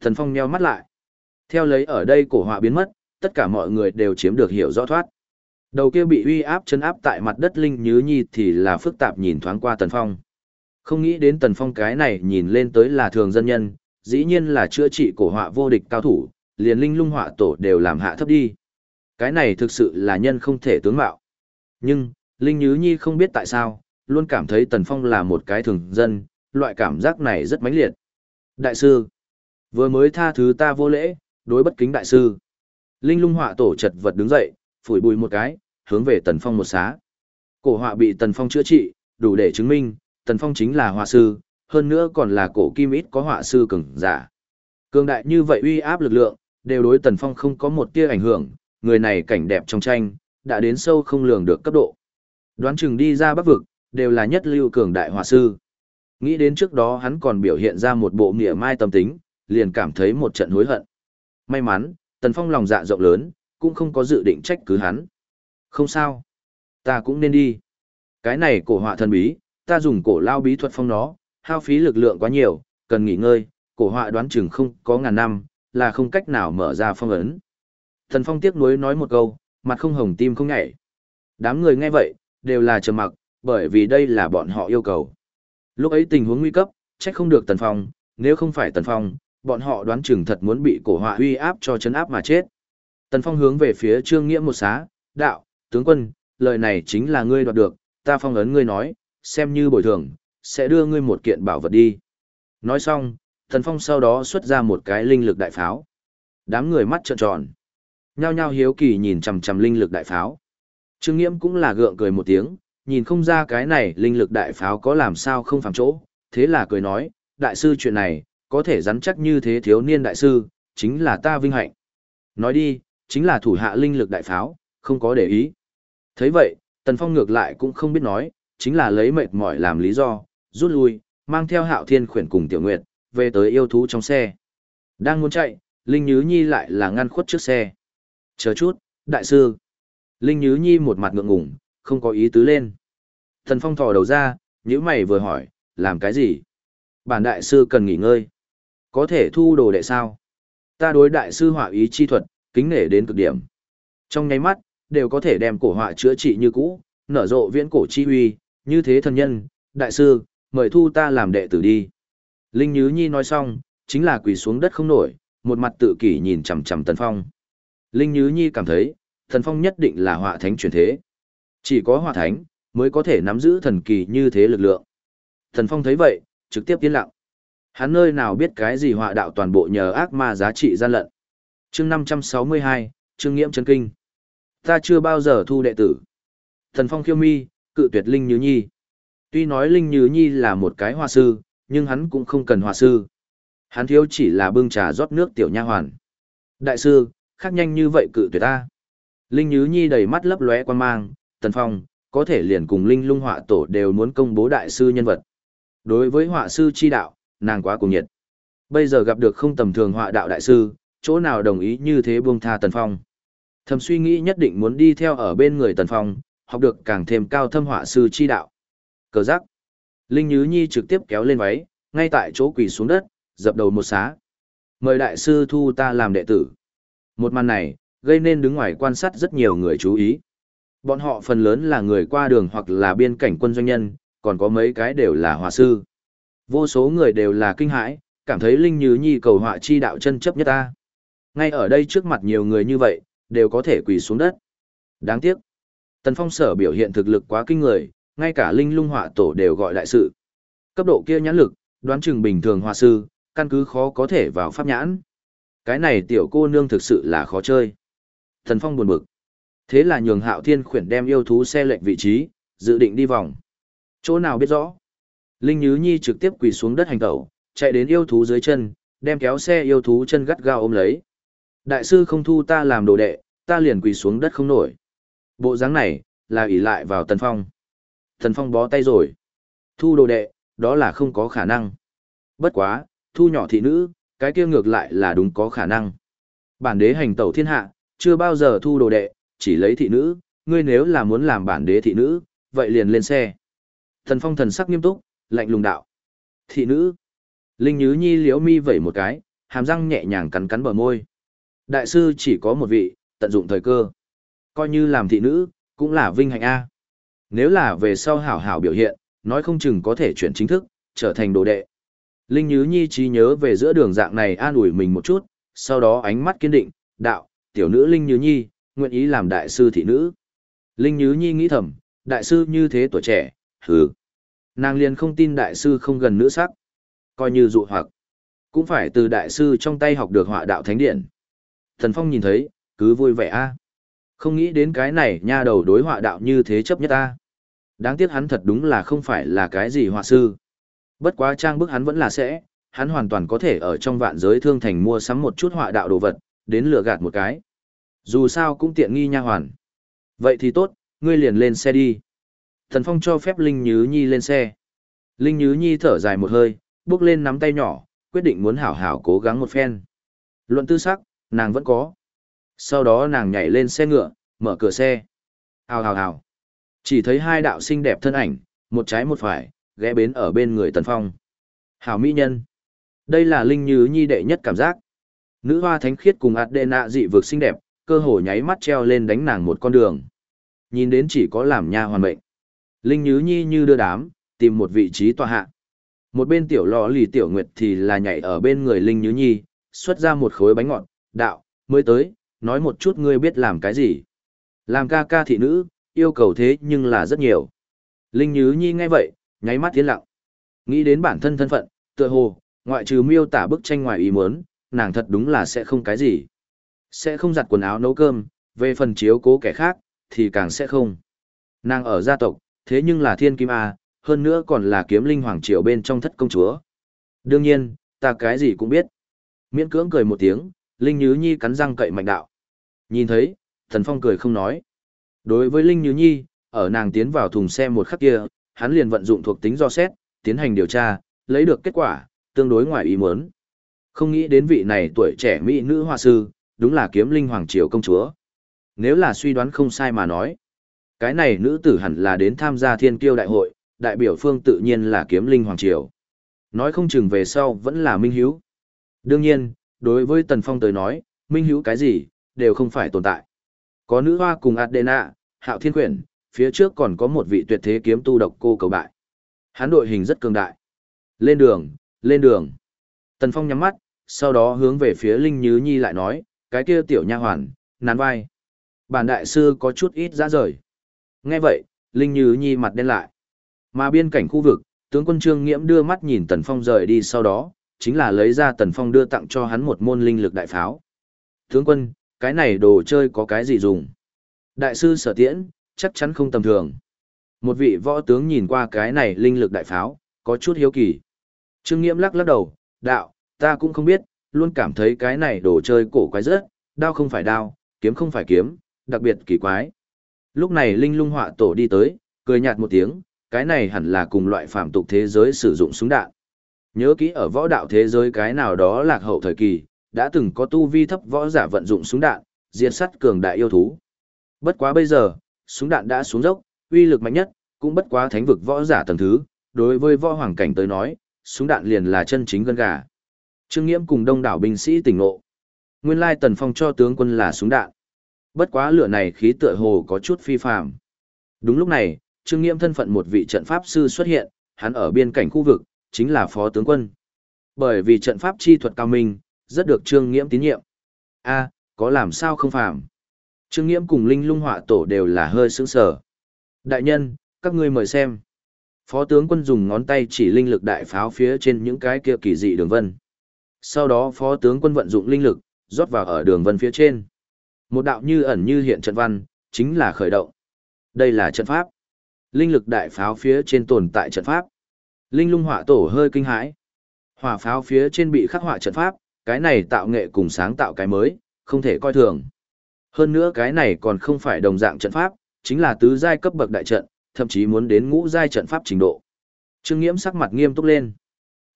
Speaker 1: Thần Phong nheo mắt lại. Theo lấy ở đây cổ họa biến mất, tất cả mọi người đều chiếm được hiểu rõ thoát. Đầu kia bị uy áp chân áp tại mặt đất Linh Nhứ Nhi thì là phức tạp nhìn thoáng qua Tần Phong. Không nghĩ đến Tần Phong cái này nhìn lên tới là thường dân nhân, dĩ nhiên là chữa trị cổ họa vô địch cao thủ, liền Linh Lung họa tổ đều làm hạ thấp đi. Cái này thực sự là nhân không thể tướng mạo. Nhưng, Linh Nhứ Nhi không biết tại sao, luôn cảm thấy Tần Phong là một cái thường dân, loại cảm giác này rất mãnh liệt. Đại sư, vừa mới tha thứ ta vô lễ, đối bất kính đại sư. Linh lung họa tổ chật vật đứng dậy, phủi bùi một cái, hướng về Tần Phong một xá. Cổ họa bị Tần Phong chữa trị, đủ để chứng minh, Tần Phong chính là họa sư, hơn nữa còn là cổ kim ít có họa sư cường giả. Cường đại như vậy uy áp lực lượng, đều đối Tần Phong không có một tia ảnh hưởng, người này cảnh đẹp trong tranh, đã đến sâu không lường được cấp độ. Đoán chừng đi ra bắc vực, đều là nhất lưu cường đại họa sư. Nghĩ đến trước đó hắn còn biểu hiện ra một bộ nghĩa mai tâm tính, liền cảm thấy một trận hối hận. May mắn, Tần Phong lòng dạ rộng lớn, cũng không có dự định trách cứ hắn. Không sao. Ta cũng nên đi. Cái này cổ họa thần bí, ta dùng cổ lao bí thuật phong nó, hao phí lực lượng quá nhiều, cần nghỉ ngơi, cổ họa đoán chừng không có ngàn năm, là không cách nào mở ra phong ấn. Thần Phong tiếc nuối nói một câu, mặt không hồng tim không nhảy. Đám người nghe vậy, đều là trầm mặc, bởi vì đây là bọn họ yêu cầu. Lúc ấy tình huống nguy cấp, trách không được Tần Phong, nếu không phải Tần Phong, bọn họ đoán chừng thật muốn bị cổ họa uy áp cho chấn áp mà chết. Tần Phong hướng về phía Trương Nghĩa một xá, đạo, tướng quân, lời này chính là ngươi đoạt được, ta phong ấn ngươi nói, xem như bồi thường, sẽ đưa ngươi một kiện bảo vật đi. Nói xong, Tần Phong sau đó xuất ra một cái linh lực đại pháo. Đám người mắt trợn tròn. Nhao nhao hiếu kỳ nhìn chằm chằm linh lực đại pháo. Trương Nghiễm cũng là gượng cười một tiếng, nhìn không ra cái này linh lực đại pháo có làm sao không phạm chỗ, thế là cười nói, đại sư chuyện này, có thể rắn chắc như thế thiếu niên đại sư, chính là ta vinh hạnh. Nói đi, chính là thủ hạ linh lực đại pháo, không có để ý. thấy vậy, Tần Phong ngược lại cũng không biết nói, chính là lấy mệt mỏi làm lý do, rút lui, mang theo hạo thiên khuyển cùng tiểu nguyệt, về tới yêu thú trong xe. Đang muốn chạy, Linh Nhứ Nhi lại là ngăn khuất trước xe. Chờ chút, đại sư. Linh Nhứ Nhi một mặt ngượng ngùng, không có ý tứ lên. Thần Phong thò đầu ra, nhíu mày vừa hỏi, làm cái gì? Bản đại sư cần nghỉ ngơi. Có thể thu đồ đệ sao? Ta đối đại sư họa ý chi thuật, kính nể đến cực điểm. Trong nháy mắt, đều có thể đem cổ họa chữa trị như cũ, nở rộ viễn cổ chi huy, như thế thần nhân, đại sư, mời thu ta làm đệ tử đi. Linh Nhứ Nhi nói xong, chính là quỳ xuống đất không nổi, một mặt tự kỷ nhìn chằm chằm Tần Phong. Linh Nhứ Nhi cảm thấy, Tần Phong nhất định là họa thánh truyền thế. Chỉ có họa thánh, mới có thể nắm giữ thần kỳ như thế lực lượng. Tần Phong thấy vậy, trực tiếp tiến lặng. Hắn nơi nào biết cái gì họa đạo toàn bộ nhờ ác ma giá trị gian lận chương 562, Trương Nghiễm chân kinh. Ta chưa bao giờ thu đệ tử. Thần Phong khiêu mi, cự tuyệt Linh Như Nhi. Tuy nói Linh Như Nhi là một cái hòa sư, nhưng hắn cũng không cần hòa sư. Hắn thiếu chỉ là bưng trà rót nước tiểu nha hoàn. Đại sư, khác nhanh như vậy cự tuyệt ta. Linh Như Nhi đầy mắt lấp lóe quan mang, Tần Phong, có thể liền cùng Linh lung họa tổ đều muốn công bố đại sư nhân vật. Đối với họa sư chi đạo, nàng quá cùng nhiệt. Bây giờ gặp được không tầm thường họa đạo đại sư, chỗ nào đồng ý như thế buông tha Tần Phong. Thầm suy nghĩ nhất định muốn đi theo ở bên người Tần Phong, học được càng thêm cao thâm họa sư chi đạo. Cờ giác. Linh Nhứ Nhi trực tiếp kéo lên váy, ngay tại chỗ quỳ xuống đất, dập đầu một xá. Mời đại sư thu ta làm đệ tử. Một màn này, gây nên đứng ngoài quan sát rất nhiều người chú ý. Bọn họ phần lớn là người qua đường hoặc là biên cảnh quân doanh nhân, còn có mấy cái đều là họa sư. Vô số người đều là kinh hãi, cảm thấy Linh Như Nhi cầu họa chi đạo chân chấp nhất ta. Ngay ở đây trước mặt nhiều người như vậy, đều có thể quỳ xuống đất. Đáng tiếc. Tần Phong sở biểu hiện thực lực quá kinh người, ngay cả Linh Lung họa tổ đều gọi đại sự. Cấp độ kia nhãn lực, đoán chừng bình thường họa sư, căn cứ khó có thể vào pháp nhãn. Cái này tiểu cô nương thực sự là khó chơi. Tần Phong buồn bực. Thế là nhường Hạo Thiên khuyển đem yêu thú xe lệnh vị trí, dự định đi vòng. Chỗ nào biết rõ. Linh Nhứ Nhi trực tiếp quỳ xuống đất hành tẩu, chạy đến yêu thú dưới chân, đem kéo xe yêu thú chân gắt gao ôm lấy. Đại sư không thu ta làm đồ đệ, ta liền quỳ xuống đất không nổi. Bộ dáng này, là ỷ lại vào Tần Phong. Tần Phong bó tay rồi. Thu đồ đệ, đó là không có khả năng. Bất quá, thu nhỏ thị nữ, cái kia ngược lại là đúng có khả năng. Bản đế hành tẩu thiên hạ, chưa bao giờ thu đồ đệ, chỉ lấy thị nữ, ngươi nếu là muốn làm bản đế thị nữ, vậy liền lên xe. Thần Phong thần sắc nghiêm túc, lạnh lùng đạo. Thị nữ. Linh Nhứ Nhi liễu mi vẩy một cái, hàm răng nhẹ nhàng cắn cắn bờ môi. Đại sư chỉ có một vị, tận dụng thời cơ. Coi như làm thị nữ, cũng là vinh hạnh A. Nếu là về sau hảo hảo biểu hiện, nói không chừng có thể chuyển chính thức, trở thành đồ đệ. Linh Nhứ Nhi trí nhớ về giữa đường dạng này an ủi mình một chút, sau đó ánh mắt kiên định, đạo, tiểu nữ Linh Nhứ Nhi, nguyện ý làm đại sư thị nữ. Linh Nhứ Nhi nghĩ thầm, đại sư như thế tuổi trẻ, hừ. Nàng liền không tin đại sư không gần nữ sắc. Coi như dụ hoặc. Cũng phải từ đại sư trong tay học được họa đạo thánh điện. Thần Phong nhìn thấy, cứ vui vẻ a. Không nghĩ đến cái này nha đầu đối họa đạo như thế chấp nhất ta. Đáng tiếc hắn thật đúng là không phải là cái gì họa sư. Bất quá trang bức hắn vẫn là sẽ, hắn hoàn toàn có thể ở trong vạn giới thương thành mua sắm một chút họa đạo đồ vật, đến lừa gạt một cái. Dù sao cũng tiện nghi nha hoàn. Vậy thì tốt, ngươi liền lên xe đi. Thần Phong cho phép Linh Nhứ Nhi lên xe. Linh Nhứ Nhi thở dài một hơi, bước lên nắm tay nhỏ, quyết định muốn hảo hảo cố gắng một phen. Luận tư sắc, nàng vẫn có. Sau đó nàng nhảy lên xe ngựa, mở cửa xe. Hào hào hào. Chỉ thấy hai đạo xinh đẹp thân ảnh, một trái một phải, ghé bến ở bên người Tần Phong. Hảo mỹ nhân. Đây là Linh Như Nhi đệ nhất cảm giác. Nữ hoa thánh khiết cùng Adena dị vực xinh đẹp, cơ hồ nháy mắt treo lên đánh nàng một con đường. Nhìn đến chỉ có làm nha hoàn mệnh. Linh Như Nhi như đưa đám, tìm một vị trí tòa hạ. Một bên tiểu lò lì tiểu nguyệt thì là nhảy ở bên người Linh Như Nhi, xuất ra một khối bánh ngọt, đạo, mới tới, nói một chút ngươi biết làm cái gì. Làm ca ca thị nữ, yêu cầu thế nhưng là rất nhiều. Linh Như Nhi nghe vậy, nháy mắt tiến lặng. Nghĩ đến bản thân thân phận, tựa hồ, ngoại trừ miêu tả bức tranh ngoài ý muốn, nàng thật đúng là sẽ không cái gì. Sẽ không giặt quần áo nấu cơm, về phần chiếu cố kẻ khác, thì càng sẽ không. Nàng ở gia tộc, thế nhưng là thiên kim A, hơn nữa còn là kiếm linh hoàng triều bên trong thất công chúa. Đương nhiên, ta cái gì cũng biết. Miễn cưỡng cười một tiếng, Linh Nhứ Nhi cắn răng cậy mạnh đạo. Nhìn thấy, Thần Phong cười không nói. Đối với Linh Nhứ Nhi, ở nàng tiến vào thùng xe một khắc kia, hắn liền vận dụng thuộc tính do xét, tiến hành điều tra, lấy được kết quả, tương đối ngoài ý muốn. Không nghĩ đến vị này tuổi trẻ mỹ nữ hoa sư, đúng là kiếm linh hoàng triều công chúa. Nếu là suy đoán không sai mà nói, cái này nữ tử hẳn là đến tham gia thiên kiêu đại hội, đại biểu phương tự nhiên là kiếm linh hoàng triều. Nói không chừng về sau vẫn là minh hiếu. Đương nhiên, đối với Tần Phong tới nói, minh hữu cái gì, đều không phải tồn tại. Có nữ hoa cùng Adena, hạo thiên quyển, phía trước còn có một vị tuyệt thế kiếm tu độc cô cầu bại. Hán đội hình rất cường đại. Lên đường, lên đường. Tần Phong nhắm mắt, sau đó hướng về phía Linh Nhứ Nhi lại nói, cái kia tiểu nha hoàn, nán vai. Bản đại sư có chút ít ra rời. Nghe vậy, Linh Nhứ Nhi mặt đen lại. Mà biên cảnh khu vực, tướng quân Trương Nghiễm đưa mắt nhìn Tần Phong rời đi sau đó, chính là lấy ra Tần Phong đưa tặng cho hắn một môn linh lực đại pháo. Tướng quân, cái này đồ chơi có cái gì dùng? Đại sư sở tiễn, chắc chắn không tầm thường. Một vị võ tướng nhìn qua cái này linh lực đại pháo, có chút hiếu kỳ. Trương Nghiễm lắc lắc đầu, đạo, ta cũng không biết, luôn cảm thấy cái này đồ chơi cổ quái rất, đao không phải đao, kiếm không phải kiếm, đặc biệt kỳ quái. Lúc này Linh Lung Họa Tổ đi tới, cười nhạt một tiếng, cái này hẳn là cùng loại phạm tục thế giới sử dụng súng đạn. Nhớ kỹ ở võ đạo thế giới cái nào đó lạc hậu thời kỳ, đã từng có tu vi thấp võ giả vận dụng súng đạn, diệt sắt cường đại yêu thú. Bất quá bây giờ, súng đạn đã xuống dốc, uy lực mạnh nhất, cũng bất quá thánh vực võ giả tầng thứ, đối với võ hoàng cảnh tới nói, súng đạn liền là chân chính gân gà. Trương Nghiễm cùng đông đảo binh sĩ tỉnh ngộ. Nguyên lai Tần Phong cho tướng quân là súng đạn. Bất quá lửa này khí tựa hồ có chút phi phàm. Đúng lúc này, Trương Nghiễm thân phận một vị trận pháp sư xuất hiện, hắn ở biên cảnh khu vực, chính là phó tướng quân. Bởi vì trận pháp chi thuật cao minh, rất được Trương Nghiễm tín nhiệm. A, có làm sao không phạm? Trương Nghiễm cùng Linh Lung Họa Tổ đều là hơi sững sờ. Đại nhân, các ngươi mời xem. Phó tướng quân dùng ngón tay chỉ linh lực đại pháo phía trên những cái kia kỳ dị đường vân. Sau đó phó tướng quân vận dụng linh lực, rót vào ở đường vân phía trên. Một đạo như ẩn như hiện trận văn, chính là khởi động. Đây là trận pháp. Linh lực đại pháo phía trên tồn tại trận pháp. Linh lung họa tổ hơi kinh hãi. Hỏa pháo phía trên bị khắc họa trận pháp, cái này tạo nghệ cùng sáng tạo cái mới, không thể coi thường. Hơn nữa cái này còn không phải đồng dạng trận pháp, chính là tứ giai cấp bậc đại trận, thậm chí muốn đến ngũ giai trận pháp trình độ. Trương Nghiễm sắc mặt nghiêm túc lên.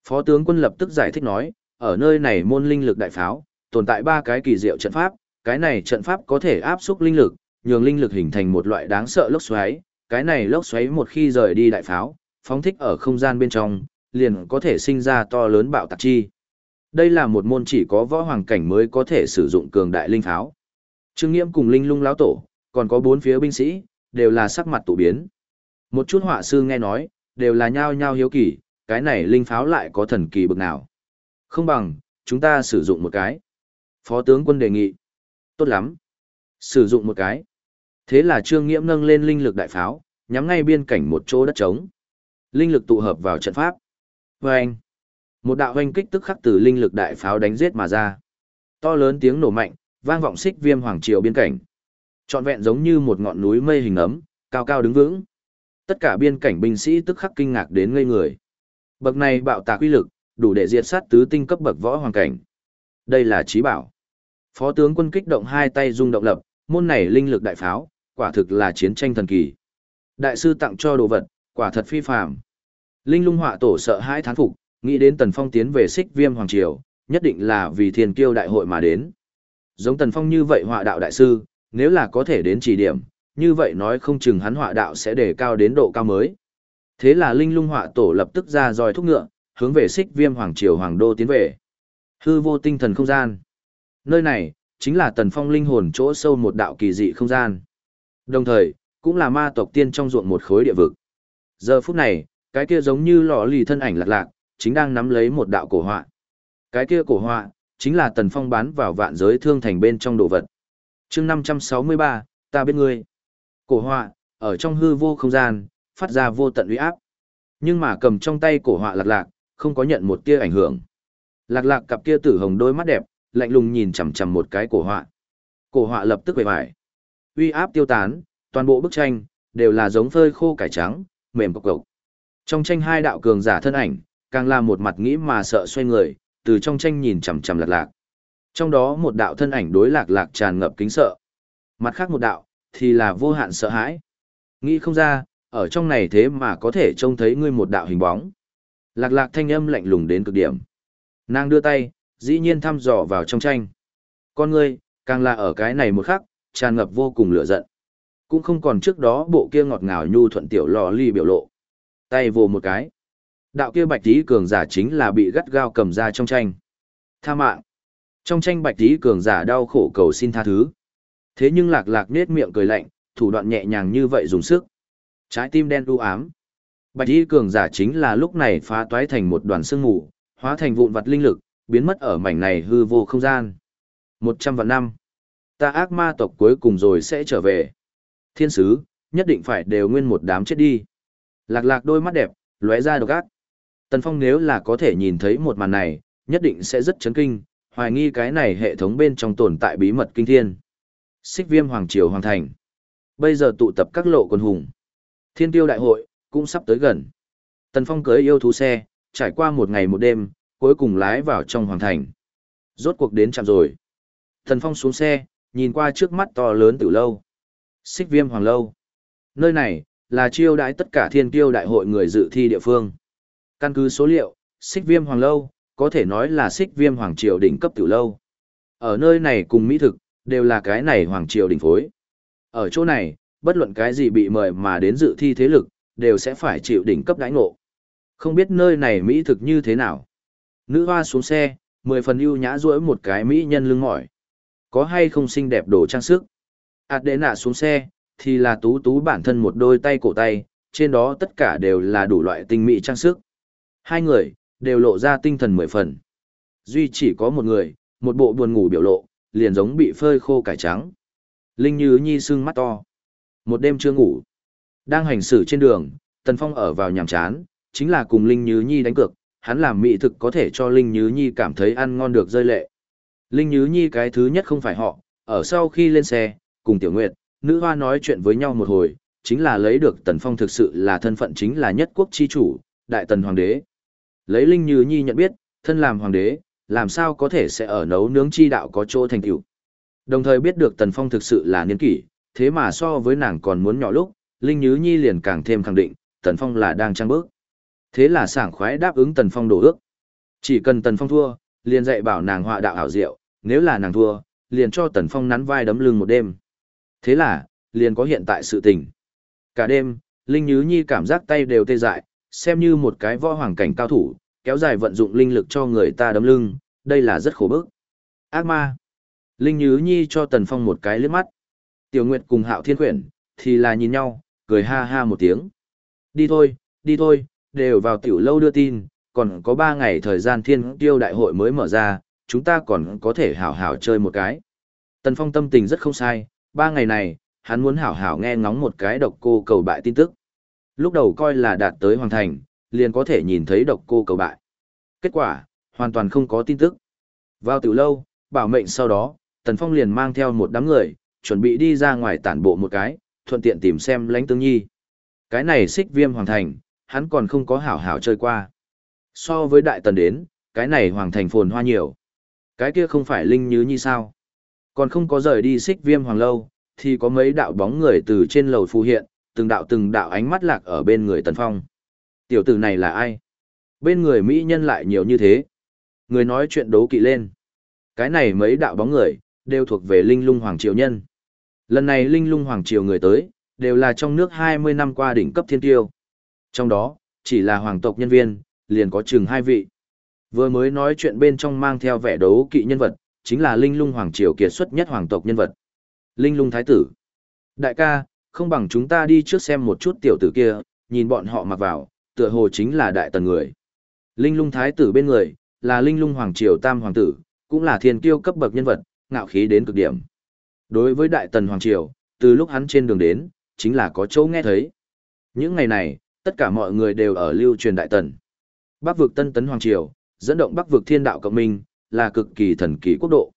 Speaker 1: Phó tướng quân lập tức giải thích nói, ở nơi này môn linh lực đại pháo, tồn tại ba cái kỳ diệu trận pháp, cái này trận pháp có thể áp xúc linh lực, nhường linh lực hình thành một loại đáng sợ lốc xoáy, cái này lốc xoáy một khi rời đi đại pháo, phóng thích ở không gian bên trong, liền có thể sinh ra to lớn bạo tạc chi. Đây là một môn chỉ có võ hoàng cảnh mới có thể sử dụng cường đại linh pháo. Trương Nghiễm cùng Linh Lung lão tổ, còn có bốn phía binh sĩ, đều là sắc mặt tụ biến. Một chút họa sư nghe nói, đều là nhao nhao hiếu kỳ, cái này linh pháo lại có thần kỳ bực nào. Không bằng, chúng ta sử dụng một cái. Phó tướng quân đề nghị. Tốt lắm. Sử dụng một cái. Thế là Trương Nghiễm nâng lên linh lực đại pháo, nhắm ngay biên cảnh một chỗ đất trống. Linh lực tụ hợp vào trận pháp. Vâng! Một đạo hoanh kích tức khắc từ linh lực đại pháo đánh giết mà ra. To lớn tiếng nổ mạnh, vang vọng xích viêm hoàng triều biên cảnh. Trọn vẹn giống như một ngọn núi mây hình ấm, cao cao đứng vững. Tất cả biên cảnh binh sĩ tức khắc kinh ngạc đến ngây người. Bậc này bạo tạc uy lực, đủ để diệt sát tứ tinh cấp bậc võ hoàng cảnh. Đây là trí bảo. Phó tướng quân kích động hai tay rung động lập, môn này linh lực đại pháo, quả thực là chiến tranh thần kỳ. Đại sư tặng cho đồ vật, quả thật phi phàm. Linh lung họa tổ sợ hãi thán phục, nghĩ đến Tần Phong tiến về xích viêm hoàng triều, nhất định là vì thiên kiêu đại hội mà đến. Giống Tần Phong như vậy họa đạo đại sư, nếu là có thể đến chỉ điểm, như vậy nói không chừng hắn họa đạo sẽ đề cao đến độ cao mới. Thế là Linh lung họa tổ lập tức ra roi thúc ngựa, hướng về xích viêm hoàng triều hoàng đô tiến về. Hư vô tinh thần không gian. Nơi này, chính là tần phong linh hồn chỗ sâu một đạo kỳ dị không gian. Đồng thời, cũng là ma tộc tiên trong ruộng một khối địa vực. Giờ phút này, cái kia giống như lọ lì thân ảnh lạc lạc, chính đang nắm lấy một đạo cổ họa. Cái kia cổ họa, chính là tần phong bán vào vạn giới thương thành bên trong đồ vật. chương 563, ta biết ngươi. Cổ họa, ở trong hư vô không gian, phát ra vô tận uy áp. Nhưng mà cầm trong tay cổ họa lạc lạc, không có nhận một tia ảnh hưởng. Lạc lạc cặp kia tử hồng đôi mắt đẹp, lạnh lùng nhìn chằm chằm một cái cổ họa. Cổ họa lập tức quay vải. Uy áp tiêu tán, toàn bộ bức tranh, đều là giống phơi khô cải trắng, mềm cộc cộc. Trong tranh hai đạo cường giả thân ảnh, càng là một mặt nghĩ mà sợ xoay người, từ trong tranh nhìn chằm chằm lạc lạc. Trong đó một đạo thân ảnh đối lạc lạc tràn ngập kính sợ. Mặt khác một đạo, thì là vô hạn sợ hãi. Nghĩ không ra, ở trong này thế mà có thể trông thấy ngươi một đạo hình bóng. Lạc lạc thanh âm lạnh lùng đến cực điểm. Nàng đưa tay, dĩ nhiên thăm dò vào trong tranh. Con ngươi, càng là ở cái này một khắc, tràn ngập vô cùng lửa giận. Cũng không còn trước đó bộ kia ngọt ngào nhu thuận tiểu lò ly biểu lộ. Tay vồ một cái. Đạo kia bạch tí cường giả chính là bị gắt gao cầm ra trong tranh. Tha mạng. Trong tranh bạch tí cường giả đau khổ cầu xin tha thứ. Thế nhưng lạc lạc nết miệng cười lạnh, thủ đoạn nhẹ nhàng như vậy dùng sức. Trái tim đen u ám. Bạch tí cường giả chính là lúc này phá toái thành một đoàn sương mù, hóa thành vụn vật linh lực, biến mất ở mảnh này hư vô không gian. Một trăm vạn năm. Ta ác ma tộc cuối cùng rồi sẽ trở về. Thiên sứ, nhất định phải đều nguyên một đám chết đi. Lạc lạc đôi mắt đẹp, lóe ra độc ác. Tần Phong nếu là có thể nhìn thấy một màn này, nhất định sẽ rất chấn kinh, hoài nghi cái này hệ thống bên trong tồn tại bí mật kinh thiên. Xích viêm Hoàng Triều Hoàng Thành. Bây giờ tụ tập các lộ quân hùng. Thiên tiêu đại hội, cũng sắp tới gần. Tần Phong cưới yêu thú xe, trải qua một ngày một đêm, cuối cùng lái vào trong Hoàng Thành. Rốt cuộc đến chạm rồi. Tần Phong xuống xe, nhìn qua trước mắt to lớn từ lâu. Xích viêm Hoàng Lâu. Nơi này, là chiêu đãi tất cả thiên tiêu đại hội người dự thi địa phương. Căn cứ số liệu, xích viêm Hoàng Lâu, có thể nói là xích viêm Hoàng Triều đỉnh cấp tiểu lâu. Ở nơi này cùng mỹ thực, đều là cái này Hoàng Triều đỉnh phối. Ở chỗ này, bất luận cái gì bị mời mà đến dự thi thế lực, đều sẽ phải chịu đỉnh cấp đãi ngộ. Không biết nơi này mỹ thực như thế nào. Nữ hoa xuống xe, mười phần ưu nhã duỗi một cái mỹ nhân lưng mỏi. Có hay không xinh đẹp đồ trang sức? Ạt đệ nạ xuống xe, thì là tú tú bản thân một đôi tay cổ tay, trên đó tất cả đều là đủ loại tinh mỹ trang sức. Hai người, đều lộ ra tinh thần mười phần. Duy chỉ có một người, một bộ buồn ngủ biểu lộ, liền giống bị phơi khô cải trắng. Linh Như Nhi sưng mắt to. Một đêm chưa ngủ. Đang hành xử trên đường, Tần Phong ở vào nhàm chán, chính là cùng Linh Như Nhi đánh cược, hắn làm mỹ thực có thể cho Linh Như Nhi cảm thấy ăn ngon được rơi lệ. Linh Như Nhi cái thứ nhất không phải họ, ở sau khi lên xe, cùng Tiểu Nguyệt, nữ hoa nói chuyện với nhau một hồi, chính là lấy được Tần Phong thực sự là thân phận chính là nhất quốc chi chủ, đại tần hoàng đế. Lấy Linh Như Nhi nhận biết, thân làm hoàng đế, làm sao có thể sẽ ở nấu nướng chi đạo có chỗ thành tựu. Đồng thời biết được Tần Phong thực sự là niên kỷ, thế mà so với nàng còn muốn nhỏ lúc, Linh Như Nhi liền càng thêm khẳng định, Tần Phong là đang trang bước. Thế là sảng khoái đáp ứng Tần Phong đổ ước. Chỉ cần Tần Phong thua, liền dạy bảo nàng họa đạo hảo diệu, nếu là nàng thua, liền cho Tần Phong nắn vai đấm lưng một đêm. Thế là, liền có hiện tại sự tình. Cả đêm, Linh nhứ Nhi cảm giác tay đều tê dại, xem như một cái võ hoàng cảnh cao thủ, kéo dài vận dụng linh lực cho người ta đấm lưng, đây là rất khổ bức. Ác ma. Linh nhứ Nhi cho Tần Phong một cái liếc mắt. Tiểu Nguyệt cùng Hạo Thiên Quyển, thì là nhìn nhau, cười ha ha một tiếng. Đi thôi, đi thôi, đều vào tiểu lâu đưa tin, còn có ba ngày thời gian thiên tiêu đại hội mới mở ra, chúng ta còn có thể hảo hảo chơi một cái. Tần Phong tâm tình rất không sai, ba ngày này, hắn muốn hảo hảo nghe ngóng một cái độc cô cầu bại tin tức. Lúc đầu coi là đạt tới hoàng thành, liền có thể nhìn thấy độc cô cầu bại. Kết quả, hoàn toàn không có tin tức. Vào tiểu lâu, bảo mệnh sau đó, Tần Phong liền mang theo một đám người, chuẩn bị đi ra ngoài tản bộ một cái, thuận tiện tìm xem lãnh tương nhi. Cái này xích viêm hoàng thành, hắn còn không có hảo hảo chơi qua. So với đại tần đến, cái này hoàng thành phồn hoa nhiều. Cái kia không phải linh như nhi sao. Còn không có rời đi xích viêm hoàng lâu, thì có mấy đạo bóng người từ trên lầu phù hiện, từng đạo từng đạo ánh mắt lạc ở bên người tần phong. Tiểu tử này là ai? Bên người Mỹ nhân lại nhiều như thế. Người nói chuyện đấu kỵ lên. Cái này mấy đạo bóng người, đều thuộc về linh lung hoàng triều nhân. Lần này linh lung hoàng triều người tới, đều là trong nước 20 năm qua đỉnh cấp thiên tiêu. Trong đó, chỉ là hoàng tộc nhân viên, liền có chừng hai vị. Vừa mới nói chuyện bên trong mang theo vẻ đấu kỵ nhân vật, chính là linh lung hoàng triều kiệt xuất nhất hoàng tộc nhân vật. Linh lung thái tử. Đại ca, không bằng chúng ta đi trước xem một chút tiểu tử kia, nhìn bọn họ mặc vào, tựa hồ chính là đại tần người. Linh lung thái tử bên người, là linh lung hoàng triều tam hoàng tử, cũng là thiên kiêu cấp bậc nhân vật, ngạo khí đến cực điểm. Đối với đại tần hoàng triều, từ lúc hắn trên đường đến, chính là có chỗ nghe thấy. Những ngày này, tất cả mọi người đều ở lưu truyền đại tần. Bắc vực tân tấn hoàng triều, dẫn động bắc vực thiên đạo cộng minh, là cực kỳ thần kỳ quốc độ.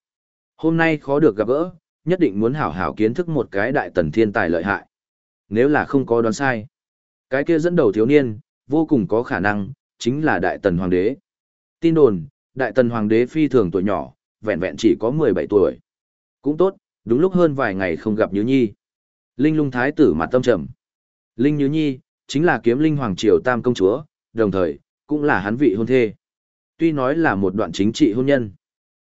Speaker 1: Hôm nay khó được gặp gỡ, nhất định muốn hảo hảo kiến thức một cái đại tần thiên tài lợi hại. Nếu là không có đoán sai, cái kia dẫn đầu thiếu niên, vô cùng có khả năng, chính là đại tần hoàng đế. Tin đồn, đại tần hoàng đế phi thường tuổi nhỏ, vẹn vẹn chỉ có 17 tuổi. Cũng tốt, đúng lúc hơn vài ngày không gặp Như Nhi. Linh lung thái tử mặt tâm trầm. Linh Như Nhi, chính là kiếm linh hoàng triều tam công chúa, đồng thời, cũng là hắn vị hôn thê. Tuy nói là một đoạn chính trị hôn nhân,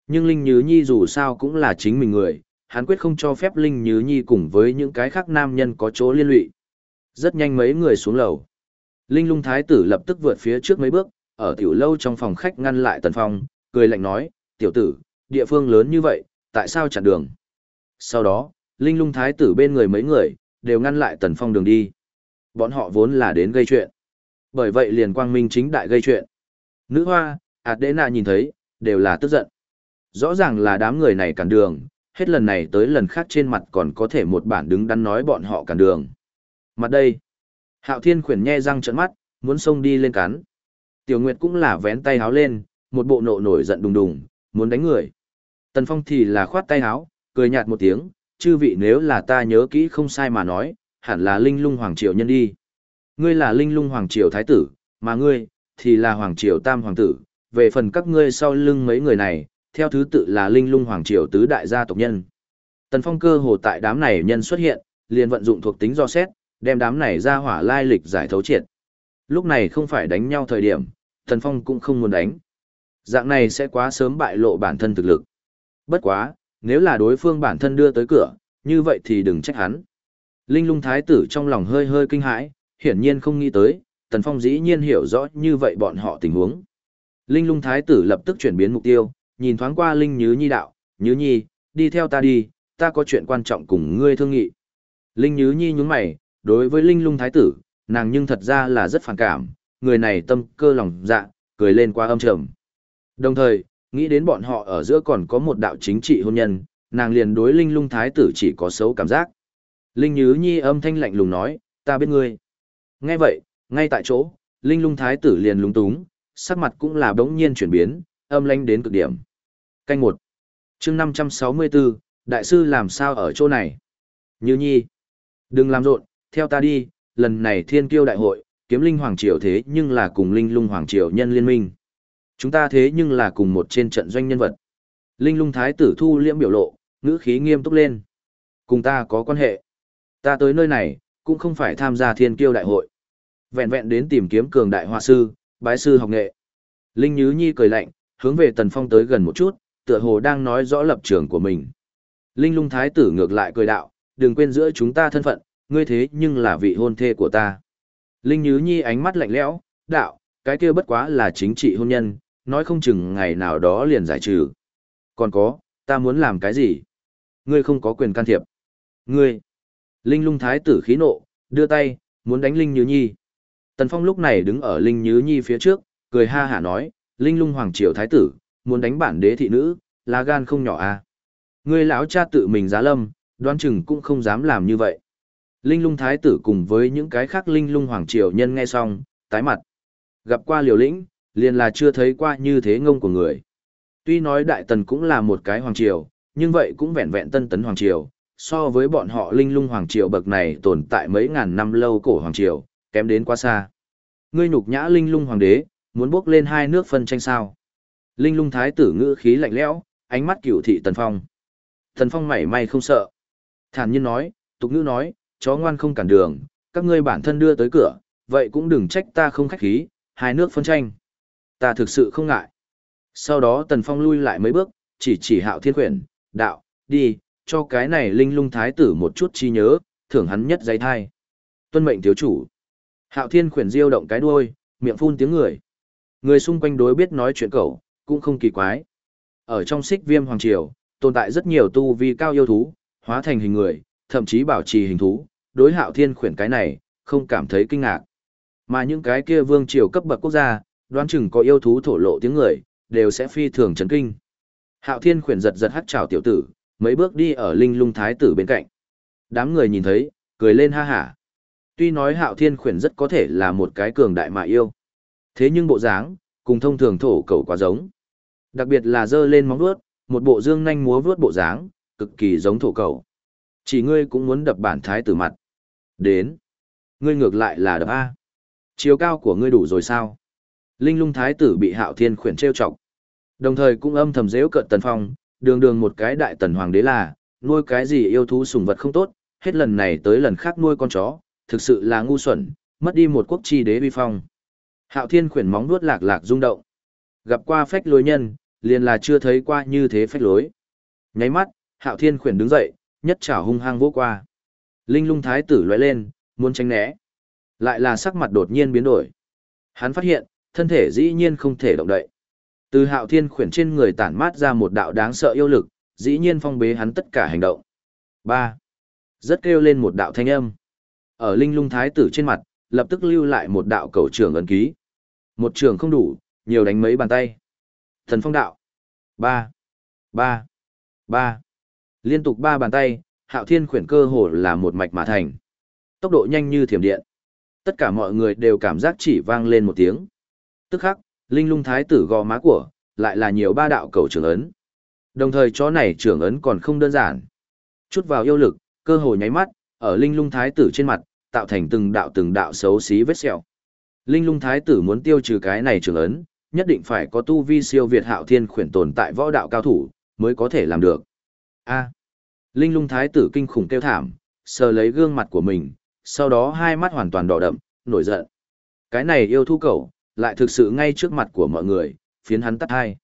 Speaker 1: nhưng Linh Như Nhi dù sao cũng là chính mình người, hắn quyết không cho phép Linh Như Nhi cùng với những cái khác nam nhân có chỗ liên lụy. Rất nhanh mấy người xuống lầu. Linh lung thái tử lập tức vượt phía trước mấy bước, ở tiểu lâu trong phòng khách ngăn lại Tần Phong, cười lạnh nói, tiểu tử, địa phương lớn như vậy, tại sao chặn đường? Sau đó, Linh lung thái tử bên người mấy người, đều ngăn lại Tần Phong đường đi. Bọn họ vốn là đến gây chuyện. Bởi vậy liền quang minh chính đại gây chuyện. Nữ hoa, Adena đế nhìn thấy, đều là tức giận. Rõ ràng là đám người này cản đường, hết lần này tới lần khác trên mặt còn có thể một bản đứng đắn nói bọn họ cản đường. Mặt đây, hạo thiên khuyển nhe răng trợn mắt, muốn xông đi lên cắn. Tiểu Nguyệt cũng là vén tay háo lên, một bộ nộ nổi giận đùng đùng, muốn đánh người. Tần Phong thì là khoát tay háo, cười nhạt một tiếng, chư vị nếu là ta nhớ kỹ không sai mà nói, hẳn là linh lung hoàng triều nhân đi. Ngươi là linh lung hoàng triều thái tử, mà ngươi, thì là hoàng triều tam hoàng tử, về phần các ngươi sau lưng mấy người này, theo thứ tự là linh lung hoàng triều tứ đại gia tộc nhân. Tần Phong cơ hồ tại đám này nhân xuất hiện, liền vận dụng thuộc tính do xét, đem đám này ra hỏa lai lịch giải thấu triệt. Lúc này không phải đánh nhau thời điểm, Tần Phong cũng không muốn đánh. Dạng này sẽ quá sớm bại lộ bản thân thực lực. Bất quá, nếu là đối phương bản thân đưa tới cửa, như vậy thì đừng trách hắn. Linh lung thái tử trong lòng hơi hơi kinh hãi, hiển nhiên không nghĩ tới, Tần Phong dĩ nhiên hiểu rõ như vậy bọn họ tình huống. Linh lung thái tử lập tức chuyển biến mục tiêu, nhìn thoáng qua Linh Nhứ Nhi đạo, Nhứ Nhi, đi theo ta đi, ta có chuyện quan trọng cùng ngươi thương nghị. Linh Nhứ Nhi nhúng mày, đối với Linh lung thái tử, nàng nhưng thật ra là rất phản cảm, người này tâm cơ lòng dạ, cười lên qua âm trầm. Đồng thời, nghĩ đến bọn họ ở giữa còn có một đạo chính trị hôn nhân, nàng liền đối Linh lung thái tử chỉ có xấu cảm giác. Linh Nhứ Nhi âm thanh lạnh lùng nói, ta biết ngươi. Nghe vậy, ngay tại chỗ, Linh lung thái tử liền lúng túng, sắc mặt cũng là bỗng nhiên chuyển biến, âm lãnh đến cực điểm. Canh một chương 564, đại sư làm sao ở chỗ này? Như Nhi, đừng làm rộn, theo ta đi, lần này thiên kiêu đại hội, kiếm linh hoàng triều thế nhưng là cùng linh lung hoàng triều nhân liên minh. Chúng ta thế nhưng là cùng một trên trận doanh nhân vật. Linh lung thái tử thu liễm biểu lộ, ngữ khí nghiêm túc lên. Cùng ta có quan hệ. Ta tới nơi này, cũng không phải tham gia thiên kiêu đại hội. Vẹn vẹn đến tìm kiếm cường đại hoa sư, bái sư học nghệ. Linh Nhứ Nhi cười lạnh, hướng về Tần Phong tới gần một chút, tựa hồ đang nói rõ lập trường của mình. Linh lung thái tử ngược lại cười đạo, đừng quên giữa chúng ta thân phận, ngươi thế nhưng là vị hôn thê của ta. Linh Nhứ Nhi ánh mắt lạnh lẽo, đạo, cái kia bất quá là chính trị hôn nhân, nói không chừng ngày nào đó liền giải trừ. Còn có, ta muốn làm cái gì? Ngươi không có quyền can thiệp. Ngươi! Linh lung thái tử khí nộ, đưa tay, muốn đánh Linh Nhứ Nhi. Tần Phong lúc này đứng ở Linh Nhứ Nhi phía trước, cười ha hả nói, Linh lung hoàng triều thái tử, muốn đánh bản đế thị nữ, là gan không nhỏ à. Ngươi lão cha tự mình giá lâm, đoán chừng cũng không dám làm như vậy. Linh lung thái tử cùng với những cái khác linh lung hoàng triều nhân nghe xong, tái mặt. Gặp qua liều lĩnh, liền là chưa thấy qua như thế ngông của người. Tuy nói đại tần cũng là một cái hoàng triều, nhưng vậy cũng vẹn vẹn tân tấn hoàng triều, so với bọn họ linh lung hoàng triều bậc này tồn tại mấy ngàn năm lâu cổ hoàng triều, kém đến quá xa. Ngươi nhục nhã linh lung hoàng đế, muốn bước lên hai nước phân tranh sao. Linh lung thái tử ngữ khí lạnh lẽo, ánh mắt cửu thị tần phong. Tần phong mảy may không sợ. Thản nhiên nói, tục ngữ nói, chó ngoan không cản đường, các ngươi bản thân đưa tới cửa, vậy cũng đừng trách ta không khách khí, hai nước phân tranh. Ta thực sự không ngại. Sau đó tần phong lui lại mấy bước, chỉ chỉ hạo thiên quyển, đạo, đi, cho cái này linh lung thái tử một chút chi nhớ, thưởng hắn nhất giấy thai. Tuân mệnh thiếu chủ. Hạo thiên khuyển diêu động cái đuôi, miệng phun tiếng người. Người xung quanh đối biết nói chuyện cậu, cũng không kỳ quái. Ở trong xích viêm hoàng triều, tồn tại rất nhiều tu vi cao yêu thú, hóa thành hình người, thậm chí bảo trì hình thú, đối hạo thiên khuyển cái này, không cảm thấy kinh ngạc. Mà những cái kia vương triều cấp bậc quốc gia, đoán chừng có yêu thú thổ lộ tiếng người, đều sẽ phi thường chấn kinh. Hạo thiên khuyển giật giật hắt chào tiểu tử, mấy bước đi ở linh lung thái tử bên cạnh. Đám người nhìn thấy, cười lên ha hả. Tuy nói hạo thiên khuyển rất có thể là một cái cường đại mà yêu. Thế nhưng bộ dáng, cùng thông thường thổ cầu quá giống. Đặc biệt là dơ lên móng vuốt, một bộ dương nhanh múa vuốt bộ dáng, cực kỳ giống thổ cầu. Chỉ ngươi cũng muốn đập bản thái tử mặt. Đến. Ngươi ngược lại là đập A. Chiều cao của ngươi đủ rồi sao? Linh lung thái tử bị hạo thiên khuyển trêu chọc. Đồng thời cũng âm thầm dễu cợt tần phong, đường đường một cái đại tần hoàng đế là, nuôi cái gì yêu thú sùng vật không tốt, hết lần này tới lần khác nuôi con chó, thực sự là ngu xuẩn, mất đi một quốc chi đế vi phong. Hạo thiên khuyển móng vuốt lạc lạc rung động. Gặp qua phách lối nhân, liền là chưa thấy qua như thế phách lối. Nháy mắt, Hạo Thiên khuyển đứng dậy, nhất trảo hung hăng vỗ qua. Linh lung thái tử lóe lên, muốn tránh né. Lại là sắc mặt đột nhiên biến đổi. Hắn phát hiện, thân thể dĩ nhiên không thể động đậy. Từ hạo thiên khuyển trên người tản mát ra một đạo đáng sợ yêu lực, dĩ nhiên phong bế hắn tất cả hành động. 3. Rất kêu lên một đạo thanh âm. Ở linh lung thái tử trên mặt, lập tức lưu lại một đạo cầu trưởng ấn ký. Một trường không đủ, nhiều đánh mấy bàn tay. Thần phong đạo. 3. 3. 3. Liên tục ba bàn tay, hạo thiên khuyển cơ hồ là một mạch mà thành. Tốc độ nhanh như thiểm điện. Tất cả mọi người đều cảm giác chỉ vang lên một tiếng. Tức khắc, linh lung thái tử gò má của, lại là nhiều ba đạo cầu trưởng ấn. Đồng thời chó này trưởng ấn còn không đơn giản. Chút vào yêu lực, cơ hồ nháy mắt, ở linh lung thái tử trên mặt, tạo thành từng đạo từng đạo xấu xí vết sẹo. Linh lung thái tử muốn tiêu trừ cái này trường ấn, nhất định phải có tu vi siêu việt hạo thiên khuyển tồn tại võ đạo cao thủ, mới có thể làm được. A. Linh lung thái tử kinh khủng kêu thảm, sờ lấy gương mặt của mình, sau đó hai mắt hoàn toàn đỏ đậm, nổi giận. Cái này yêu thu cẩu, lại thực sự ngay trước mặt của mọi người, phiến hắn tắt hai.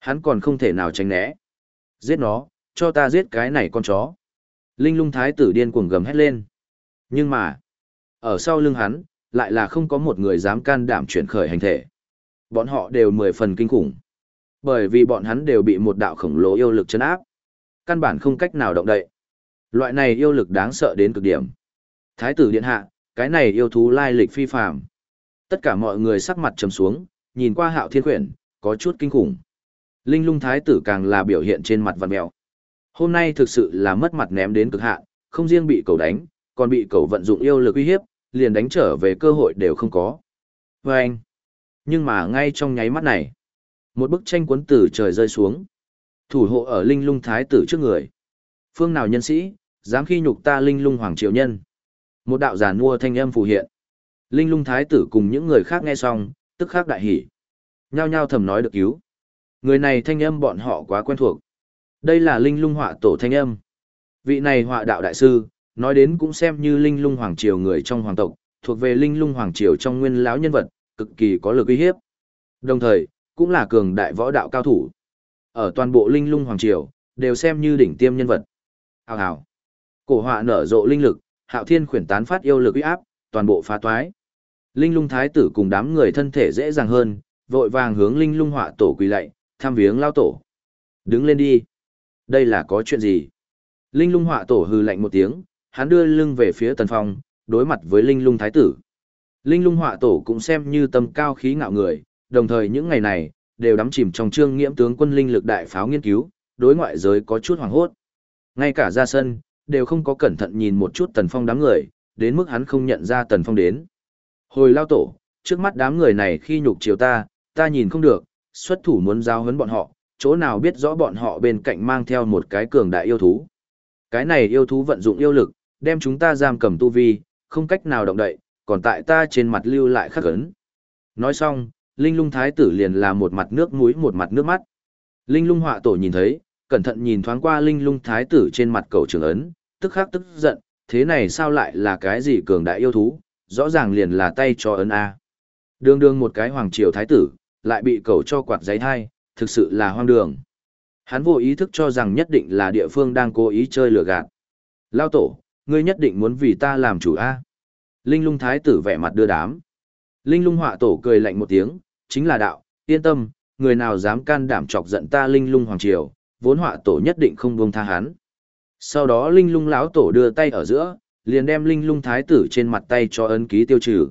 Speaker 1: Hắn còn không thể nào tránh né. Giết nó, cho ta giết cái này con chó. Linh lung thái tử điên cuồng gầm hét lên. Nhưng mà, ở sau lưng hắn, lại là không có một người dám can đảm chuyển khởi hành thể. Bọn họ đều mười phần kinh khủng. Bởi vì bọn hắn đều bị một đạo khổng lồ yêu lực chấn áp. Căn bản không cách nào động đậy. Loại này yêu lực đáng sợ đến cực điểm. Thái tử điện hạ, cái này yêu thú lai lịch phi phàm. Tất cả mọi người sắc mặt trầm xuống, nhìn qua hạo thiên quyển, có chút kinh khủng. Linh lung thái tử càng là biểu hiện trên mặt văn mèo. Hôm nay thực sự là mất mặt ném đến cực hạn, không riêng bị cầu đánh, còn bị cầu vận dụng yêu lực uy hiếp, liền đánh trở về cơ hội đều không có. Và anh, nhưng mà ngay trong nháy mắt này, một bức tranh cuốn từ trời rơi xuống. Thủ hộ ở linh lung thái tử trước người. Phương nào nhân sĩ, dám khi nhục ta linh lung hoàng triều nhân. Một đạo giả mua thanh âm phù hiện. Linh lung thái tử cùng những người khác nghe xong, tức khắc đại hỉ. Nhao nhao thầm nói được cứu. Người này thanh âm bọn họ quá quen thuộc. Đây là linh lung họa tổ thanh âm. Vị này họa đạo đại sư, nói đến cũng xem như linh lung hoàng triều người trong hoàng tộc, thuộc về linh lung hoàng triều trong nguyên lão nhân vật, cực kỳ có lực uy hiếp. Đồng thời, cũng là cường đại võ đạo cao thủ. Ở toàn bộ linh lung hoàng triều, đều xem như đỉnh tiêm nhân vật. Hào hào. Cổ họa nở rộ linh lực, hạo thiên khuyển tán phát yêu lực uy áp, toàn bộ phá toái. Linh lung thái tử cùng đám người thân thể dễ dàng hơn, vội vàng hướng linh lung họa tổ quỳ lạy, tham viếng lao tổ. Đứng lên đi. Đây là có chuyện gì? Linh lung họa tổ hư lạnh một tiếng, hắn đưa lưng về phía tần phong, đối mặt với linh lung thái tử. Linh lung họa tổ cũng xem như tâm cao khí ngạo người, đồng thời những ngày này, đều đắm chìm trong trương nghiễm tướng quân linh lực đại pháo nghiên cứu, đối ngoại giới có chút hoảng hốt. Ngay cả ra sân, đều không có cẩn thận nhìn một chút tần phong đám người, đến mức hắn không nhận ra tần phong đến. Hồi lao tổ, trước mắt đám người này khi nhục chiều ta, ta nhìn không được, xuất thủ muốn giao hấn bọn họ, chỗ nào biết rõ bọn họ bên cạnh mang theo một cái cường đại yêu thú. Cái này yêu thú vận dụng yêu lực, đem chúng ta giam cầm tu vi, không cách nào động đậy, còn tại ta trên mặt lưu lại khắc ấn. Nói xong, Linh lung thái tử liền là một mặt nước mũi một mặt nước mắt. Linh lung họa tổ nhìn thấy, cẩn thận nhìn thoáng qua linh lung thái tử trên mặt cầu trường ấn, tức khắc tức giận, thế này sao lại là cái gì cường đại yêu thú, rõ ràng liền là tay cho ấn A. Đường đường một cái hoàng triều thái tử, lại bị cầu cho quạt giấy thai, thực sự là hoang đường. Hắn vô ý thức cho rằng nhất định là địa phương đang cố ý chơi lừa gạt. Lao tổ, ngươi nhất định muốn vì ta làm chủ A. Linh lung thái tử vẻ mặt đưa đám. Linh lung họa tổ cười lạnh một tiếng, chính là đạo, yên tâm, người nào dám can đảm chọc giận ta linh lung hoàng triều, vốn họa tổ nhất định không buông tha hắn. Sau đó linh lung lão tổ đưa tay ở giữa, liền đem linh lung thái tử trên mặt tay cho ấn ký tiêu trừ.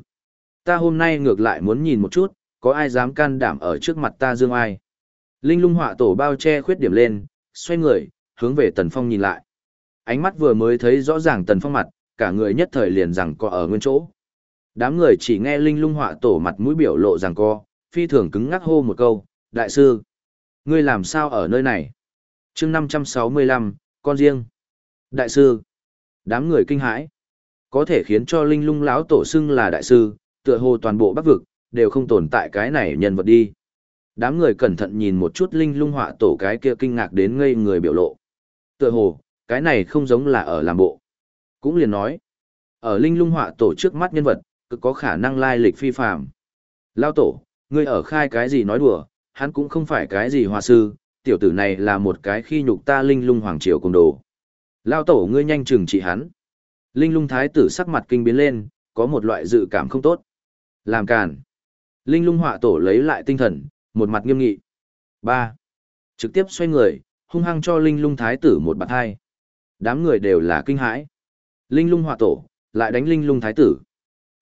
Speaker 1: Ta hôm nay ngược lại muốn nhìn một chút, có ai dám can đảm ở trước mặt ta dương ai. Linh lung họa tổ bao che khuyết điểm lên, xoay người, hướng về tần phong nhìn lại. Ánh mắt vừa mới thấy rõ ràng tần phong mặt, cả người nhất thời liền rằng co ở nguyên chỗ. Đám người chỉ nghe linh lung họa tổ mặt mũi biểu lộ rằng co, phi thường cứng ngắc hô một câu, đại sư, ngươi làm sao ở nơi này? chương 565, con riêng. Đại sư, đám người kinh hãi, có thể khiến cho linh lung lão tổ xưng là đại sư, tựa hồ toàn bộ bắc vực, đều không tồn tại cái này nhân vật đi. Đám người cẩn thận nhìn một chút linh lung họa tổ cái kia kinh ngạc đến ngây người biểu lộ. Tựa hồ, cái này không giống là ở làm bộ. Cũng liền nói, ở linh lung họa tổ trước mắt nhân vật, cực có khả năng lai lịch phi phàm. Lao tổ, ngươi ở khai cái gì nói đùa, hắn cũng không phải cái gì hòa sư, Tiểu tử này là một cái khi nhục ta linh lung hoàng triều cùng đồ. Lao tổ ngươi nhanh chừng trị hắn. Linh lung thái tử sắc mặt kinh biến lên, có một loại dự cảm không tốt. Làm càn. Linh lung họa tổ lấy lại tinh thần, một mặt nghiêm nghị. ba Trực tiếp xoay người, hung hăng cho linh lung thái tử một bạt hai. Đám người đều là kinh hãi. Linh lung Hòa tổ, lại đánh linh lung thái tử.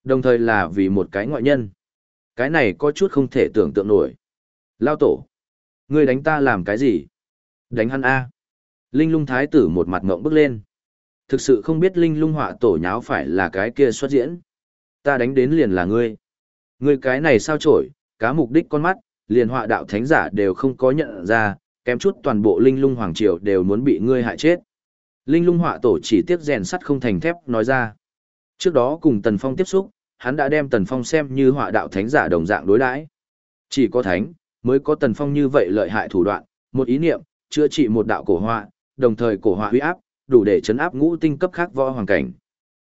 Speaker 1: Đồng thời là vì một cái ngoại nhân. Cái này có chút không thể tưởng tượng nổi. Lao tổ. Ngươi đánh ta làm cái gì? Đánh hắn A. Linh lung thái tử một mặt ngộng bước lên. Thực sự không biết linh lung họa tổ nháo phải là cái kia xuất diễn. Ta đánh đến liền là ngươi. Ngươi cái này sao trổi, cá mục đích con mắt, liền họa đạo thánh giả đều không có nhận ra, kém chút toàn bộ linh lung hoàng triều đều muốn bị ngươi hại chết. Linh lung họa tổ chỉ tiếc rèn sắt không thành thép nói ra. Trước đó cùng Tần Phong tiếp xúc, hắn đã đem Tần Phong xem như họa đạo thánh giả đồng dạng đối đãi. Chỉ có thánh, mới có Tần Phong như vậy lợi hại thủ đoạn, một ý niệm, chữa trị một đạo cổ họa, đồng thời cổ họa huy áp, đủ để chấn áp ngũ tinh cấp khác võ hoàng cảnh.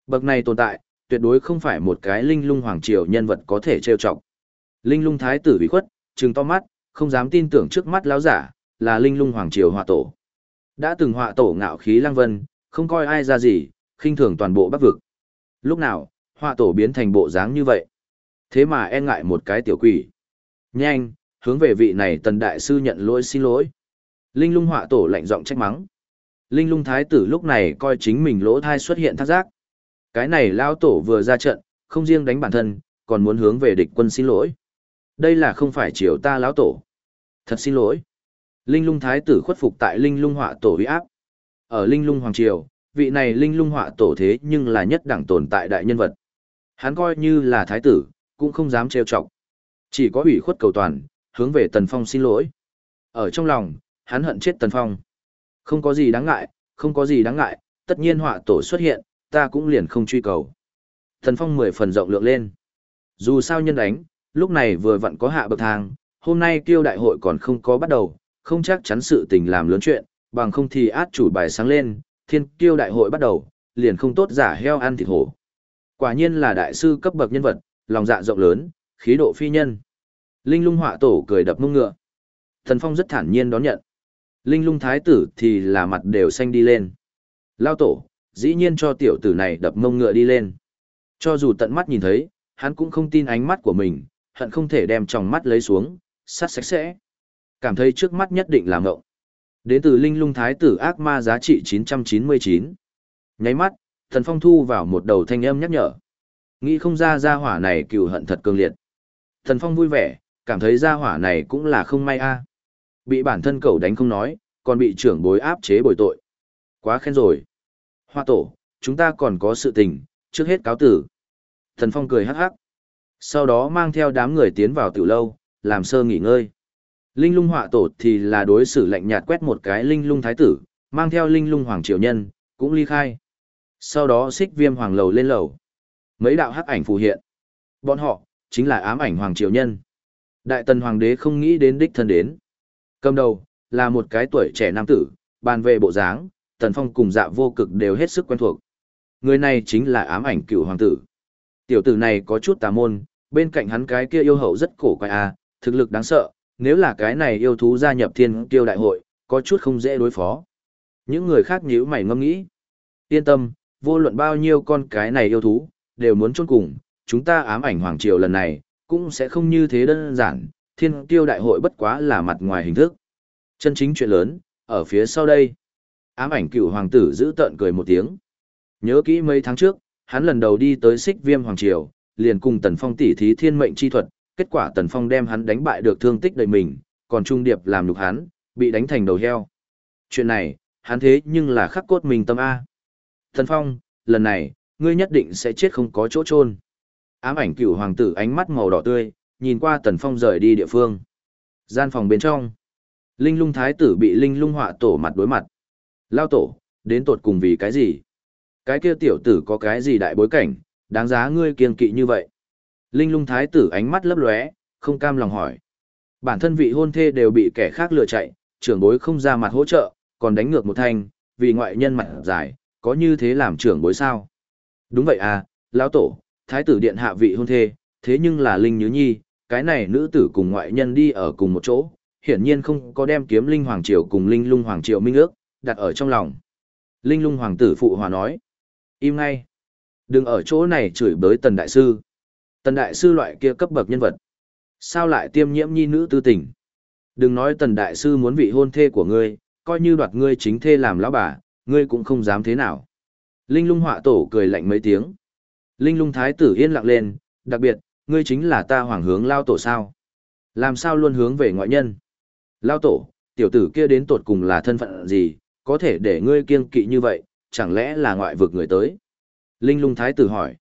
Speaker 1: Bậc này tồn tại, tuyệt đối không phải một cái linh lung hoàng triều nhân vật có thể trêu chọc. Linh lung thái tử bị khuất, trừng to mắt, không dám tin tưởng trước mắt lão giả, là linh lung hoàng triều họa tổ. Đã từng họa tổ ngạo khí lăng vân, không coi ai ra gì, khinh thường toàn bộ bắc vực. Lúc nào, họa tổ biến thành bộ dáng như vậy. Thế mà e ngại một cái tiểu quỷ. Nhanh, hướng về vị này tần đại sư nhận lỗi xin lỗi. Linh lung họa tổ lạnh giọng trách mắng. Linh lung thái tử lúc này coi chính mình lỗ thai xuất hiện thác giác. Cái này lao tổ vừa ra trận, không riêng đánh bản thân, còn muốn hướng về địch quân xin lỗi. Đây là không phải chiều ta lão tổ. Thật xin lỗi. Linh lung thái tử khuất phục tại linh lung họa tổ uy áp. Ở linh lung hoàng triều, vị này linh lung họa tổ thế nhưng là nhất đẳng tồn tại đại nhân vật. Hắn coi như là thái tử, cũng không dám trêu chọc. Chỉ có ủy khuất cầu toàn, hướng về Tần Phong xin lỗi. Ở trong lòng, hắn hận chết Tần Phong. Không có gì đáng ngại, không có gì đáng ngại, tất nhiên họa tổ xuất hiện, ta cũng liền không truy cầu. Tần Phong mười phần rộng lượng lên. Dù sao nhân đánh, lúc này vừa vặn có hạ bậc thang, hôm nay kiêu đại hội còn không có bắt đầu, không chắc chắn sự tình làm lớn chuyện, bằng không thì át chủ bài sáng lên, thiên kiêu đại hội bắt đầu, liền không tốt giả heo ăn thịt hổ. Quả nhiên là đại sư cấp bậc nhân vật, lòng dạ rộng lớn, khí độ phi nhân. Linh lung họa tổ cười đập mông ngựa. Thần Phong rất thản nhiên đón nhận. Linh lung thái tử thì là mặt đều xanh đi lên. Lao tổ, dĩ nhiên cho tiểu tử này đập mông ngựa đi lên. Cho dù tận mắt nhìn thấy, hắn cũng không tin ánh mắt của mình, hận không thể đem tròng mắt lấy xuống, sát sạch sẽ. Cảm thấy trước mắt nhất định là ngộng. Đến từ linh lung thái tử ác ma giá trị 999. Nháy mắt, thần phong thu vào một đầu thanh âm nhắc nhở. Nghĩ không ra gia hỏa này cừu hận thật cường liệt. Thần phong vui vẻ, cảm thấy gia hỏa này cũng là không may a. À. Bị bản thân cậu đánh không nói, còn bị trưởng bối áp chế bồi tội. Quá khen rồi. Hoa tổ, chúng ta còn có sự tình, trước hết cáo tử. Thần phong cười hắc hắc. Sau đó mang theo đám người tiến vào tiểu lâu, làm sơ nghỉ ngơi. Linh lung họa tổ thì là đối xử lạnh nhạt quét một cái linh lung thái tử, mang theo linh lung hoàng triều nhân, cũng ly khai. Sau đó xích viêm hoàng lầu lên lầu. Mấy đạo hắc ảnh phù hiện. Bọn họ, chính là ám ảnh hoàng triều nhân. Đại tần hoàng đế không nghĩ đến đích thân đến. Cầm đầu, là một cái tuổi trẻ nam tử, bàn về bộ dáng, tần phong cùng dạ vô cực đều hết sức quen thuộc. Người này chính là ám ảnh cựu hoàng tử. Tiểu tử này có chút tà môn, bên cạnh hắn cái kia yêu hậu rất cổ quái à, thực lực đáng sợ, nếu là cái này yêu thú gia nhập thiên kiêu đại hội, có chút không dễ đối phó. Những người khác nhíu mày ngâm nghĩ. Yên tâm, vô luận bao nhiêu con cái này yêu thú, đều muốn chôn cùng, chúng ta ám ảnh hoàng triều lần này, cũng sẽ không như thế đơn giản, thiên kiêu đại hội bất quá là mặt ngoài hình thức. Chân chính chuyện lớn, ở phía sau đây. Ám ảnh cựu hoàng tử giữ tợn cười một tiếng. Nhớ kỹ mấy tháng trước, hắn lần đầu đi tới xích viêm hoàng triều, liền cùng tần phong tỉ thí thiên mệnh chi thuật, kết quả Tần Phong đem hắn đánh bại được thương tích đầy mình, còn Trung Điệp làm nhục hắn, bị đánh thành đầu heo. Chuyện này, hắn thế nhưng là khắc cốt mình tâm A. Tần Phong, lần này, ngươi nhất định sẽ chết không có chỗ chôn. Ám ảnh cựu hoàng tử ánh mắt màu đỏ tươi, nhìn qua Tần Phong rời đi địa phương. Gian phòng bên trong, Linh lung thái tử bị Linh lung họa tổ mặt đối mặt. Lao tổ, đến tột cùng vì cái gì? Cái kia tiểu tử có cái gì đại bối cảnh, đáng giá ngươi kiên kỵ như vậy? Linh lung thái tử ánh mắt lấp lóe, không cam lòng hỏi. Bản thân vị hôn thê đều bị kẻ khác lừa chạy, trưởng bối không ra mặt hỗ trợ, còn đánh ngược một thanh, vì ngoại nhân mặt dài, có như thế làm trưởng bối sao? Đúng vậy à, lão tổ, thái tử điện hạ vị hôn thê, thế nhưng là Linh Nhứ Nhi, cái này nữ tử cùng ngoại nhân đi ở cùng một chỗ, hiển nhiên không có đem kiếm linh hoàng triều cùng linh lung hoàng triều minh ước, đặt ở trong lòng. Linh lung hoàng tử phụ hòa nói. Im ngay. Đừng ở chỗ này chửi bới tần đại sư. Tần đại sư loại kia cấp bậc nhân vật. Sao lại tiêm nhiễm nhi nữ tư tình? Đừng nói tần đại sư muốn vị hôn thê của ngươi, coi như đoạt ngươi chính thê làm lão bà, ngươi cũng không dám thế nào. Linh lung họa tổ cười lạnh mấy tiếng. Linh lung thái tử yên lặng lên, đặc biệt, ngươi chính là ta hoàng hướng lao tổ sao. Làm sao luôn hướng về ngoại nhân? Lao tổ, tiểu tử kia đến tột cùng là thân phận gì, có thể để ngươi kiêng kỵ như vậy, chẳng lẽ là ngoại vực người tới? Linh lung thái tử hỏi.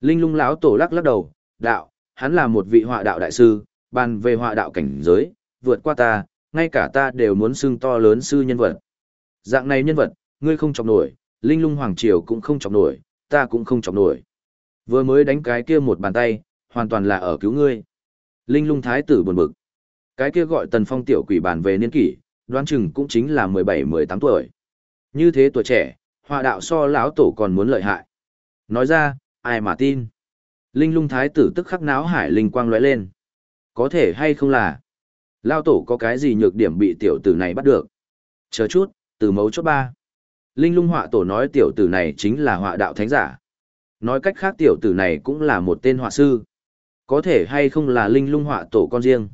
Speaker 1: Linh lung lão tổ lắc lắc đầu, đạo, hắn là một vị họa đạo đại sư, bàn về họa đạo cảnh giới, vượt qua ta, ngay cả ta đều muốn xưng to lớn sư nhân vật. Dạng này nhân vật, ngươi không chọc nổi, Linh lung hoàng triều cũng không chọc nổi, ta cũng không chọc nổi. Vừa mới đánh cái kia một bàn tay, hoàn toàn là ở cứu ngươi. Linh lung thái tử buồn bực. Cái kia gọi tần phong tiểu quỷ bàn về niên kỷ, đoán chừng cũng chính là 17-18 tuổi. Như thế tuổi trẻ, họa đạo so lão tổ còn muốn lợi hại. Nói ra, ai mà tin. Linh lung thái tử tức khắc náo hải linh quang lóe lên. Có thể hay không là, lao tổ có cái gì nhược điểm bị tiểu tử này bắt được. Chờ chút, từ mấu chốt ba. Linh lung họa tổ nói tiểu tử này chính là họa đạo thánh giả. Nói cách khác tiểu tử này cũng là một tên họa sư. Có thể hay không là linh lung họa tổ con riêng.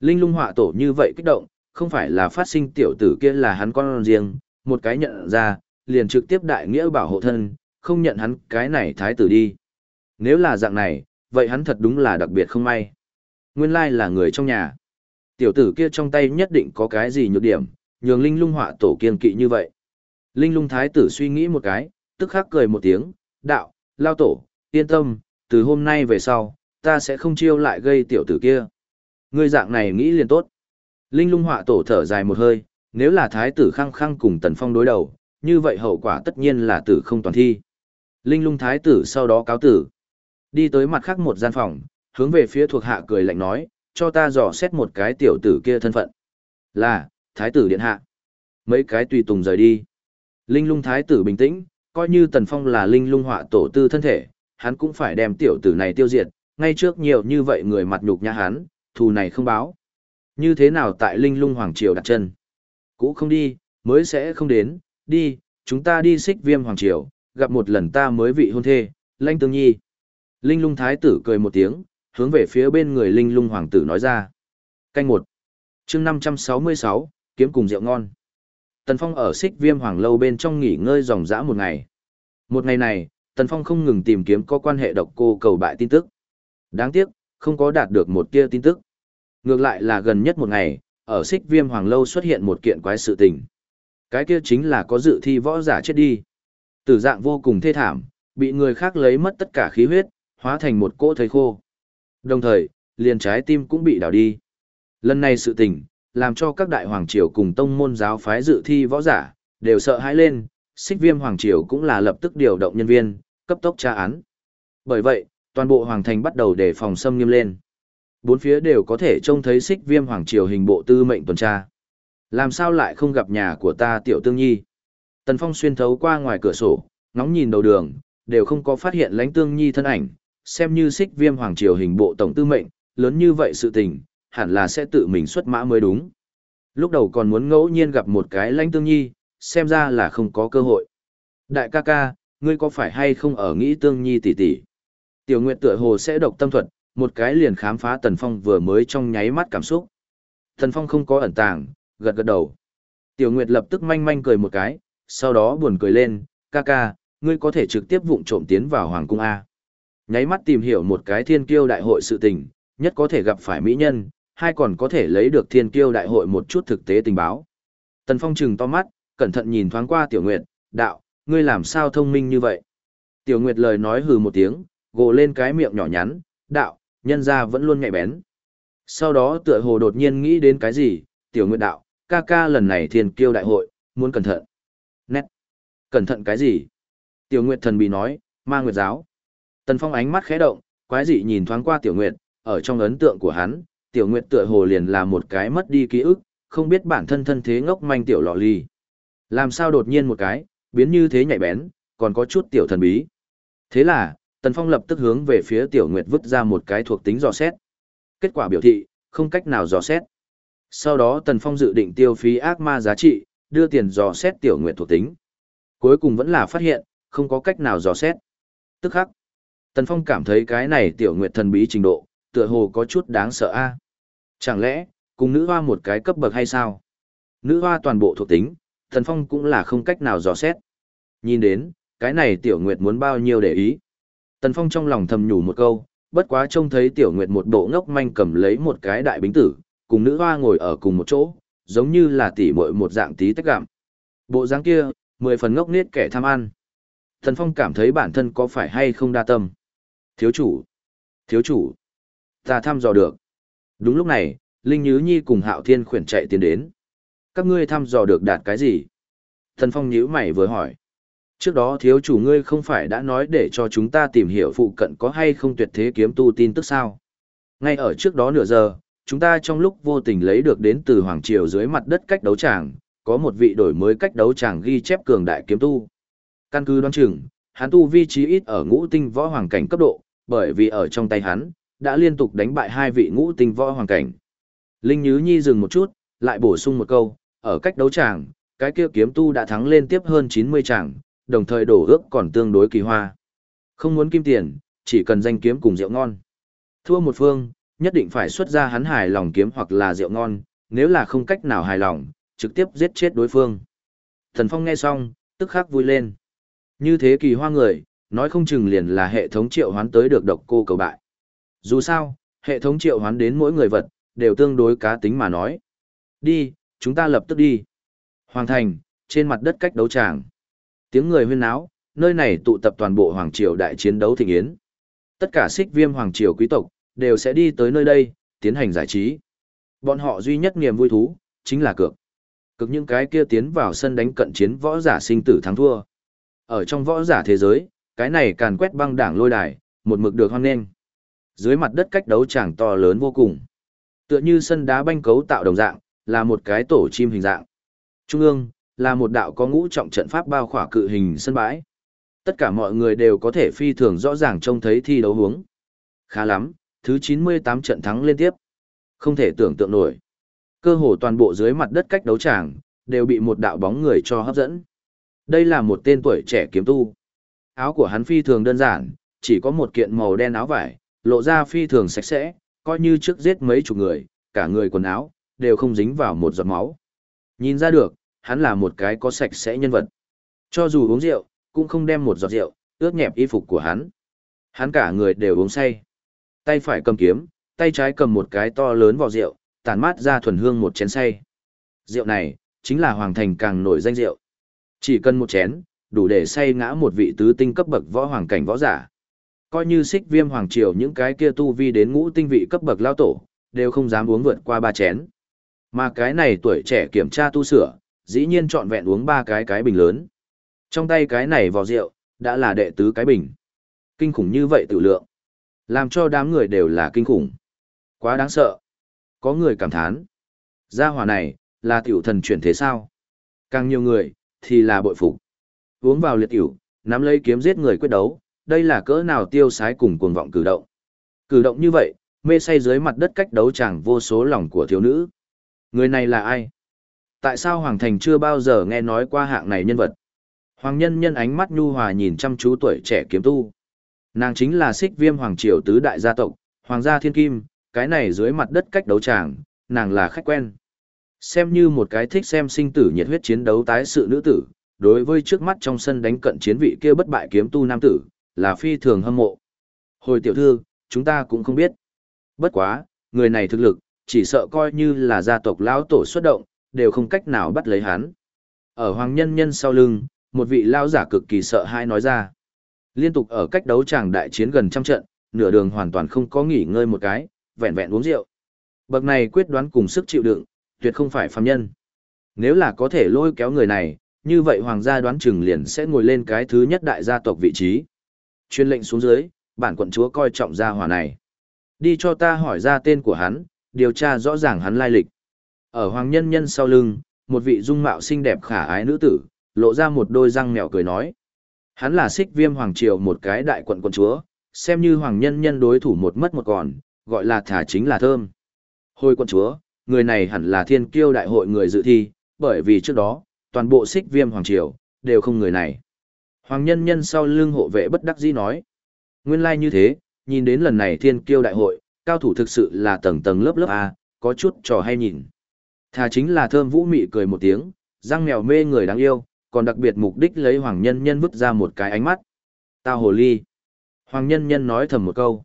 Speaker 1: Linh lung họa tổ như vậy kích động, không phải là phát sinh tiểu tử kia là hắn con riêng, một cái nhận ra, liền trực tiếp đại nghĩa bảo hộ thân, không nhận hắn cái này thái tử đi. Nếu là dạng này, vậy hắn thật đúng là đặc biệt không may. Nguyên lai là người trong nhà. Tiểu tử kia trong tay nhất định có cái gì nhược điểm, nhường linh lung họa tổ kiên kỵ như vậy. Linh lung thái tử suy nghĩ một cái, tức khắc cười một tiếng, đạo, lao tổ, yên tâm, từ hôm nay về sau, ta sẽ không chiêu lại gây tiểu tử kia. Ngươi dạng này nghĩ liền tốt. Linh lung họa tổ thở dài một hơi, nếu là thái tử khăng khăng cùng tần phong đối đầu, như vậy hậu quả tất nhiên là tử không toàn thi. Linh lung thái tử sau đó cáo tử. Đi tới mặt khác một gian phòng, hướng về phía thuộc hạ cười lạnh nói, cho ta dò xét một cái tiểu tử kia thân phận. Là, thái tử điện hạ. Mấy cái tùy tùng rời đi. Linh lung thái tử bình tĩnh, coi như tần phong là linh lung họa tổ tư thân thể, hắn cũng phải đem tiểu tử này tiêu diệt, ngay trước nhiều như vậy người mặt nhục nhã hắn, thù này không báo. Như thế nào tại linh lung hoàng triều đặt chân? Cũ không đi, mới sẽ không đến, đi, chúng ta đi xích viêm hoàng triều, gặp một lần ta mới vị hôn thê, lanh tương nhi. Linh lung thái tử cười một tiếng, hướng về phía bên người linh lung hoàng tử nói ra. Canh một chương 566, kiếm cùng rượu ngon. Tần Phong ở xích viêm hoàng lâu bên trong nghỉ ngơi dòng dã một ngày. Một ngày này, Tần Phong không ngừng tìm kiếm có quan hệ độc cô cầu bại tin tức. Đáng tiếc, không có đạt được một tia tin tức. Ngược lại là gần nhất một ngày, ở xích viêm hoàng lâu xuất hiện một kiện quái sự tình. Cái kia chính là có dự thi võ giả chết đi. Tử dạng vô cùng thê thảm, bị người khác lấy mất tất cả khí huyết, hóa thành một cỗ thầy khô. Đồng thời, liền trái tim cũng bị đảo đi. Lần này sự tình, làm cho các đại hoàng triều cùng tông môn giáo phái dự thi võ giả, đều sợ hãi lên, xích viêm hoàng triều cũng là lập tức điều động nhân viên, cấp tốc tra án. Bởi vậy, toàn bộ hoàng thành bắt đầu để phòng xâm nghiêm lên. Bốn phía đều có thể trông thấy xích viêm hoàng triều hình bộ tư mệnh tuần tra. Làm sao lại không gặp nhà của ta tiểu tương nhi? Tần Phong xuyên thấu qua ngoài cửa sổ, ngóng nhìn đầu đường, đều không có phát hiện lãnh tương nhi thân ảnh, xem như xích viêm hoàng triều hình bộ tổng tư mệnh, lớn như vậy sự tình, hẳn là sẽ tự mình xuất mã mới đúng. Lúc đầu còn muốn ngẫu nhiên gặp một cái lãnh tương nhi, xem ra là không có cơ hội. Đại ca ca, ngươi có phải hay không ở nghĩ tương nhi tỷ tỷ? Tiểu Nguyệt tựa hồ sẽ độc tâm thuật, một cái liền khám phá Tần Phong vừa mới trong nháy mắt cảm xúc. Tần Phong không có ẩn tàng, gật gật đầu. Tiểu Nguyệt lập tức manh manh cười một cái, sau đó buồn cười lên, ca ca, ngươi có thể trực tiếp vụng trộm tiến vào Hoàng Cung A. Nháy mắt tìm hiểu một cái thiên kiêu đại hội sự tình, nhất có thể gặp phải mỹ nhân, hai còn có thể lấy được thiên kiêu đại hội một chút thực tế tình báo. Tần Phong trừng to mắt, cẩn thận nhìn thoáng qua Tiểu Nguyệt, đạo, ngươi làm sao thông minh như vậy? Tiểu Nguyệt lời nói hừ một tiếng, gồ lên cái miệng nhỏ nhắn, đạo, nhân ra vẫn luôn nhạy bén. Sau đó tựa hồ đột nhiên nghĩ đến cái gì, Tiểu Nguyệt đạo, ca ca lần này thiên kiêu đại hội, muốn cẩn thận. Nét. Cẩn thận cái gì? Tiểu Nguyệt thần bị nói, ma nguyệt giáo. Tần Phong ánh mắt khẽ động, quái dị nhìn thoáng qua Tiểu Nguyệt, ở trong ấn tượng của hắn, Tiểu Nguyệt tựa hồ liền là một cái mất đi ký ức, không biết bản thân thân thế ngốc manh tiểu lọ ly. Làm sao đột nhiên một cái, biến như thế nhạy bén, còn có chút tiểu thần bí. Thế là, Tần Phong lập tức hướng về phía Tiểu Nguyệt vứt ra một cái thuộc tính dò xét. Kết quả biểu thị, không cách nào dò xét. Sau đó Tần Phong dự định tiêu phí ác ma giá trị, đưa tiền dò xét tiểu nguyệt thuộc tính. Cuối cùng vẫn là phát hiện, không có cách nào dò xét. Tức khắc, Tần Phong cảm thấy cái này tiểu nguyệt thần bí trình độ, tựa hồ có chút đáng sợ a. Chẳng lẽ, cùng nữ hoa một cái cấp bậc hay sao? Nữ hoa toàn bộ thuộc tính, Tần Phong cũng là không cách nào dò xét. Nhìn đến, cái này tiểu nguyệt muốn bao nhiêu để ý. Tần Phong trong lòng thầm nhủ một câu, bất quá trông thấy tiểu nguyệt một bộ ngốc manh cầm lấy một cái đại bính tử, cùng nữ hoa ngồi ở cùng một chỗ, giống như là tỉ muội một dạng tí tách gặm. Bộ dáng kia, mười phần ngốc nết kẻ tham ăn. thần Phong cảm thấy bản thân có phải hay không đa tâm. Thiếu chủ! Thiếu chủ! Ta thăm dò được. Đúng lúc này, Linh Nhứ Nhi cùng Hạo Thiên khuyển chạy tiến đến. Các ngươi thăm dò được đạt cái gì? Thần Phong nhíu mày vừa hỏi. Trước đó thiếu chủ ngươi không phải đã nói để cho chúng ta tìm hiểu phụ cận có hay không tuyệt thế kiếm tu tin tức sao? Ngay ở trước đó nửa giờ, chúng ta trong lúc vô tình lấy được đến từ Hoàng Triều dưới mặt đất cách đấu tràng, có một vị đổi mới cách đấu tràng ghi chép cường đại kiếm tu. Căn cứ đoán chừng, hắn tu vi trí ít ở ngũ tinh võ hoàng cảnh cấp độ, bởi vì ở trong tay hắn, đã liên tục đánh bại hai vị ngũ tinh võ hoàng cảnh. Linh Nhứ Nhi dừng một chút, lại bổ sung một câu, ở cách đấu tràng, cái kia kiếm tu đã thắng lên tiếp hơn 90 tràng, đồng thời đổ ước còn tương đối kỳ hoa. Không muốn kim tiền, chỉ cần danh kiếm cùng rượu ngon. Thua một phương, nhất định phải xuất ra hắn hài lòng kiếm hoặc là rượu ngon, nếu là không cách nào hài lòng, trực tiếp giết chết đối phương. Thần Phong nghe xong, tức khắc vui lên. Như thế kỳ hoa người, nói không chừng liền là hệ thống triệu hoán tới được độc cô cầu bại. Dù sao, hệ thống triệu hoán đến mỗi người vật, đều tương đối cá tính mà nói. Đi, chúng ta lập tức đi. Hoàng thành, trên mặt đất cách đấu tràng. Tiếng người huyên náo, nơi này tụ tập toàn bộ Hoàng Triều đại chiến đấu thịnh yến. Tất cả xích viêm Hoàng Triều quý tộc, đều sẽ đi tới nơi đây, tiến hành giải trí. Bọn họ duy nhất niềm vui thú, chính là cược. Cực những cái kia tiến vào sân đánh cận chiến võ giả sinh tử thắng thua. Ở trong võ giả thế giới, cái này càn quét băng đảng lôi đài, một mực được hoan nghênh. Dưới mặt đất cách đấu tràng to lớn vô cùng. Tựa như sân đá banh cấu tạo đồng dạng, là một cái tổ chim hình dạng. Trung ương, là một đạo có ngũ trọng trận pháp bao khỏa cự hình sân bãi. Tất cả mọi người đều có thể phi thường rõ ràng trông thấy thi đấu hướng. Khá lắm, thứ 98 trận thắng liên tiếp. Không thể tưởng tượng nổi. Cơ hồ toàn bộ dưới mặt đất cách đấu tràng, đều bị một đạo bóng người cho hấp dẫn. Đây là một tên tuổi trẻ kiếm tu. Áo của hắn phi thường đơn giản, chỉ có một kiện màu đen áo vải, lộ ra phi thường sạch sẽ, coi như trước giết mấy chục người, cả người quần áo, đều không dính vào một giọt máu. Nhìn ra được, hắn là một cái có sạch sẽ nhân vật. Cho dù uống rượu, cũng không đem một giọt rượu, ướt nhẹp y phục của hắn. Hắn cả người đều uống say. Tay phải cầm kiếm, tay trái cầm một cái to lớn vỏ rượu, tàn mát ra thuần hương một chén say. Rượu này, chính là hoàng thành càng nổi danh rượu. Chỉ cần một chén, đủ để say ngã một vị tứ tinh cấp bậc võ hoàng cảnh võ giả. Coi như xích viêm hoàng triều những cái kia tu vi đến ngũ tinh vị cấp bậc lao tổ, đều không dám uống vượt qua ba chén. Mà cái này tuổi trẻ kiểm tra tu sửa, dĩ nhiên trọn vẹn uống ba cái cái bình lớn. Trong tay cái này vò rượu, đã là đệ tứ cái bình. Kinh khủng như vậy tự lượng. Làm cho đám người đều là kinh khủng. Quá đáng sợ. Có người cảm thán. Gia hỏa này, là tiểu thần chuyển thế sao? Càng nhiều người, thì là bội phục. Uống vào liệt tiểu, nắm lấy kiếm giết người quyết đấu, đây là cỡ nào tiêu sái cùng cuồng vọng cử động. Cử động như vậy, mê say dưới mặt đất cách đấu chẳng vô số lòng của thiếu nữ. Người này là ai? Tại sao Hoàng Thành chưa bao giờ nghe nói qua hạng này nhân vật? Hoàng nhân nhân ánh mắt nhu hòa nhìn chăm chú tuổi trẻ kiếm tu. Nàng chính là xích viêm Hoàng Triều tứ đại gia tộc, Hoàng gia Thiên Kim, cái này dưới mặt đất cách đấu tràng, nàng là khách quen. Xem như một cái thích xem sinh tử nhiệt huyết chiến đấu tái sự nữ tử, đối với trước mắt trong sân đánh cận chiến vị kia bất bại kiếm tu nam tử, là phi thường hâm mộ. Hồi tiểu thư, chúng ta cũng không biết. Bất quá, người này thực lực, chỉ sợ coi như là gia tộc lão tổ xuất động, đều không cách nào bắt lấy hắn. Ở hoàng nhân nhân sau lưng, một vị lão giả cực kỳ sợ hãi nói ra. Liên tục ở cách đấu tràng đại chiến gần trăm trận, nửa đường hoàn toàn không có nghỉ ngơi một cái, vẹn vẹn uống rượu. Bậc này quyết đoán cùng sức chịu đựng, tuyệt không phải phàm nhân. Nếu là có thể lôi kéo người này, như vậy hoàng gia đoán chừng liền sẽ ngồi lên cái thứ nhất đại gia tộc vị trí. Chuyên lệnh xuống dưới, bản quận chúa coi trọng gia hỏa này. Đi cho ta hỏi ra tên của hắn, điều tra rõ ràng hắn lai lịch. Ở hoàng nhân nhân sau lưng, một vị dung mạo xinh đẹp khả ái nữ tử, lộ ra một đôi răng mèo cười nói. Hắn là xích viêm hoàng triều một cái đại quận quận chúa, xem như hoàng nhân nhân đối thủ một mất một còn, gọi là thả chính là thơm. Hồi quận chúa, người này hẳn là thiên kiêu đại hội người dự thi, bởi vì trước đó, toàn bộ xích viêm hoàng triều, đều không người này. Hoàng nhân nhân sau lưng hộ vệ bất đắc dĩ nói. Nguyên lai like như thế, nhìn đến lần này thiên kiêu đại hội, cao thủ thực sự là tầng tầng lớp lớp A, có chút trò hay nhìn. Thà chính là thơm vũ mị cười một tiếng, răng mèo mê người đáng yêu, còn đặc biệt mục đích lấy hoàng nhân nhân vứt ra một cái ánh mắt. Tao hồ ly. Hoàng nhân nhân nói thầm một câu.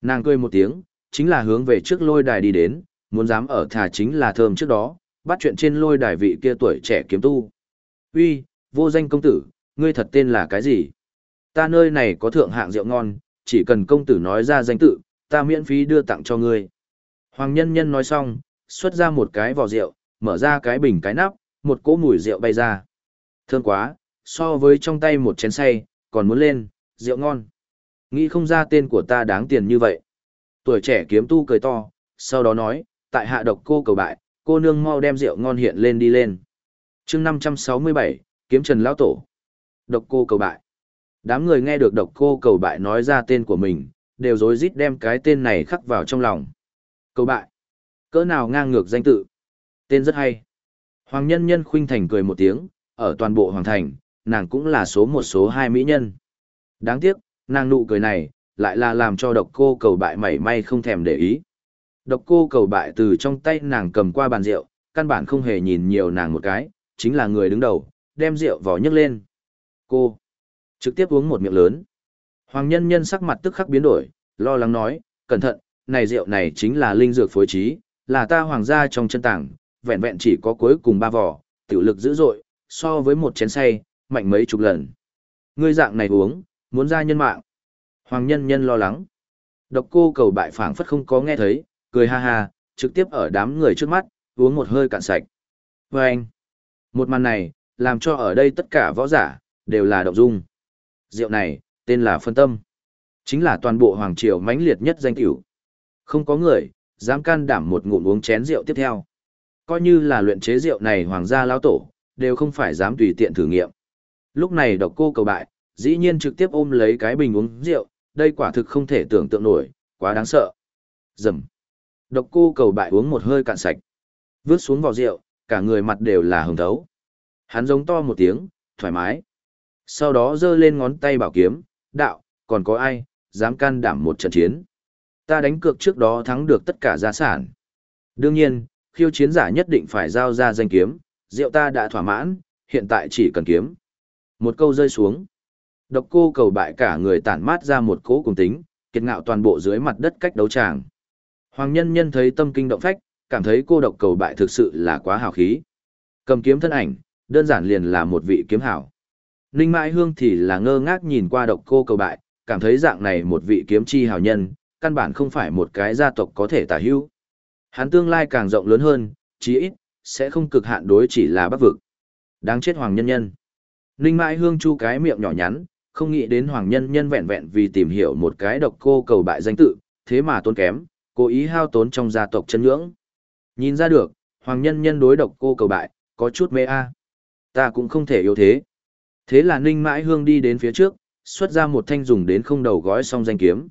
Speaker 1: Nàng cười một tiếng, chính là hướng về trước lôi đài đi đến, muốn dám ở thà chính là thơm trước đó, bắt chuyện trên lôi đài vị kia tuổi trẻ kiếm tu. Uy, vô danh công tử, ngươi thật tên là cái gì? Ta nơi này có thượng hạng rượu ngon, chỉ cần công tử nói ra danh tự, ta miễn phí đưa tặng cho ngươi. Hoàng nhân nhân nói xong, xuất ra một cái vỏ rượu, mở ra cái bình cái nắp, một cỗ mùi rượu bay ra. Thương quá, so với trong tay một chén say, còn muốn lên, rượu ngon. Nghĩ không ra tên của ta đáng tiền như vậy. Tuổi trẻ kiếm tu cười to, sau đó nói, tại hạ độc cô cầu bại, cô nương mau đem rượu ngon hiện lên đi lên. chương 567, kiếm trần lão tổ. Độc cô cầu bại. Đám người nghe được độc cô cầu bại nói ra tên của mình, đều rối rít đem cái tên này khắc vào trong lòng. Cầu bại. Cỡ nào ngang ngược danh tự. Tên rất hay. Hoàng nhân nhân khuynh thành cười một tiếng, ở toàn bộ hoàng thành, nàng cũng là số một số hai mỹ nhân. Đáng tiếc, nàng nụ cười này, lại là làm cho độc cô cầu bại mảy may không thèm để ý. Độc cô cầu bại từ trong tay nàng cầm qua bàn rượu, căn bản không hề nhìn nhiều nàng một cái, chính là người đứng đầu, đem rượu vò nhấc lên. Cô, trực tiếp uống một miệng lớn. Hoàng nhân nhân sắc mặt tức khắc biến đổi, lo lắng nói, cẩn thận, này rượu này chính là linh dược phối trí, là ta hoàng gia trong chân tảng, vẹn vẹn chỉ có cuối cùng ba vỏ, tiểu lực dữ dội, so với một chén say, mạnh mấy chục lần. Ngươi dạng này uống, muốn ra nhân mạng. Hoàng nhân nhân lo lắng. Độc cô cầu bại phảng phất không có nghe thấy, cười ha ha, trực tiếp ở đám người trước mắt, uống một hơi cạn sạch. Và anh, một màn này, làm cho ở đây tất cả võ giả, đều là động dung. Rượu này, tên là phân tâm. Chính là toàn bộ hoàng triều mãnh liệt nhất danh tiểu. Không có người, dám can đảm một ngụm uống chén rượu tiếp theo. Coi như là luyện chế rượu này hoàng gia lão tổ, đều không phải dám tùy tiện thử nghiệm. Lúc này độc cô cầu bại, dĩ nhiên trực tiếp ôm lấy cái bình uống rượu, đây quả thực không thể tưởng tượng nổi, quá đáng sợ. Dầm. Độc cô cầu bại uống một hơi cạn sạch. Vướt xuống vào rượu, cả người mặt đều là hồng thấu. Hắn giống to một tiếng, thoải mái. Sau đó giơ lên ngón tay bảo kiếm, đạo, còn có ai, dám can đảm một trận chiến. Ta đánh cược trước đó thắng được tất cả gia sản. Đương nhiên, khiêu chiến giả nhất định phải giao ra danh kiếm, rượu ta đã thỏa mãn, hiện tại chỉ cần kiếm. Một câu rơi xuống. Độc cô cầu bại cả người tản mát ra một cỗ cùng tính, kiệt ngạo toàn bộ dưới mặt đất cách đấu tràng. Hoàng nhân nhân thấy tâm kinh động phách, cảm thấy cô độc cầu bại thực sự là quá hào khí. Cầm kiếm thân ảnh, đơn giản liền là một vị kiếm hảo. Ninh Mãi Hương thì là ngơ ngác nhìn qua độc cô cầu bại, cảm thấy dạng này một vị kiếm chi hào nhân, căn bản không phải một cái gia tộc có thể tả hữu. Hắn tương lai càng rộng lớn hơn, chí ít, sẽ không cực hạn đối chỉ là bắc vực. Đáng chết Hoàng Nhân Nhân. Ninh Mãi Hương chu cái miệng nhỏ nhắn, không nghĩ đến Hoàng Nhân Nhân vẹn vẹn vì tìm hiểu một cái độc cô cầu bại danh tự, thế mà tốn kém, cố ý hao tốn trong gia tộc chân ngưỡng. Nhìn ra được, Hoàng Nhân Nhân đối độc cô cầu bại, có chút mê a. Ta cũng không thể yếu thế. Thế là Ninh Mãi Hương đi đến phía trước, xuất ra một thanh dùng đến không đầu gói xong danh kiếm.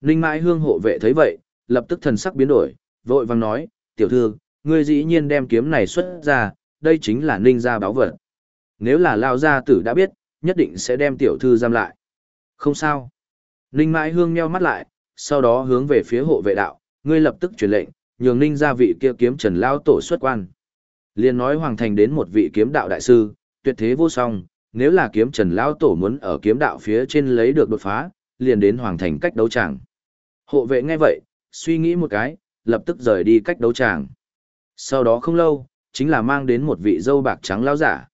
Speaker 1: Ninh Mãi Hương hộ vệ thấy vậy, lập tức thần sắc biến đổi, vội vàng nói, tiểu thư, ngươi dĩ nhiên đem kiếm này xuất ra, đây chính là Ninh gia báo vật. Nếu là Lao gia tử đã biết, nhất định sẽ đem tiểu thư giam lại. Không sao. Ninh Mãi Hương nheo mắt lại, sau đó hướng về phía hộ vệ đạo, ngươi lập tức truyền lệnh, nhường Ninh gia vị kia kiếm Trần Lao tổ xuất quan. Liên nói hoàng thành đến một vị kiếm đạo đại sư, tuyệt thế vô song, nếu là kiếm Trần Lao tổ muốn ở kiếm đạo phía trên lấy được đột phá, liền đến hoàng thành cách đấu tràng. Hộ vệ nghe vậy, suy nghĩ một cái, lập tức rời đi cách đấu tràng. Sau đó không lâu, chính là mang đến một vị dâu bạc trắng lão giả.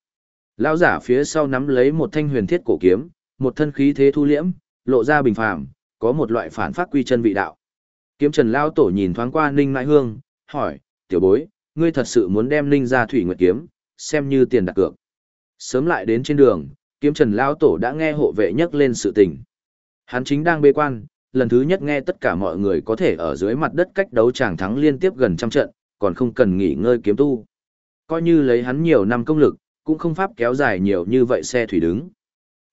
Speaker 1: Lão giả phía sau nắm lấy một thanh huyền thiết cổ kiếm, một thân khí thế thu liễm, lộ ra bình phàm, có một loại phản phát quy chân vị đạo. Kiếm Trần lão tổ nhìn thoáng qua Ninh Mãi Hương, hỏi, "Tiểu bối, ngươi thật sự muốn đem Ninh ra Thủy Nguyệt kiếm, xem như tiền đặt cược?" Sớm lại đến trên đường, Kiếm Trần lão tổ đã nghe hộ vệ nhắc lên sự tình. Hắn chính đang bế quan, lần thứ nhất nghe tất cả mọi người có thể ở dưới mặt đất cách đấu chàng thắng liên tiếp gần trăm trận, còn không cần nghỉ ngơi kiếm tu. Coi như lấy hắn nhiều năm công lực, cũng không pháp kéo dài nhiều như vậy xe thủy đứng.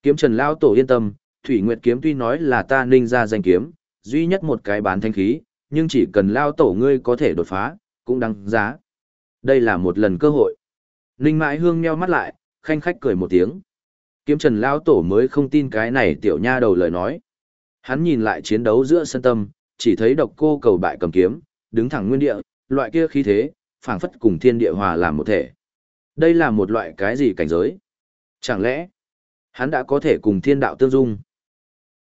Speaker 1: Kiếm Trần Lao Tổ yên tâm, Thủy Nguyệt kiếm tuy nói là ta ninh ra danh kiếm, duy nhất một cái bán thanh khí, nhưng chỉ cần Lao Tổ ngươi có thể đột phá, cũng đáng giá. Đây là một lần cơ hội. Ninh mãi hương nheo mắt lại, khanh khách cười một tiếng. Kiếm trần lao tổ mới không tin cái này tiểu nha đầu lời nói. Hắn nhìn lại chiến đấu giữa sân tâm, chỉ thấy độc cô cầu bại cầm kiếm, đứng thẳng nguyên địa, loại kia khí thế, phảng phất cùng thiên địa hòa làm một thể. Đây là một loại cái gì cảnh giới? Chẳng lẽ, hắn đã có thể cùng thiên đạo tương dung?